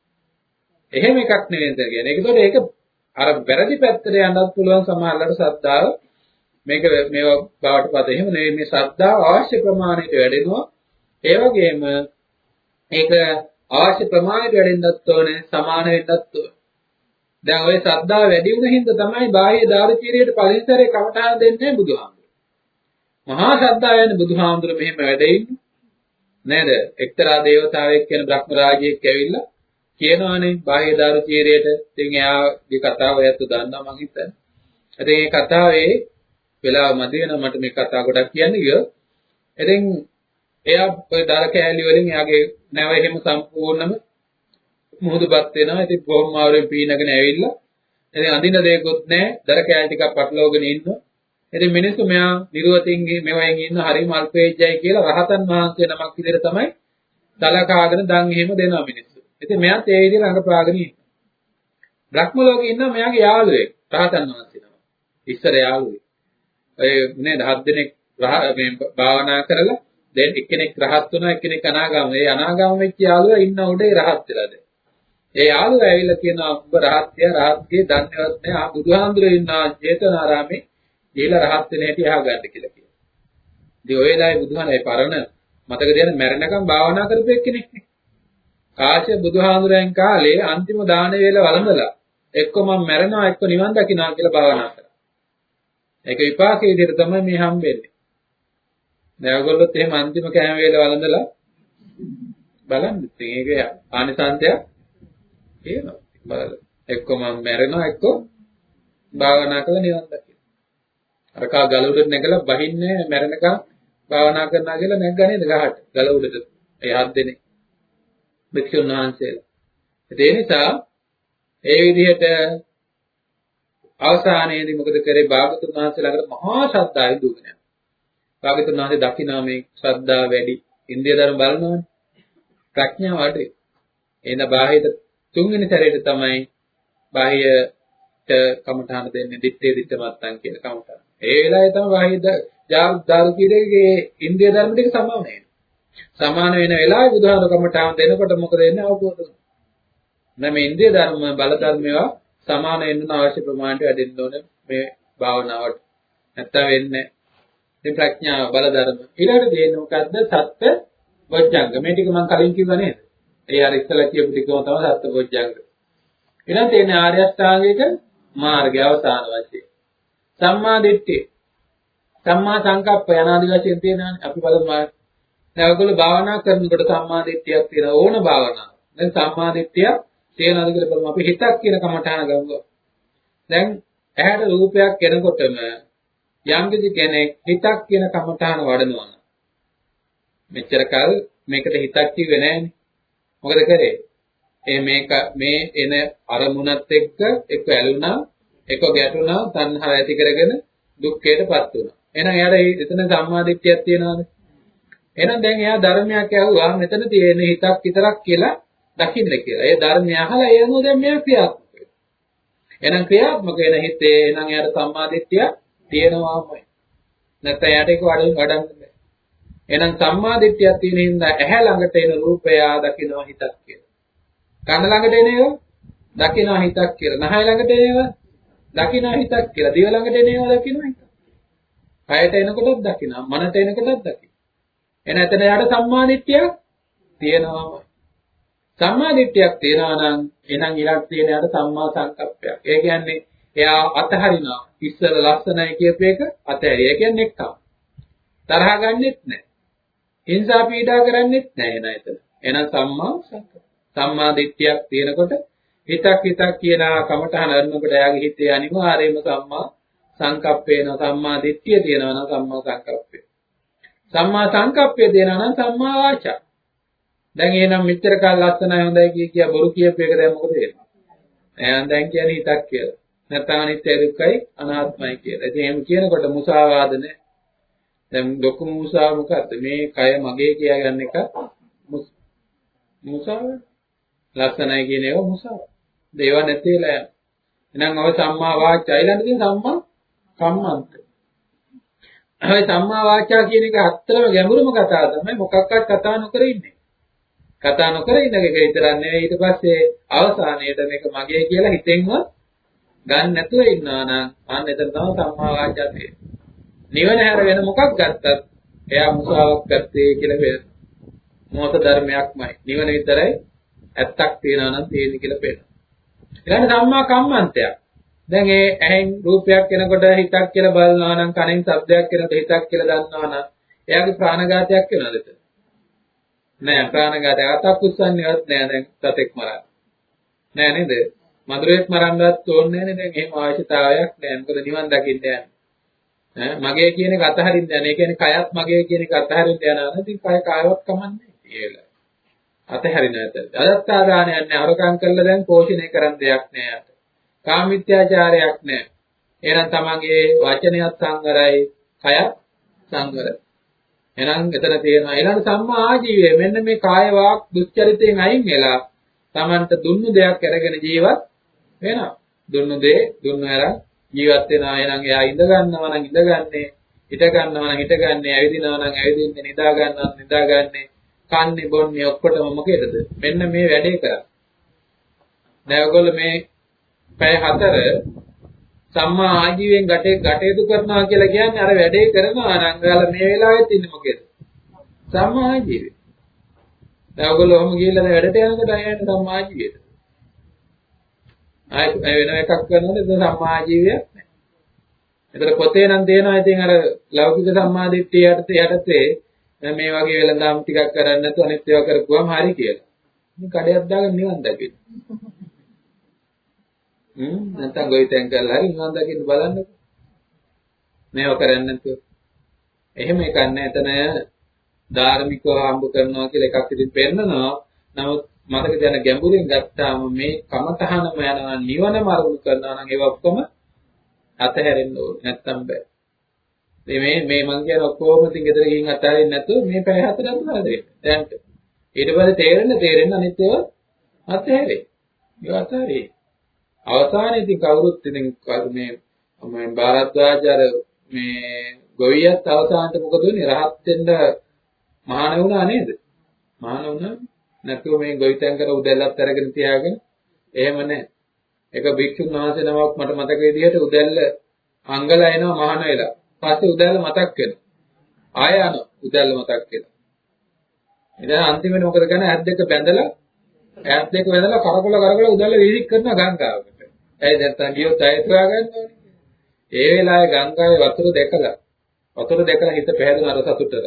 එහෙම එකක් නෙවෙයි කියන්නේ. ඒකතොට ඒක අර වැරදි පැත්තට යන්නත් පුළුවන් සමහරවල්ලාට ශ්‍රද්ධාව මේක මේවා බවට පද එහෙම නෙවෙයි මේ ශ්‍රද්ධාව අවශ්‍ය ප්‍රමාණයට වැඩෙනවා ඒ වගේම ඒක අවශ්‍ය ප්‍රමාණයට වැඩෙන්නත් ඕනේ සමාන වෙන්නත් ඕනේ දැන් ওই ශ්‍රද්ධාව වැඩි වුණ හින්දා තමයි බාහ්‍ය දාර්ශනිකයට පරිසරේ කමඨාන දෙන්නේ බුදුහාමුදුරුවෝ. මහා ශ්‍රද්ධාව යන බුදුහාමුදුරුවෝ මෙහෙම වැඩ ඉන්නේ නේද? එක්තරා දේවතාවෙක් කියන බ්‍රහ්ම රාජයෙක් ඇවිල්ලා කියනවානේ බාහ්‍ය දාර්ශනිකයට ඉතින් එයාගේ කතාව ඇත්ත දන්නවා මං හිතන්නේ. ඉතින් මේ කතාවේ වෙලාව මදි වෙනවා මට මේ කතාව ගොඩක් කියන්න ගියොත්. ඉතින් එයා ඔය දර කෑලි වලින් එයාගේ නැව එහෙම සම්පූර්ණම මුහුදුපත් වෙනවා. ඉතින් කොහොම ආවරෙන් පීනගෙන ඇවිල්ලා ඉතින් අඳින දෙයක්වත් නැහැ. දර කෑලි ටිකක් පටලවාගෙන ඉන්නවා. ඉතින් මිනිස්සු මෙයා නිර්වතින්ගේ මෙවයින් ඉන්න හරිම අල්පේජ්ජයි කියලා රහතන් වහන්සේ නමක් විදිහට තමයි සලකාගෙන දන් එහෙම දෙනවා මිනිස්සු. ඉතින් මෙයාත් ඒ විදිහට රඟපාගෙන ඉන්නවා. බ්‍රහ්ම ලෝකේ ඉන්න මෙයාගේ යාළුවෙක් රහතන් වහන්සේ නම. ඉස්සර යාළුවෙක්. ඒ නේද හත් දෙනෙක් මේ භාවනා කරලා දැන් එක්කෙනෙක් රහත් වුණා එක්කෙනෙක් අනාගාමී. ඒ අනාගාමී වෙච්ච යාළුවා ඉන්න උඩේ රහත් වෙලාද. ඒ යාළුවා ඇවිල්ලා කියනවා ඔබ රහත්ය රහත්ගේ දන්නේවත් නැහැ. ආ බුදුහාමුදුරේ ඉන්නා චේතනාරාමේ ගිහලා රහත් වෙන හැටි අහගන්න කියලා කියනවා. ඉතින් ඔය වෙලාවේ බුදුහාමේ පරණ මතක තියන මැරෙනකම් භාවනා කරපු එක්කෙනෙක් නේ. කාශ්‍යප බුදුහාමුදුරන් කාලේ අන්තිම දාන වේල වළඳලා එක්ක මම මැරෙනවා එක්ක නිවන් දකින්නවා කියලා භාවනා කරා. ඒක විපාකයේ විදිහට තමයි මේ හම්බෙන්නේ. දැන් ඔයගොල්ලොත් එහෙම අන්තිම කෑම වේල වළඳලා බලන්න ඉතින් ඒක ආනිසංසයක් තියෙනවා. බලන්න. එක්ක මම මැරෙනවා එක්ක භාවනා කරලා නිවන් දකින්න. අර කා ගල උඩට නැගලා බහින්නේ මැරෙනකම් භාවනා කරනවා කියලා නැග්ගා නේද ගහට. ගල උඩට. ඒ හත් දෙනේ. භික්ෂුන් වහන්සේලා. ඒ නිසා ඒ විදිහට අවසානයේදී මොකද කරේ භාගතුන් වහන්සේ ළඟට මහා ශ්‍රද්ධාවෙන් දුවගෙන යනවා. භාගතුන් වහන්සේ දකිනා මේ ශ්‍රද්ධාව වැඩි ඉන්දිය ධර්ම බලනවානේ. ප්‍රඥාව අඩුයි. එන බාහිර තුන්වෙනි සැරේට තමයි බාහිරට කමඨාන දෙන්නේ දිත්තේ දිත්ත මත්තන් කියන කමඨාන. ඒ වෙලාවේ තමයි බාහිර දාරු කීරේගේ ඉන්දිය ධර්ම ටික සමාන වෙන්නේ. සමාන වෙන වෙලාවේ බුදුහාම කමඨාන දෙනකොට මොකද වෙන්නේ අවබෝධ වෙනවා. නැම ඉන්දිය ධර්ම බල ධර්ම ඒවා සමාන වෙන්න අවශ්‍ය ප්‍රමාණයට වැඩෙන්න ඕනේ මේ භාවනාවට. නැත්තම් වෙන්නේ ඉතින් ප්‍රඥාව බල ධර්ම. ඊළඟට දෙන්නේ මොකද්ද? සත්‍ය වොච්චංග. මේ ටික මම කලින් කිව්වා නේද? ඒ අර ඉස්සලා කියපු ටිකම තමයි සත්‍ය වොච්චංග. ඊළඟ තියෙන ආර්ය අෂ්ටාංගික මාර්ගය අවසාන වශයෙන්. සම්මා දිට්ඨිය. සම්මා සංකප්ප යනාදි වශයෙන් තියෙනවානේ. අපි බලමු දැන් ඔයගොල්ලෝ භාවනා කරනකොට සම්මා දිට්ඨියක් තියෙන ඕන භාවනාවක්. දැන් සම්මා දිට්ඨිය තේනවද කියලා බලමු. අපි හිතක් කියන කමඨාන ගමු. දැන් ඇහැට රූපයක් එනකොටම යම්කිසි කෙනෙක් හිතක් කියන කමඨාන වඩනවා. මෙච්චර කල් මේකට හිතක් කිව්වේ නැහැනේ. මොකද කරේ? ඒ මේක මේ එන අරමුණත් එක්ක එක්ක ඇලුනා, එක්ක ගැටුණා, තණ්හාව ඇති කරගෙන දුක්ඛයටපත් වුණා. එහෙනම් එයාට එතන සම්මාදිට්ඨියක් තියනවාද? එහෙනම් දැන් එයා ධර්මයක් ඇහුවා මෙතන තියෙන හිතක් විතරක් කියලා දකින්න කියලා. ඒ ධර්මය අහලා ඒ අනුව දැන් මෙයා ක්‍රියාත්මක වෙනවා. එහෙනම් ක්‍රියාත්මක වෙන හිතේ එහෙනම් එයාට සම්මාදිට්ඨිය තියෙනවාමයි. නැත්නම් එයාට ඒක වඩින් වඩන්න බෑ. එහෙනම් සම්මාදිට්ඨියක් තියෙන හින්දා ඇහැ ළඟට එන රූපය දකිනවා හිතක් කියලා. කන ළඟට එන ඒවා දකිනවා හිතක් කියලා. නහය ළඟට එන ඒවා දකිනවා හිතක් කියලා. දිව ළඟට එන ඒවා දකිනවා හිතක්. කයට එනකොටත් දකිනවා. මනට එනකොටත් දකිනවා. එන එතන යාට සම්මාදිට්ඨියක් තියෙනවාමයි. සම්මාදිට්ඨියක් තියෙනවා නම් එහෙනම් ඊළඟ තියෙන යාට සම්මා සංකප්පයක්. ඒ කියන්නේ එයා අතහරිනවා. ඉස්සර ලස්සනයි කියපු එක අතහැරිය. ඒ කියන්නේ එක්කම. තරහ ගන්නෙත් නැහැ. හිංසා පීඩා කරන්නෙත් නැහැ එන එතන. එහෙනම් සම්මා සංකප්ප. සම්මා දිට්ඨියක් තියෙනකොට හිතක් හිතක් කියන කමටහන අරනකොට එයාගේ හිතේ අනිවාර්යයෙන්ම සම්මා සංකප්පේන සම්මා දිට්ඨිය තියෙනවා නම් සම්මා සංකප්පේ. සම්මා සංකප්පය දෙනා නම් සම්මා වාචා. දැන් එහෙනම් මෙච්චර කාල ලස්සනයි හොඳයි කිය කිය බොරු කියපු එක දැන් මොකද වෙන්නේ? එහෙනම් දැන් කියන්නේ හිතක් කියලා. නැත්නම් අනිත්‍ය දුක්ඛයි අනාත්මයි කියලා. ඉතින් එහෙම කියනකොට මුසාවාද නැහැ. දැන් ලොකුම මුසාව මොකද්ද? මේ කය මගේ කියලා ගන්න එක මුසාව. ලස්සනයි කියන ඒවා මුසාව. දේව නැතිලා යන. එහෙනම් ඔය සම්මා වාචා ඊළඟ තියෙන සම්මා කම්මන්ත. ඔය සම්මා වාචා කියන එක අත්‍තරම ගැඹුරුම කතාව තමයි මොකක්වත් කතා නොකර ඉන්නේ. කතා නොකර ඉන්න එක විතරක් නෙවෙයි ඊට පස්සේ අවසානයේට මේක මගේ කියලා හිතෙන්වත් ගන්න නැතුව ඉන්නවා නම් අන්න එතන තමයි සම්මා වාචා තියෙන්නේ. නිවන හැර වෙන මොකක් ගත්තත් එයා මුසාවක් ගත්තේ කියලා වෙන මොහොත ධර්මයක්මයි. නිවන විතරයි ඇත්තක් තියනවා නම් තියෙන කියලා පේනවා. ඊළඟ සම්මා කම්මන්තයක්. දැන් ඒ ඇහෙන් රූපයක් කෙනකොට හිතක් කියලා බලනවා නම් කනෙන් ශබ්දයක් කෙනකොට හිතක් කියලා දන්නවා නම් එයාගේ ප්‍රාණඝාතයක් වෙනවද එතන? නෑ ප්‍රාණඝාතය අතක් උස්සන්නේවත් නෑ දැන් සතෙක් මරන්න. නෑ නේද? මధుරයක් මරන්නවත් ඕනේ නෑනේ දැන් එහෙම අවශ්‍යතාවයක් නෑ. මොකද නිවන් දකින්න යන්නේ. ඈ මගේ කියන එක අතහරින්න යන. ඒ කියන්නේ කයත් මගේ කියන එක අතහරින්න යනවා නම් ඉතින් කය කායවත් කමන්නේ. ඒලා. අතහැරින ඇත. අදත්තාදාන යන්නේ අරකම් කරලා දැන් පෝෂණය කරන්න දෙයක් නෑ යට. කාමීත්‍යාචාරයක් නෑ. එහෙනම් තමන්ගේ වචනයත් සංවරයි, කයත් සංවරයි. එහෙනම් එතන තියෙනවා ඊළඟ සම්මා ආජීවය. මෙන්න මේ කාය වාක් දුස්චරිතයෙන් අයින් වෙලා තමන්ට දුන්නු දෙයක් අරගෙන ජීවත් වෙනවා. දුන්නු දේ දුන්නු අරන් ජීවත් වෙනවා. එහෙනම් එයා ඉඳ ගන්නවා නම් ඉඳගන්නේ, හිට ගන්නවා නම් හිටගන්නේ, ඇවිදිනවා නම් ඇවිදින්නේ, නිදා ගන්නවා නම් නිදාගන්නේ, කන්නේ බොන්නේ ඔක්කොටම මොකේද? මෙන්න මේ වැඩේ කරන්නේ. දැන් ඔයගොල්ලෝ මේ පැය හතර සම්මා ආජීවයෙන් ගැටේ ගැටේතු කරනවා කියලා කියන්නේ අර වැඩේ කරනවා නම් ඔයාලා මේ වෙලාවෙත් ඉන්නේ මොකේද? සම්මා ආජීවය. දැන් ඔයගොල්ලෝ ඔහම ගිහිල්ලා දැන් වැඩට යනකොට අය යන්නේ සම්මා ආජීවයට. ආයෙ වෙන එකක් කරනවද සම්මා ආජීවයක් නැහැ. ඒතර පොතේ නම් දෙනවා ඉතින් අර ලෞකික සම්මා දිට්ඨිය යටතේ යටතේ මේ වගේ වෙලඳාම් ටිකක් කරන්නේ නැතුව අනිත් ඒවා කරපුවාම හරි කියලා. මේ කඩයක් දාගෙන නිවන් දකින්න. හ්ම් නැත්නම් ගොවිතැන් කරලා හරි නිවන් දකින්න බලන්නකෝ. මේව කරන්නේ නැතුව. එහෙම එකක් නැහැ. එතන ධාර්මිකව හම්බ කරනවා කියලා එකක් ඉතින් පෙන්නනවා. නමුත් මතක තියාගන්න ගැඹුරින් ගත්තාම මේ කමතහනම යනවා නිවන මරුණු කරනවා නම් ඒව ඔක්කොම අතහැරෙන්න ඕනේ. නැත්තම් බෑ. මේ මේ මං කියන ඔක්කොම ඉතින් ගෙදර ගිහින් අතාරින්න නැතුව මේ පැය හතර අතුරද දැන් ඊට පස්සේ තේරෙන්න තේරෙන්න අනිත් ඒවා අතහැරේ. ඒවා අතහැරේ. අවසානයේ ඉතින් කවුරුත් ඉතින් මේ මේ භාරද්වාජාර මේ ගොවියත් අවසානට මොකද වෙන්නේ? රහත් වෙන්න මහාන වුණා නේද? මහාන වුණා නැතුව මේ ගොවිතැන් කර උදැල්ලත් අරගෙන තියාගෙන එහෙම නැහැ. එක භික්ෂුන් වහන්සේ නමක් මට මතක විදිහට උදැල්ල අංගල එනවා මහාන වෙලා. පස්සේ උදැල්ල මතක් වෙනවා. ආය යන උදැල්ල මතක් වෙනවා. ඉතින් අන්තිමට මොකද කරන්නේ? ඇස් දෙක බැඳලා ඇස් දෙක බැඳලා කරකොල කරකොල උදැල්ල විහික් කරන ගංගාවකට. ඇයි නැත්තම් ගියොත් ඇය තුවා ගන්නවනේ. ඒ වෙලාවේ ගංගාවේ වතුර දැකලා වතුර දැකලා හිත පැහැදුන අර සතුටට.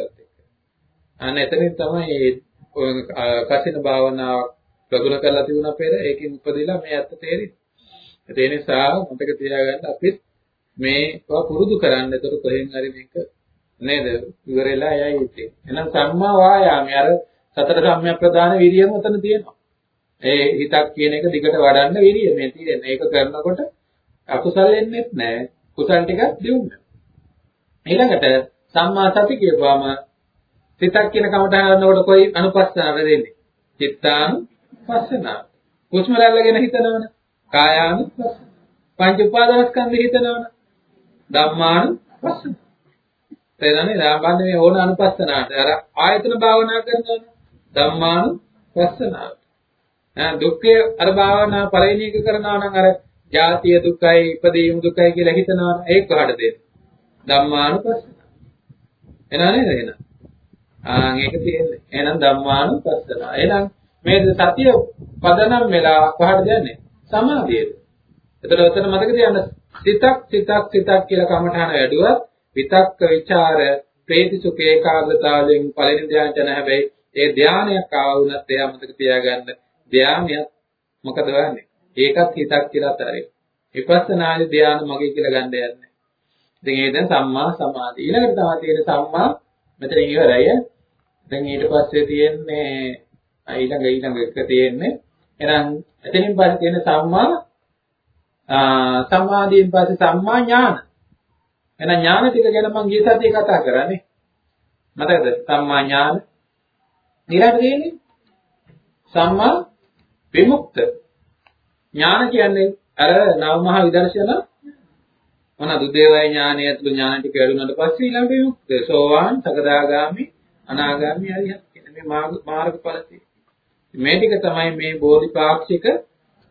අන්න එතනින් තමයි කසින භාවනාව ප්‍රගුණ කරලා තිබුණා පෙර ඒකෙන් උපදිලා මේ ඇත්ත තේරෙන්නේ. ඒ නිසා මතක තියාගන්න අපිත් මේවා පුරුදු කරන්න. ඒතර කොහෙන් හරි මේක නේද ඉවරෙලා යයි ඉතින්. එහෙනම් සම්මා වායාමය අර සතර සම්‍යක් ප්‍රදාන විරියම උතන තියෙනවා. ඒ හිතක් කියන එක දිගට වඩන්න විරිය මේ තියෙන. ඒක කරනකොට අකුසල් එන්නේත් නැහැ. කුසල් ටිකක් දියුණු ඊළඟට සම්මා සති කියපුවාම සිතක් කියන කමඨහන ගන්නකොට කොයි අනුපස්සනාව දෙන්නේ? චිත්තානුපස්සනාව. හුස්ම රැල්ල ගැන හිතනවනේ. කායානුපස්සන. පංච උපාදානස්කන්ධය හිතනවනේ. ධම්මානුපස්සන. තේරෙනවනේ? රාමබන්ද මේ ඕන අනුපස්සනාවට. අර ආයතන භාවනා කරනවනේ. ධම්මානුපස්සනාව. ඈ දුක්ඛය අර භාවනා පළවෙනි එක කරනවා නම් අර ජාතිය දුකයි, ඉපදීම දුකයි කියලා හිතනවා. ඒක කොහටද දෙන්නේ? ධම්මානුපස්සන. එනවා නේද එහෙනම්? ආන් ඒක තියෙන්නේ. එහෙනම් ධම්මානුපස්සන. එහෙනම් මේ සතිය පදනම් වෙලා කොහටද යන්නේ? සමාධියට. එතකොට ඔතන මතක තියාගන්න සිතක් සිතක් සිතක් කියලා කමඨහන වැඩුවත් විතක්ක ਵਿਚාර ප්‍රේති සුඛ ඒකාග්‍රතාවයෙන් පළවෙනි ධ්‍යානට යන හැබැයි ඒ ධ්‍යානයක් ආව වුණත් එයා මතක තියාගන්න ධ්‍යානයක් මොකද වෙන්නේ? ඒකත් හිතක් කියලා අතාරින්න. විපස්සනාදී ධ්‍යාන මගේ කියලා ගන්න යන්නේ. ඉතින් ඒ දැන් සම්මා සමාධි. ඊළඟට තමයි තියෙන සම්මා මෙතන ඉවරය. දැන් ඊට පස්සේ තියෙන්නේ ඊළඟ ඊළඟ එක තියෙන්නේ එහෙනම් එතනින් පස්සේ තියෙන සම්මා සම්මාදීන් පස්සේ සම්මා ඥාන. එහෙනම් ඥාන ටික ගැන මම ගිය සතියේ කතා කරන්නේ. මතකද? සම්මා ඥාන. ඊළඟට තියෙන්නේ සම්මා විමුක්ත. ඥාන කියන්නේ අර නව මහ විදර්ශනා මොනවාද උදේවය ඥානය ඇතුළු ඥාන ටික වැඩුණාට පස්සේ ඊළඟ විමුක්ත සෝවාන් සකදාගාමි අනාගාමි අරියත් කියන මේ මාර්ගඵල මේ ටික තමයි මේ බෝධිපාක්ෂික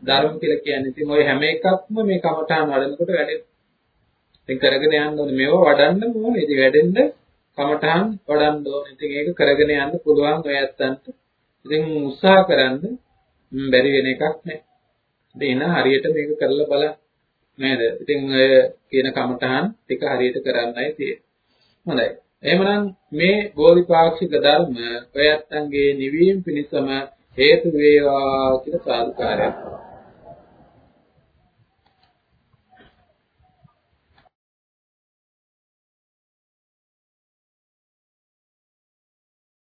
ධර්ම කියලා කියන්නේ ඉතින් ওই හැම එකක්ම මේ කමඨාන් වඩනකොට වැඩෙනවා. ඉතින් කරගෙන යන්න ඕනේ. මේවා වඩන්න ඕනේ. ඉතින් වැඩෙන්න කමඨාන් වඩන්න ඕනේ. ඉතින් ඒක කරගෙන යන්න පුළුවන් ඔය ඇත්තන්ට. ඉතින් උත්සාහ කරන්න බැරි වෙන එකක් නෑ. ඉතින් එන හරියට මේක කරලා බලන්න. නේද? ඉතින් ඔය කියන කමඨාන් ටික හරියට කරන්නයි තියෙන්නේ. හොඳයි. එහෙමනම් මේ බෝධිපාක්ෂික ධර්ම ඔය ඇත්තන්ගේ නිවීම පිණිසම හේතු වේවා කියලා සාදුකාරයක්.